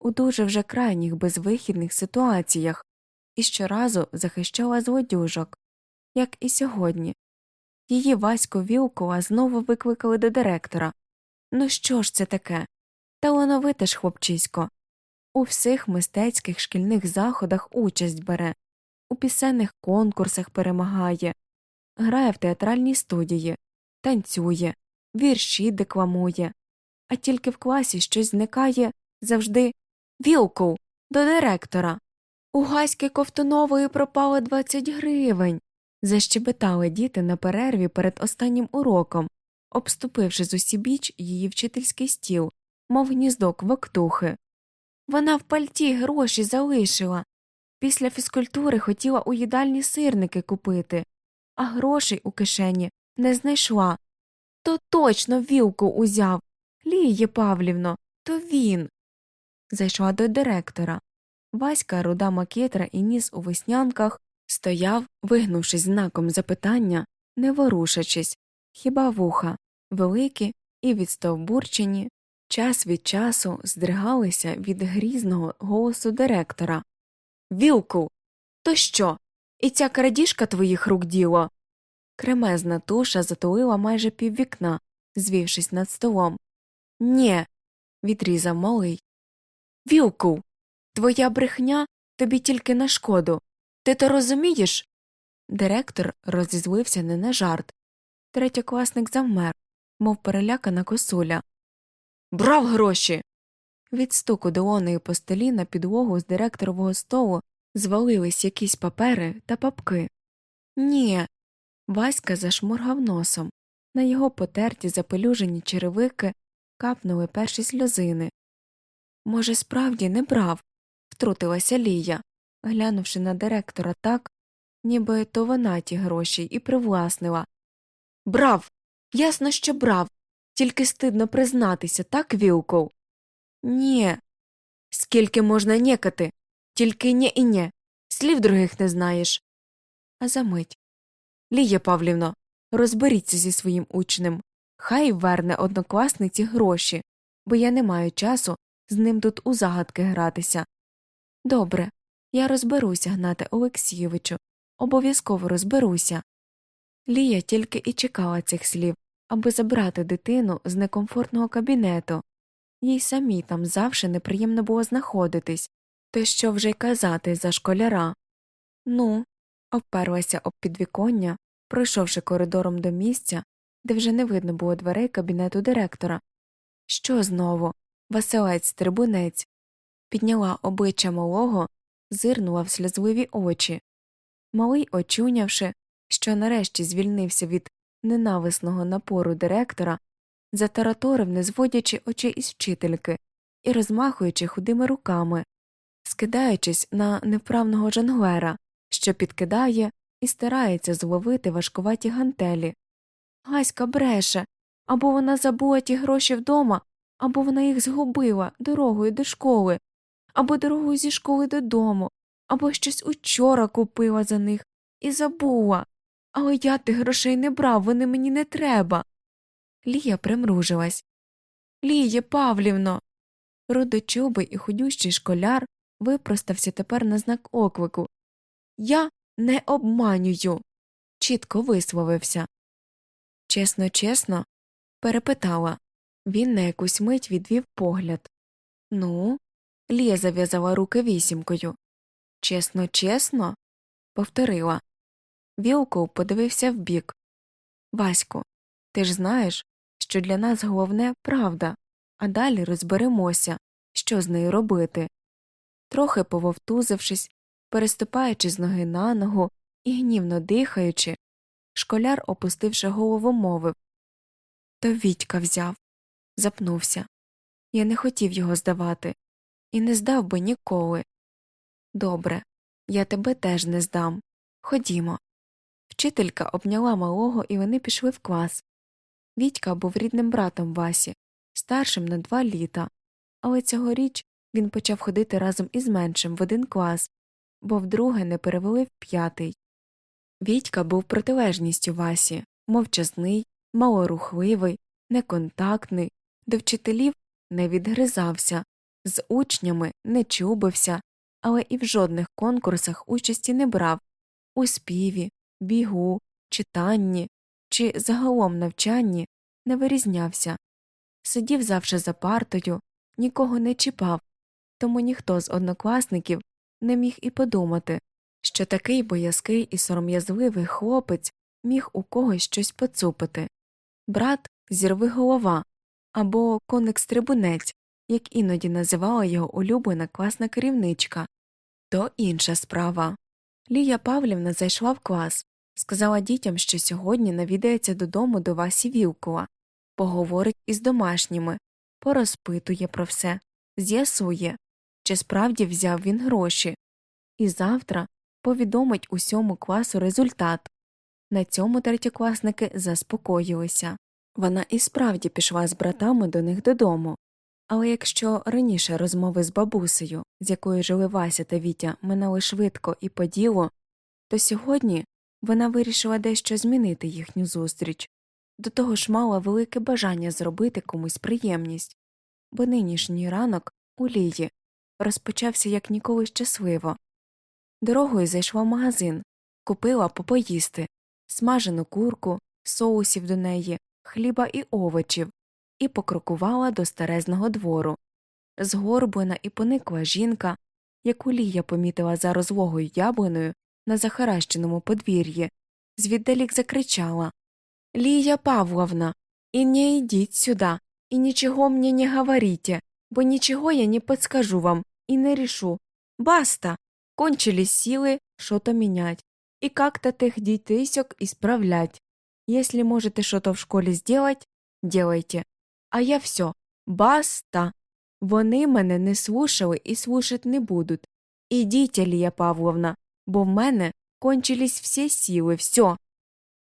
у дуже вже крайніх безвихідних ситуаціях і щоразу захищала злодюжок, як і сьогодні. Її Ваську Вілкова знову викликали до директора. Ну що ж це таке? Талановите ж хлопчисько. У всіх мистецьких шкільних заходах участь бере, у пісенних конкурсах перемагає, грає в театральній студії, танцює, вірші декламує, а тільки в класі щось зникає завжди Вілков, до директора. У Гаськи Ковтунової пропало 20 гривень. защебетали діти на перерві перед останнім уроком, обступивши з усібіч її вчительський стіл, мов гніздок вактухи. Вона в пальті гроші залишила. Після фізкультури хотіла у їдальні сирники купити, а грошей у кишені не знайшла. То точно вілку узяв. Ліє Павлівно, то він. Зайшла до директора. Васька, руда макетра і ніс у веснянках, стояв, вигнувшись знаком запитання, не ворушачись, хіба вуха, великі і відстовбурчені, час від часу здригалися від грізного голосу директора. Вілку, то що? І ця крадіжка твоїх рук діло. Кремезна туша затулила майже піввікна, звівшись над столом. Нє, відрізав малий. Вілку, твоя брехня тобі тільки на шкоду. Ти то розумієш? Директор розізлився не на жарт. Третьокласник завмер, мов перелякана косуля. Брав гроші. Від стуку долонею по столі на підлогу з директорового столу звалились якісь папери та папки. Ні. Васька зашморгав носом. На його потерті запелюжені черевики капнули перші сльозини. Може, справді не брав, втрутилася Лія, глянувши на директора так, ніби то вона ті гроші і привласнила. Брав. Ясно, що брав. Тільки стидно признатися, так, Вілков? Нє. Скільки можна нєкати? Тільки нє і нє. Слів других не знаєш. А за мить. Лія Павлівно, розберіться зі своїм учнем. Хай верне однокласниці гроші, бо я не маю часу з ним тут у загадки гратися. Добре, я розберуся, Гнате Олексійовичу, обов'язково розберуся. Лія тільки і чекала цих слів, аби забрати дитину з некомфортного кабінету. Їй самій там завжди неприємно було знаходитись, то що вже й казати за школяра. Ну, обперлася об підвіконня, пройшовши коридором до місця, де вже не видно було дверей кабінету директора. Що знову? Василець трибунець, підняла обличчя малого, зирнула в сльозливі очі. Малий, очунявши, що нарешті звільнився від ненависного напору директора, затараторив, не зводячи очей із вчительки і розмахуючи худими руками, скидаючись на невправного жонглера, що підкидає і старається зловити важкуваті гантелі. Гаська бреше або вона забула ті гроші вдома, або вона їх згубила дорогою до школи, або дорогою зі школи додому, або щось учора купила за них і забула. Але я тих грошей не брав, вони мені не треба. Лія примружилась. Ліє Павлівно. Рудочубий і худющий школяр випростався тепер на знак оклику. Я не обманюю. чітко висловився. Чесно, чесно, перепитала. Він на якусь мить відвів погляд. Ну, Лія зав'язала руки вісімкою. Чесно, чесно, повторила. Вілков подивився вбік. Васько, ти ж знаєш, що для нас головне правда, а далі розберемося, що з нею робити. Трохи пововтузившись, переступаючи з ноги на ногу і гнівно дихаючи, школяр, опустивши голову, мовив То Вітька взяв, запнувся. Я не хотів його здавати, і не здав би ніколи. Добре, я тебе теж не здам. Ходімо. Вчителька обняла малого, і вони пішли в клас. Вітька був рідним братом Васі, старшим на два літа, але цьогоріч він почав ходити разом із меншим в один клас, бо вдруге не перевели в п'ятий. Вітька був протилежністю Васі, мовчазний, малорухливий, неконтактний, до вчителів не відгризався, з учнями не чубився, але і в жодних конкурсах участі не брав у співі, бігу, читанні чи загалом навчанні не вирізнявся. Сидів завжди за партою, нікого не чіпав, тому ніхто з однокласників не міг і подумати, що такий боязкий і сором'язливий хлопець міг у когось щось поцупити. Брат зірви голова або коник стрибунець, як іноді називала його улюблена класна керівничка. То інша справа. Лія Павлівна зайшла в клас, сказала дітям, що сьогодні навідається додому до Васі Вілкова, поговорить із домашніми, порозпитує про все, з'ясує, чи справді взяв він гроші, і завтра повідомить усьому класу результат. На цьому третьокласники заспокоїлися. Вона і справді пішла з братами до них додому. Але якщо раніше розмови з бабусею, з якою жили Вася та Вітя, минали швидко і по ділу, то сьогодні вона вирішила дещо змінити їхню зустріч, до того ж мала велике бажання зробити комусь приємність, бо нинішній ранок у Лії розпочався як ніколи щасливо. Дорогою зайшла в магазин, купила попоїсти, смажену курку, соусів до неї, хліба і овочів, і покрокувала до старезного двору. Згорблена і поникла жінка, яку Лія помітила за розлогою яблуною на захаращеному подвір'ї, звіддалік закричала Лія Павловна, і не йдіть сюди, і нічого мені не говорите, бо нічого я не подскажу вам і не решу. Баста! Кончились силы что-то менять. И как-то тех детейсек исправлять. Если можете что-то в школі сделать, делайте. А я все. Баста. Вони мене не слушали і слушать не будуть. Ідіть, Лія Павловна, бо в мене кончились всі сили, все.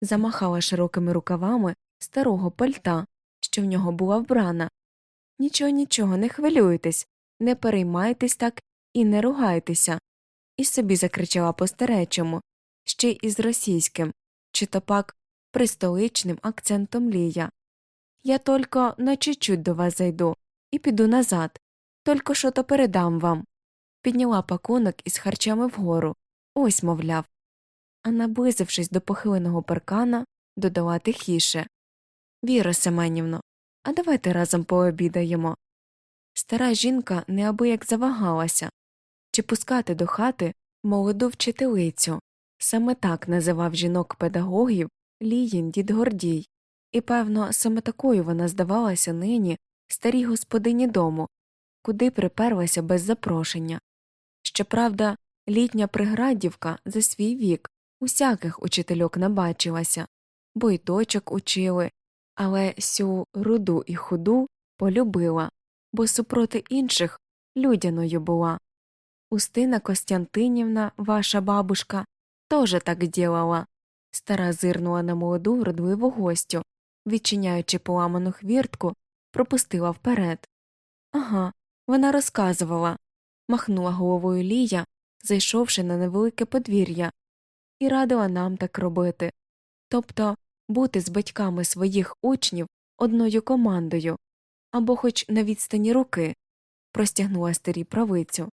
Замахала широкими рукавами старого пальта, що в нього була вбрана. Нічого, нічого, не хвилюйтесь, не переймайтесь так і не ругайтеся. І собі закричала по старечому, ще й із російським, чи то пак пристоличним акцентом Лія. Я тільки на чуть-чуть до вас зайду і піду назад, тільки що то передам вам. Підняла пакунок із харчами вгору, ось, мовляв. А наблизившись до похиленого паркана, додала тихіше Віра Семенівно, а давайте разом пообідаємо. Стара жінка неабияк завагалася чи пускати до хати молоду вчителицю. Саме так називав жінок педагогів Ліїн дід Гордій, і, певно, саме такою вона здавалася нині старій господині дому, куди приперлася без запрошення. Щоправда, літня приградівка за свій вік усяких учительок набачилася, бо й дочок учили, але сю руду і худу полюбила, бо супроти інших людяною була. Устина Костянтинівна, ваша бабушка, тоже так ділала. Стара зирнула на молоду вродливу гостю, відчиняючи поламану хвіртку, пропустила вперед. Ага, вона розказувала, махнула головою Лія, зайшовши на невелике подвір'я, і радила нам так робити тобто бути з батьками своїх учнів одною командою або хоч на відстані руки, простягнула старій правицю.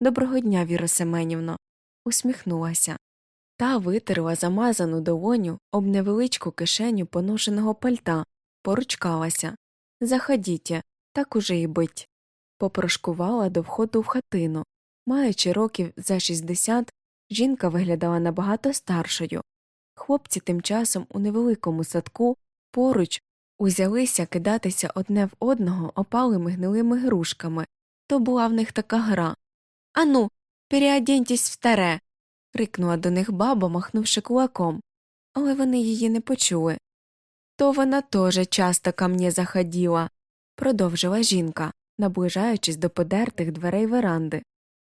Доброго дня, Віра Семенівно. усміхнулася. Та витерла замазану долоню об невеличку кишеню поношеного пальта, поручкалася. Заходіть, так уже й бить. Попрошкувала до входу в хатину. Маючи років за 60, жінка виглядала набагато старшою. хлопці тим часом у невеликому садку поруч узялися кидатися одне в одного опалими гнилими грушками. То була в них така гра. Ану, переоденьтесь в старе. Рикнула до них баба, махнувши кулаком, але вони її не почули. То вона теж часто ко мне заходила, продовжила жінка, наближаючись до подертих дверей веранди.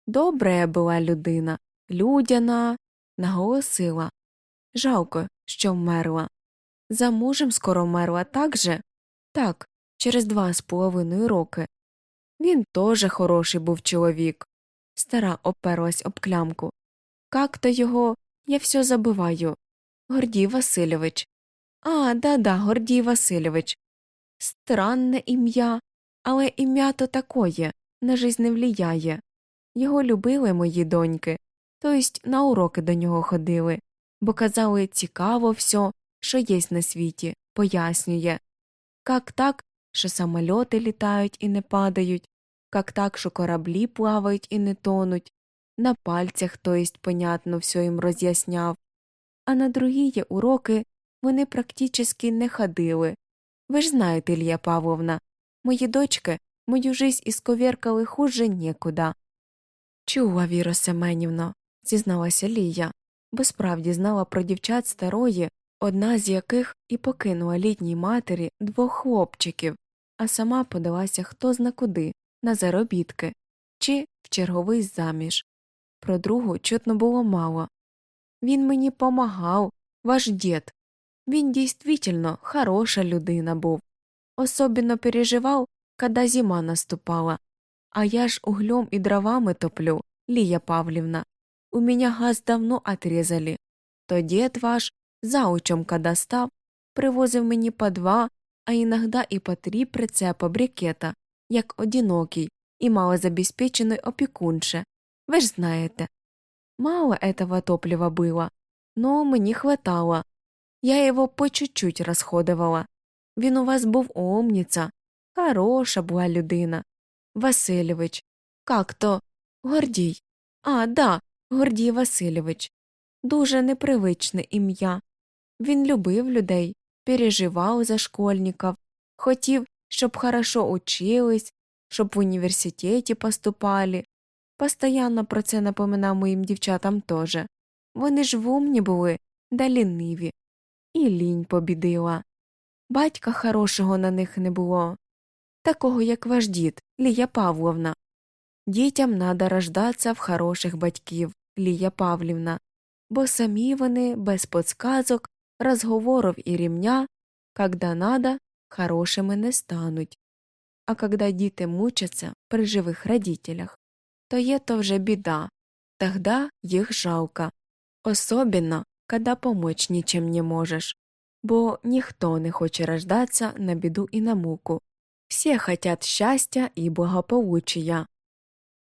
Добра була людина, людяна, наголосила. Жалко, що вмерла. За мужем скоро вмерла так же? Так, через два з половиною роки. Він теж хороший був чоловік. Стара оперлась об клямку. Как то його, я все забиваю. Гордій Васильович. А, да-да, Гордій Васильович. Странне ім'я, але ім'я то такое, на жизнь не влияє. Його любили мої доньки, то єсть на уроки до нього ходили, бо казали цікаво все, що єсть на світі, пояснює. Как так, що самольоти літають і не падають, как так, що кораблі плавають і не тонуть, на пальцях, то єсть, понятно, все їм роз'ясняв. А на другі уроки вони практически не ходили. Ви ж знаєте, Ілля Павловна, мої дочки мою жизнь ісковіркали хуже нікуда. Чула, Віро Семенівно, зізналася Лія, бо справді знала про дівчат старої, одна з яких і покинула літній матері двох хлопчиків, а сама подалася хто зна куди, на заробітки чи в черговий заміж. Про другу чутно було мало. Він мені помагав, ваш дід. Він дійсно хороша людина був. Особенно переживав, когда зима наступала. А я ж углем и дровами топлю, Лия Павловна. У меня газ давно отрезали. То дед ваш, заучом когда став, привозив мені по два, а іногда і по три прицепа брикета, як одинокий і малозабезпечений опікунше. Ви ж знаєте. Мало этого топлива было, но мені хватало. Я его по чуть-чуть расходовала. Він у вас був умниця, хороша була людина. Васильович. Как то? Гордій. А, да, Гордій Васильович. Дуже непривичне ім'я. Він любив людей, переживав за школьників, хотів, щоб хорошо учились, щоб в університеті поступали. Постоянно про це напоминав моїм дівчатам теж. Вони ж в умні були, да ліниві. І лінь побідила. Батька хорошого на них не було. Такого, як ваш дід, Лія Павловна. Дітям надо рождаться в хороших батьків, Лія Павлівна, бо самі вони без подсказок, розговорів і рівня, когда надо, хорошими не стануть. А когда діти мучаться при живих родителях, то є то вже біда, тогда їх жалко, особенно, когда помочь нічим не можеш, бо ніхто не хоче рождаться на біду і на муку. Всі хотят щастя і благополуччя.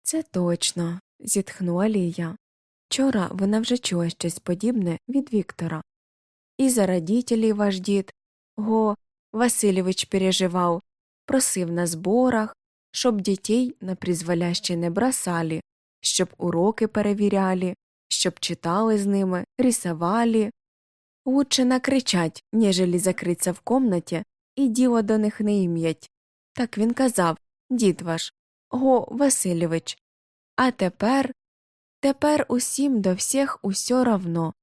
Це точно, зітхнула Лія. Вчора вона вже чула щось подібне від Віктора. І за родителей ваш дід, го, Васильович переживав, просив на зборах, щоб дітей на призволяще не бросали, щоб уроки перевіряли, щоб читали з ними, рисовали. Лучше накричать, нежели закриться в комнаті і діло до них не ім'ять. Так він казав, дід ваш, го Васильович. А тепер тепер усім до всіх усьо равно.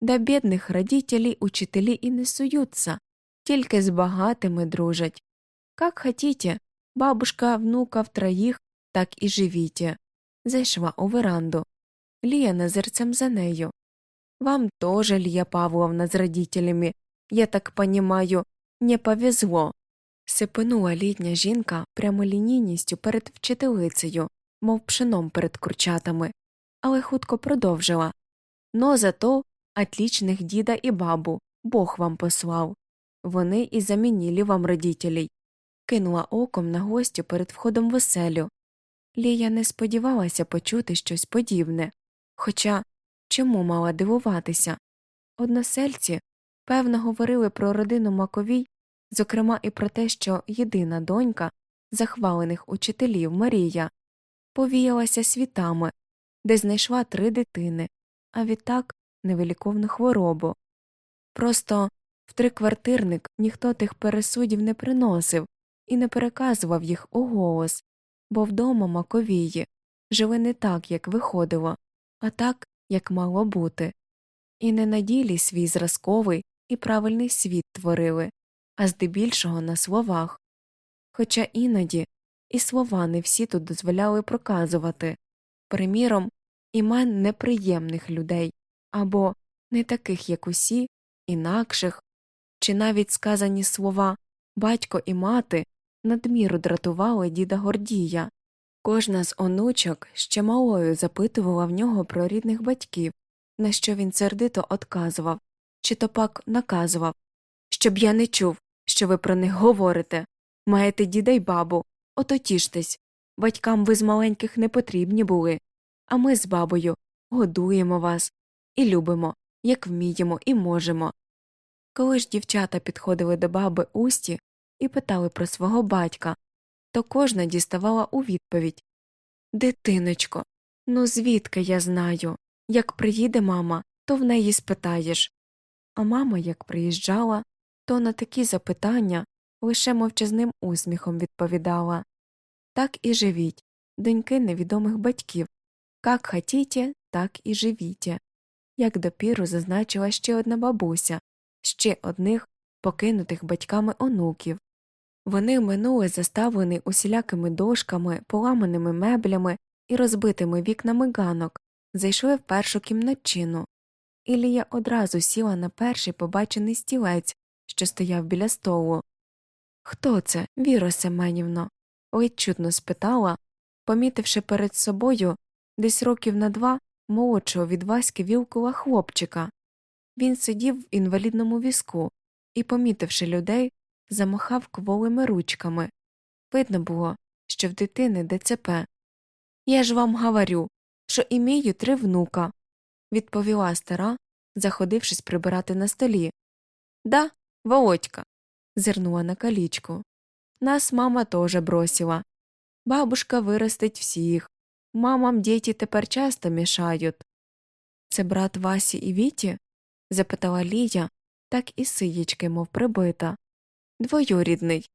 До бідних родителей учителі і не суються, тільки з багатими дружать. Как хотите, бабушка, внуков троїх, так і живіте. Зайшла у веранду. Лія назирцем за нею. Вам тоже, Лія Павловна, з родителями, я так понимаю, не повезло. Сипинула літня жінка прямолінійністю перед вчителицею, мов пшеном перед курчатами, але хутко продовжила Но зато отлічних діда і бабу Бог вам послав. Вони і замінили вам родителей. Кинула оком на гостю перед входом в оселю. Лія не сподівалася почути щось подібне. Хоча чому мала дивуватися? Односельці, певно, говорили про родину Маковій зокрема і про те, що єдина донька захвалених учителів Марія повіялася світами, де знайшла три дитини, а відтак невеликовну хворобу. Просто в триквартирник ніхто тих пересудів не приносив і не переказував їх у голос, бо вдома маковії жили не так, як виходило, а так, як мало бути, і не на ділі свій зразковий і правильний світ творили, а здебільшого на словах. Хоча іноді і слова не всі тут дозволяли проказувати, приміром, імен неприємних людей або не таких, як усі, інакших, чи навіть сказані слова батько і мати надміру дратували діда Гордія. Кожна з онучок ще малою запитувала в нього про рідних батьків, на що він сердито отказував, чи то пак наказував, щоб я не чув, що ви про них говорите. Маєте діда й бабу, ото тіштесь. Батькам ви з маленьких не потрібні були, а ми з бабою годуємо вас і любимо, як вміємо і можемо. Коли ж дівчата підходили до баби Усті і питали про свого батька, то кожна діставала у відповідь Дитиночко, ну звідки я знаю? Як приїде мама, то в неї спитаєш. А мама, як приїжджала, то на такі запитання лише мовчазним усміхом відповідала Так і живіть, доньки невідомих батьків. Как хотіте, так і живіте. Як допіру зазначила ще одна бабуся, ще одних покинутих батьками онуків. Вони минули заставлені усілякими дошками, поламаними меблями і розбитими вікнами ганок, зайшли в першу кімнатчину. Ілія одразу сіла на перший побачений стілець, що стояв біля столу. Хто це, Віро Семенівно? ледь чутно спитала, помітивши перед собою десь років на два молодшого від Васьки вілкула хлопчика. Він сидів в інвалідному візку і, помітивши людей, замахав кволими ручками. Видно було, що в дитини ДЦП. Я ж вам говорю, що імію три внука, відповіла стара, заходившись прибирати на столі. Да, Володька, зирнула на калічку. Нас мама тоже бросила. Бабушка виростить всіх. Мамам діти тепер часто мішають. Це брат Васі і Віті? Запитала Лія, так і сиєчки, мов прибита. Двоюрідний.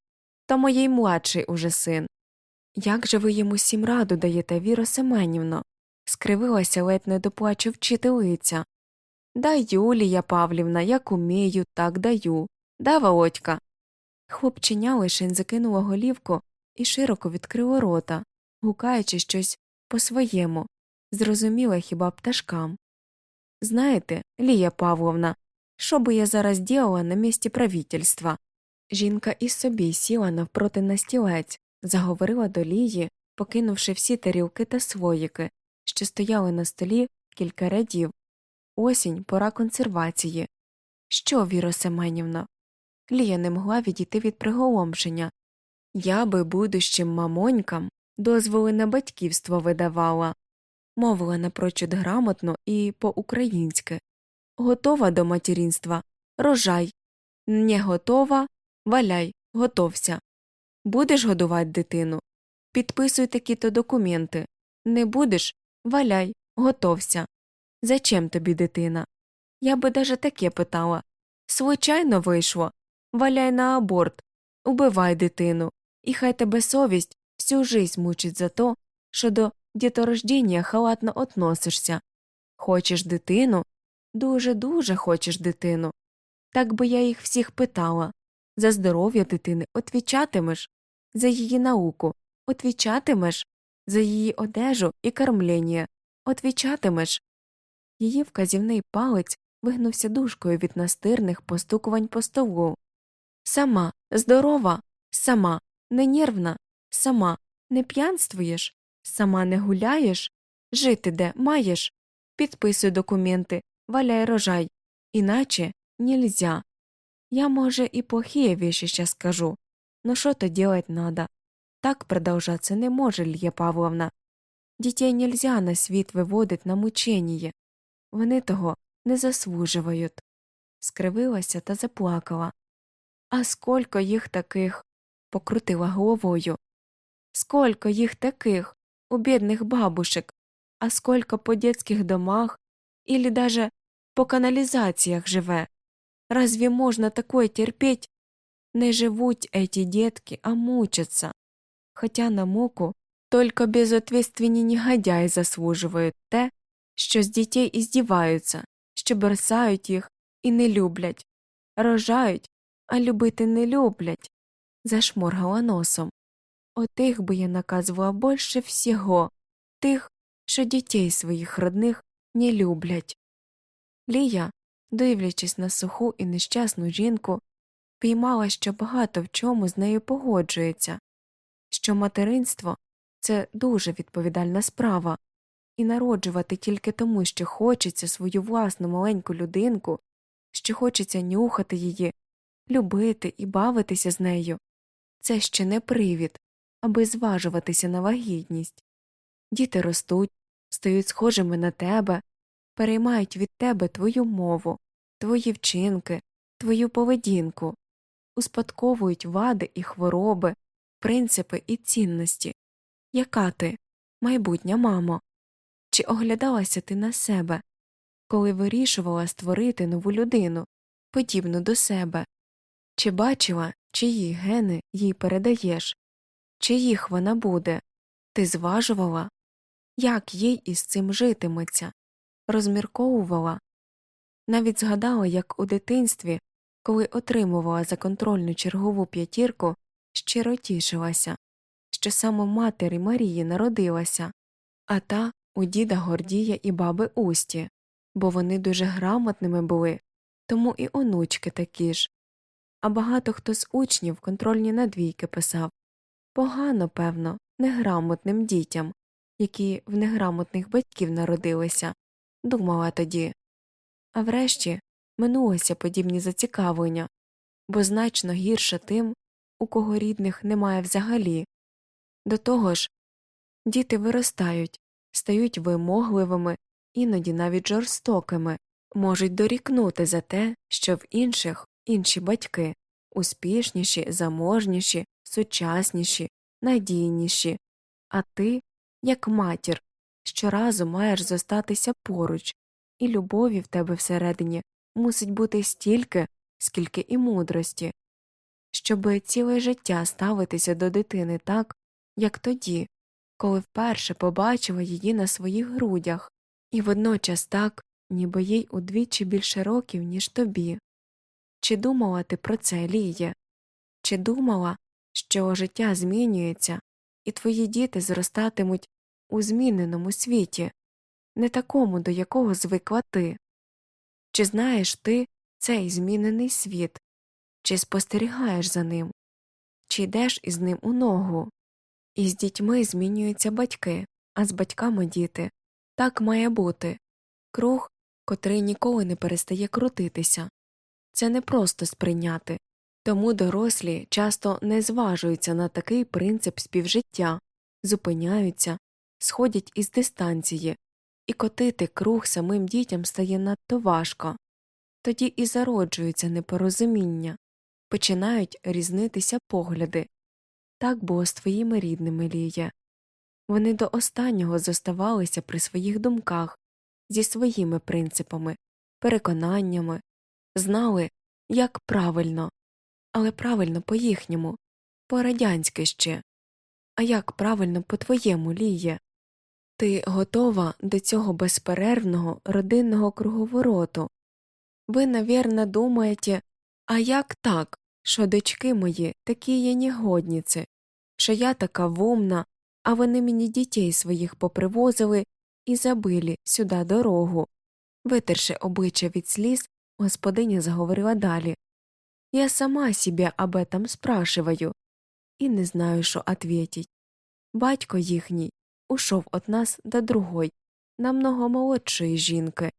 Та моїй младший уже син. Як же ви йому сім раду даєте, Віро Семенівно? скривилася ледь не до плачу вчителиця. Даю, Лія Павлівна, як умію, так даю. Да, Володька. Хлопченя лишень закинуло голівку і широко відкрило рота, гукаючи щось по своєму, зрозуміле хіба пташкам. Знаєте, Лія Павловна, що би я зараз діяла на місці правительства? Жінка і собі сіла навпроти на стілець, заговорила до Лії, покинувши всі тарілки та своїки, що стояли на столі кілька рядів. Осінь пора консервації. Що, Віро Семенівно? Лія не могла відійти від приголомшення. Я би будущим мамонькам дозволи на батьківство видавала, мовила напрочуд грамотно і по українськи Готова до материнства рожай. Не готова валяй, готовся. Будеш годувати дитину? Підписуй такі то документи. Не будеш валяй, готовся. Зачем тобі дитина? Я би даже таке питала. Случайно вийшло. Валяй на аборт, убивай дитину, і хай тебе совість всю жизнь мучить за то, що до діторождіння халатно относишся. Хочеш дитину? Дуже дуже хочеш дитину. Так би я їх всіх питала. За здоров'я дитини отвічатимеш, за її науку отвічатимеш, за її одежу і кормлення отвічатимеш. Її вказівний палець вигнувся дужкою від настирних постукувань по столу. Сама, здорова, сама, не нервна, сама, не п'янствуєш, сама не гуляєш, жити де маєш, підписуй документи, валяй рожай, іначе нельзя. Я, може, и плохие вещи сейчас скажу, но что-то делать надо. Так продолжаться не може, Лья Павловна. Дітей нельзя на світ виводить на мученіє. Вони того не заслуживають. Скривилася та заплакала. А сколько їх таких? покрутила головою. Сколько їх таких, у бідних бабушек, а сколько по детських домах, или даже по каналізаціях живе. Разве можно такое терпеть? Не живуть эти детки, а мучатся. Хотя на муку только безответственні негодяї заслуживають те, що з дітей іздіваються, що бросають їх і не люблять, рожають, а любити не люблять, зашморгала носом. Отих би я наказувала більше всього, тих, що дітей своїх родних не люблять. Лія, дивлячись на суху і нещасну жінку, піймала, що багато в чому з нею погоджується, що материнство це дуже відповідальна справа, і народжувати тільки тому, що хочеться свою власну маленьку людинку, що хочеться нюхати її, любити і бавитися з нею це ще не привід, аби зважуватися на вагітність. Діти ростуть, стають схожими на тебе, переймають від тебе твою мову, твої вчинки, твою поведінку, успадковують вади і хвороби, принципи і цінності. Яка ти, майбутня мамо? Чи оглядалася ти на себе, коли вирішувала створити нову людину, подібну до себе? Чи бачила, чиї гени їй передаєш, чиїх вона буде? Ти зважувала? Як їй із цим житиметься? Розмірковувала? Навіть згадала, як у дитинстві, коли отримувала за контрольну чергову п'ятірку, щиро тішилася, що саме матері Марії народилася, а та у діда Гордія і баби Усті, бо вони дуже грамотними були, тому і онучки такі ж. А багато хто з учнів контрольні надвійки писав погано, певно, неграмотним дітям, які в неграмотних батьків народилися, думала тоді. А врешті минулося подібні зацікавлення, бо значно гірше тим, у кого рідних немає взагалі. До того ж, діти виростають, стають вимогливими, іноді навіть жорстокими, можуть дорікнути за те, що в інших інші батьки успішніші, заможніші, сучасніші, надійніші, а ти, як матір, щоразу маєш зостатися поруч, і любові в тебе всередині мусить бути стільки, скільки і мудрості, щоби ціле життя ставитися до дитини так, як тоді, коли вперше побачила її на своїх грудях, і водночас так, ніби їй удвічі більше років, ніж тобі. Чи думала ти про це, Ліє? Чи думала, що життя змінюється, і твої діти зростатимуть у зміненому світі, не такому, до якого звикла ти? Чи знаєш ти цей змінений світ, чи спостерігаєш за ним, чи йдеш із ним у ногу? І з дітьми змінюються батьки, а з батьками діти. Так має бути круг, котрий ніколи не перестає крутитися. Це не просто сприйняти, тому дорослі часто не зважуються на такий принцип співжиття, зупиняються, сходять із дистанції, і котити круг самим дітям стає надто важко, тоді і зароджується непорозуміння, починають різнитися погляди. Так було з твоїми рідними Лія. Вони до останнього зоставалися при своїх думках, зі своїми принципами, переконаннями, знали, як правильно, але правильно по їхньому, по радянськи ще. А як правильно по твоєму Ліє? Ти готова до цього безперервного родинного круговороту. Ви, навірно, думаєте, а як так, що дочки мої такі є негодніці, що я така вумна, а вони мені дітей своїх попривозили і забили сюди дорогу. Витерши обличчя від сліз, господиня заговорила далі. Я сама себе об этом спрашиваю і не знаю, що ответить. Батько їхній ушов від нас до другої, намного молодшої жінки.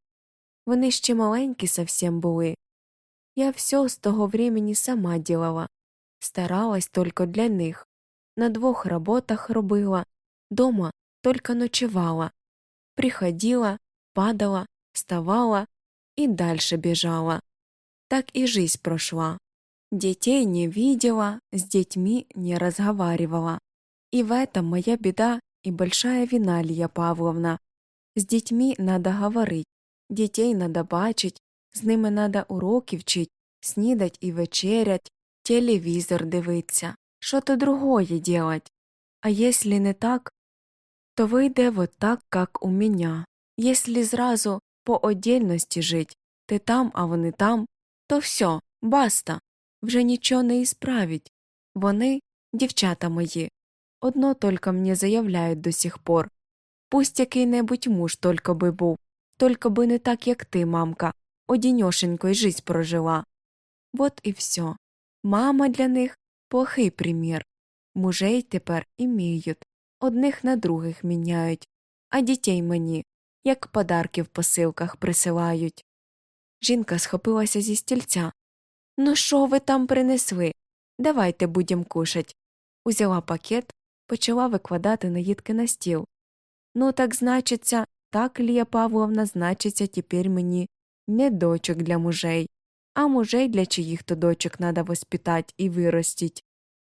Вони ще маленькі совсем були. Я все з того времени сама делала, старалась только для них, на двох работах робила, дома только ночевала, приходила, падала, вставала и дальше бежала. Так и жизнь прошла. Детей не видела, с детьми не разговаривала. И в этом моя беда и большая вина, Лия Павловна. С детьми надо говорить, детей надо бачить, з ними надо уроки вчить, снідать і вечерять, телевізор дивиться. Що то другое делать? А если не так, то вийде вот так, как у меня. Если зразу по отдельності жить, ти там, а вони там, то все, баста, вже нічого не ісправить. Вони, дівчата мої, одно только мені заявляють до сих пор. Пусть який-небудь муж только би був, только би не так, як ти, мамка, одіньошенько й жизнь прожила. Вот і все. Мама для них плохий примір. Мужей тепер іміють, одних на других міняють, а дітей мені, як подарки в посилках присилають. Жінка схопилася зі стільця. Ну що ви там принесли? Давайте будем кушать. Узяла пакет, почала викладати наїдки на стіл. Ну, так значиться, так, Лія Павловна, значиться, тепер мені не дочок для мужей, а мужей для чиїх то дочок надо воспитать і виростить.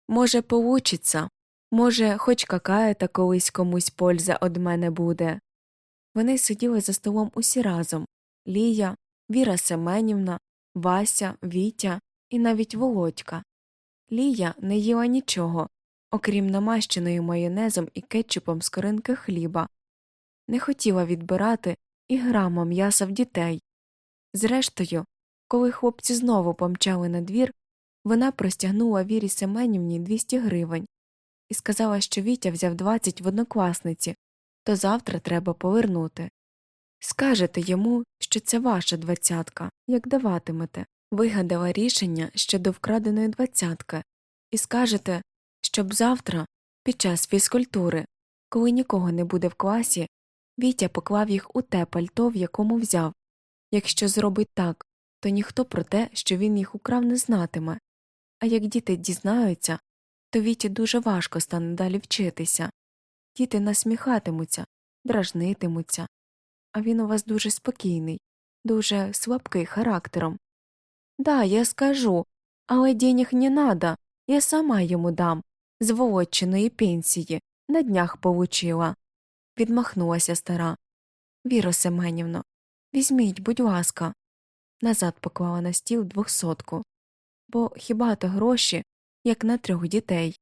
Може, получиться, може, хоч какая-то колись комусь польза од мене буде. Вони сиділи за столом усі разом Лія, Віра Семенівна, Вася, Вітя і навіть Володька. Лія не їла нічого, окрім намащеної майонезом і кетчупом скоринки хліба, не хотіла відбирати і грама м'яса в дітей. Зрештою, коли хлопці знову помчали на двір, вона простягнула Вірі Семенівні 200 гривень і сказала, що Вітя взяв 20 в однокласниці, то завтра треба повернути. Скажете йому, що це ваша двадцятка, як даватимете, вигадала рішення щодо вкраденої двадцятки, і скажете, щоб завтра, під час фізкультури, коли нікого не буде в класі, Вітя поклав їх у те пальто, в якому взяв. Якщо зробить так, то ніхто про те, що він їх украв, не знатиме. А як діти дізнаються, то Віті дуже важко стане далі вчитися. Діти насміхатимуться, дражнитимуться. А він у вас дуже спокійний, дуже слабкий характером. Да, я скажу, але денег не надо, я сама йому дам, з володчиної пенсії, на днях получила. Відмахнулася стара. Віро Семенівно, візьміть, будь ласка. Назад поклала на стіл двохсотку. Бо хіба то гроші, як на трьох дітей.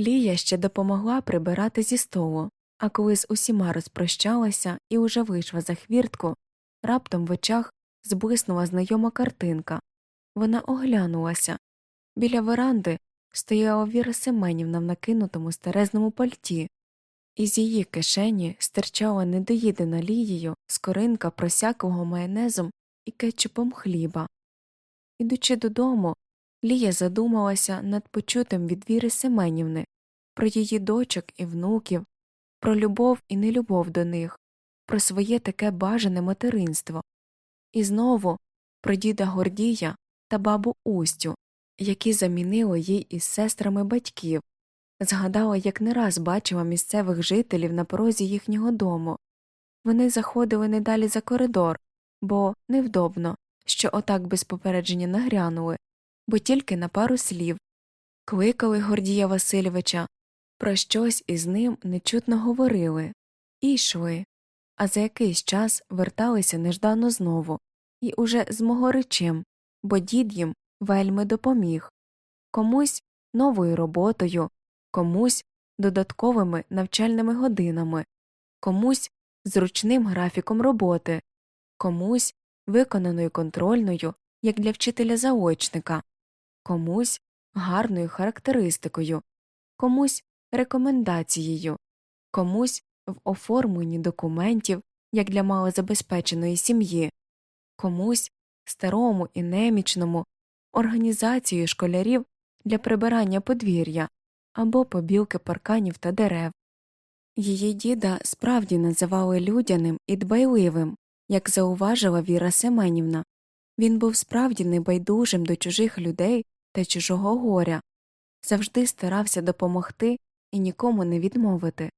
Лія ще допомогла прибирати зі столу, а коли з усіма розпрощалася і уже вийшла за хвіртку, раптом в очах зблиснула знайома картинка. Вона оглянулася. Біля веранди стояла Віра Семенівна в накинутому старезному пальті, із її кишені стирчала недоїдена лією скоринка просяклого майонезом і кетчупом хліба. Ідучи додому, Лія задумалася над почутим від Віри Семенівни про її дочок і внуків, про любов і нелюбов до них, про своє таке бажане материнство, і знову про діда Гордія та бабу Устю, які замінили їй із сестрами батьків, згадала, як не раз бачила місцевих жителів на порозі їхнього дому. Вони заходили не далі за коридор, бо невдобно, що отак без попередження нагрянули, бо тільки на пару слів. Кликали Гордія Васильовича, про щось із ним нечутно говорили, і йшли, а за якийсь час верталися неждано знову, і уже з мого речем, бо дід їм вельми допоміг. Комусь новою роботою, комусь додатковими навчальними годинами, комусь зручним графіком роботи, комусь виконаною контрольною, як для вчителя заочника, комусь гарною характеристикою, комусь рекомендацією, комусь в оформленні документів, як для малозабезпеченої сім'ї, комусь старому і немічному організацією школярів для прибирання подвір'я або побілки парканів та дерев. Її діда справді називали людяним і дбайливим, як зауважила Віра Семенівна. Він був справді небайдужим до чужих людей та чужого горя, завжди старався допомогти і нікому не відмовити.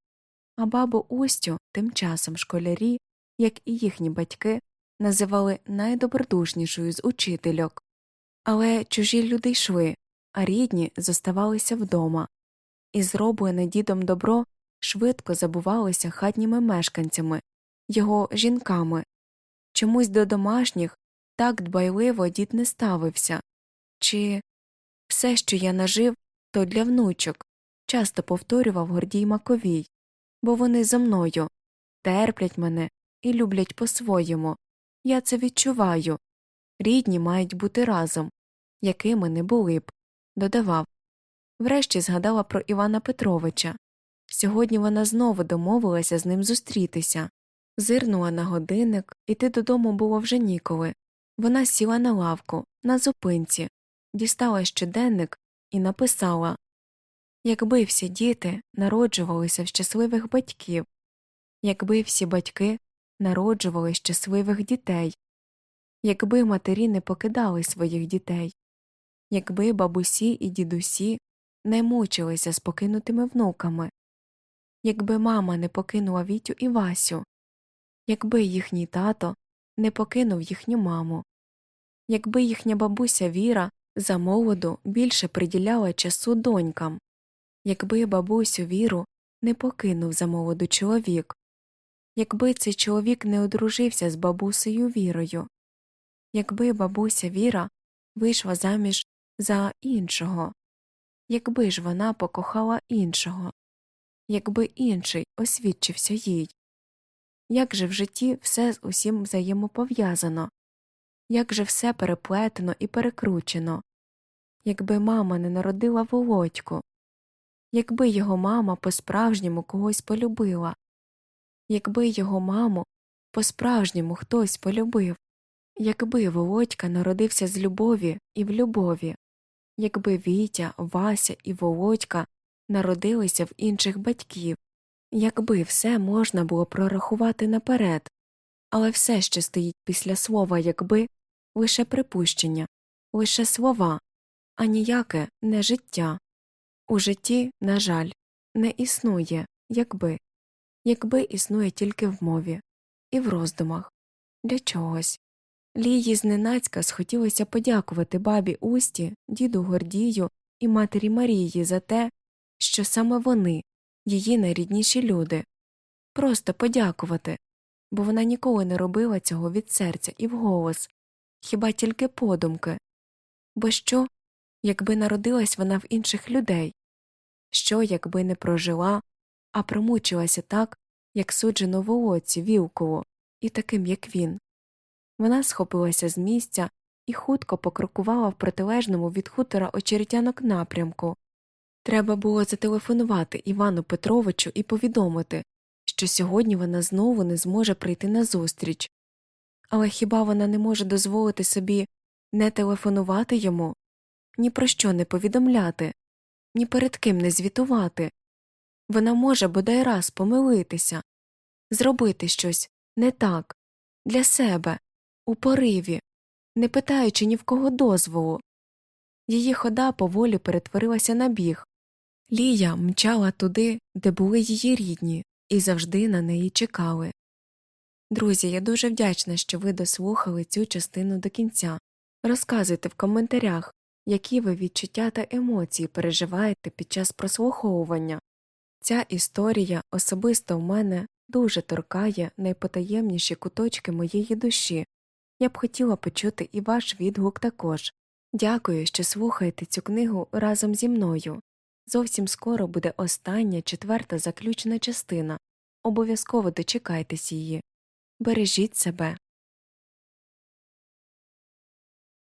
А бабу Устю тим часом школярі, як і їхні батьки, називали найдобродушнішою з учительок. Але чужі люди йшли, а рідні зоставалися вдома, і зроблене дідом добро швидко забувалося хатніми мешканцями, його жінками. Чомусь до домашніх так дбайливо дід не ставився, чи все, що я нажив, то для внучок, часто повторював Гордій Маковій, бо вони зо мною терплять мене і люблять по-своєму. Я це відчуваю. Рідні мають бути разом, якими не були б, додавав. Врешті згадала про Івана Петровича. Сьогодні вона знову домовилася з ним зустрітися. Зирнула на годинник, іти додому було вже ніколи. Вона сіла на лавку, на зупинці, дістала щоденник і написала Якби всі діти народжувалися в щасливих батьків, якби всі батьки народжували щасливих дітей, якби матері не покидали своїх дітей, якби бабусі і дідусі не мучилися з покинутими внуками, якби мама не покинула Вітю і Васю, якби їхній тато не покинув їхню маму, якби їхня бабуся Віра за молоду більше приділяла часу донькам, якби бабусю Віру не покинув за молоду чоловік, якби цей чоловік не одружився з бабусею Вірою, якби бабуся Віра вийшла заміж за іншого, якби ж вона покохала іншого, якби інший освідчився їй. Як же в житті все з усім взаємопов'язано, як же все переплетено і перекручено, якби мама не народила володьку, якби його мама по справжньому когось полюбила, якби його маму по справжньому хтось полюбив, якби Володька народився з любові і в любові, якби Вітя, Вася і Володька народилися в інших батьків, якби все можна було прорахувати наперед, але все, що стоїть після слова якби, лише припущення, лише слова, а ніяке не життя. У житті, на жаль, не існує якби, якби існує тільки в мові і в роздумах для чогось. Лії зненацька схотілося подякувати бабі Усті, діду Гордію і матері Марії за те, що саме вони, її найрідніші люди, просто подякувати, бо вона ніколи не робила цього від серця і вголос, хіба тільки подумки. Бо що, якби народилась вона в інших людей? Що, якби не прожила, а промучилася так, як суджено волоці Вілкову, і таким, як він. Вона схопилася з місця і хутко покрокувала в протилежному від хутора очеретянок напрямку. Треба було зателефонувати Івану Петровичу і повідомити, що сьогодні вона знову не зможе прийти на зустріч. Але хіба вона не може дозволити собі не телефонувати йому, ні про що не повідомляти, ні перед ким не звітувати? Вона може бодай раз помилитися, зробити щось не так, для себе, у пориві, не питаючи ні в кого дозволу. Її хода поволі перетворилася на біг. Лія мчала туди, де були її рідні, і завжди на неї чекали. Друзі, я дуже вдячна, що ви дослухали цю частину до кінця. Розказуйте в коментарях, які ви відчуття та емоції переживаєте під час прослуховування. Ця історія особисто в мене дуже торкає найпотаємніші куточки моєї душі. Я б хотіла почути і ваш відгук також. Дякую, що слухаєте цю книгу разом зі мною. Зовсім скоро буде остання четверта заключна частина. Обов'язково дочекайтесь її. Бережіть себе.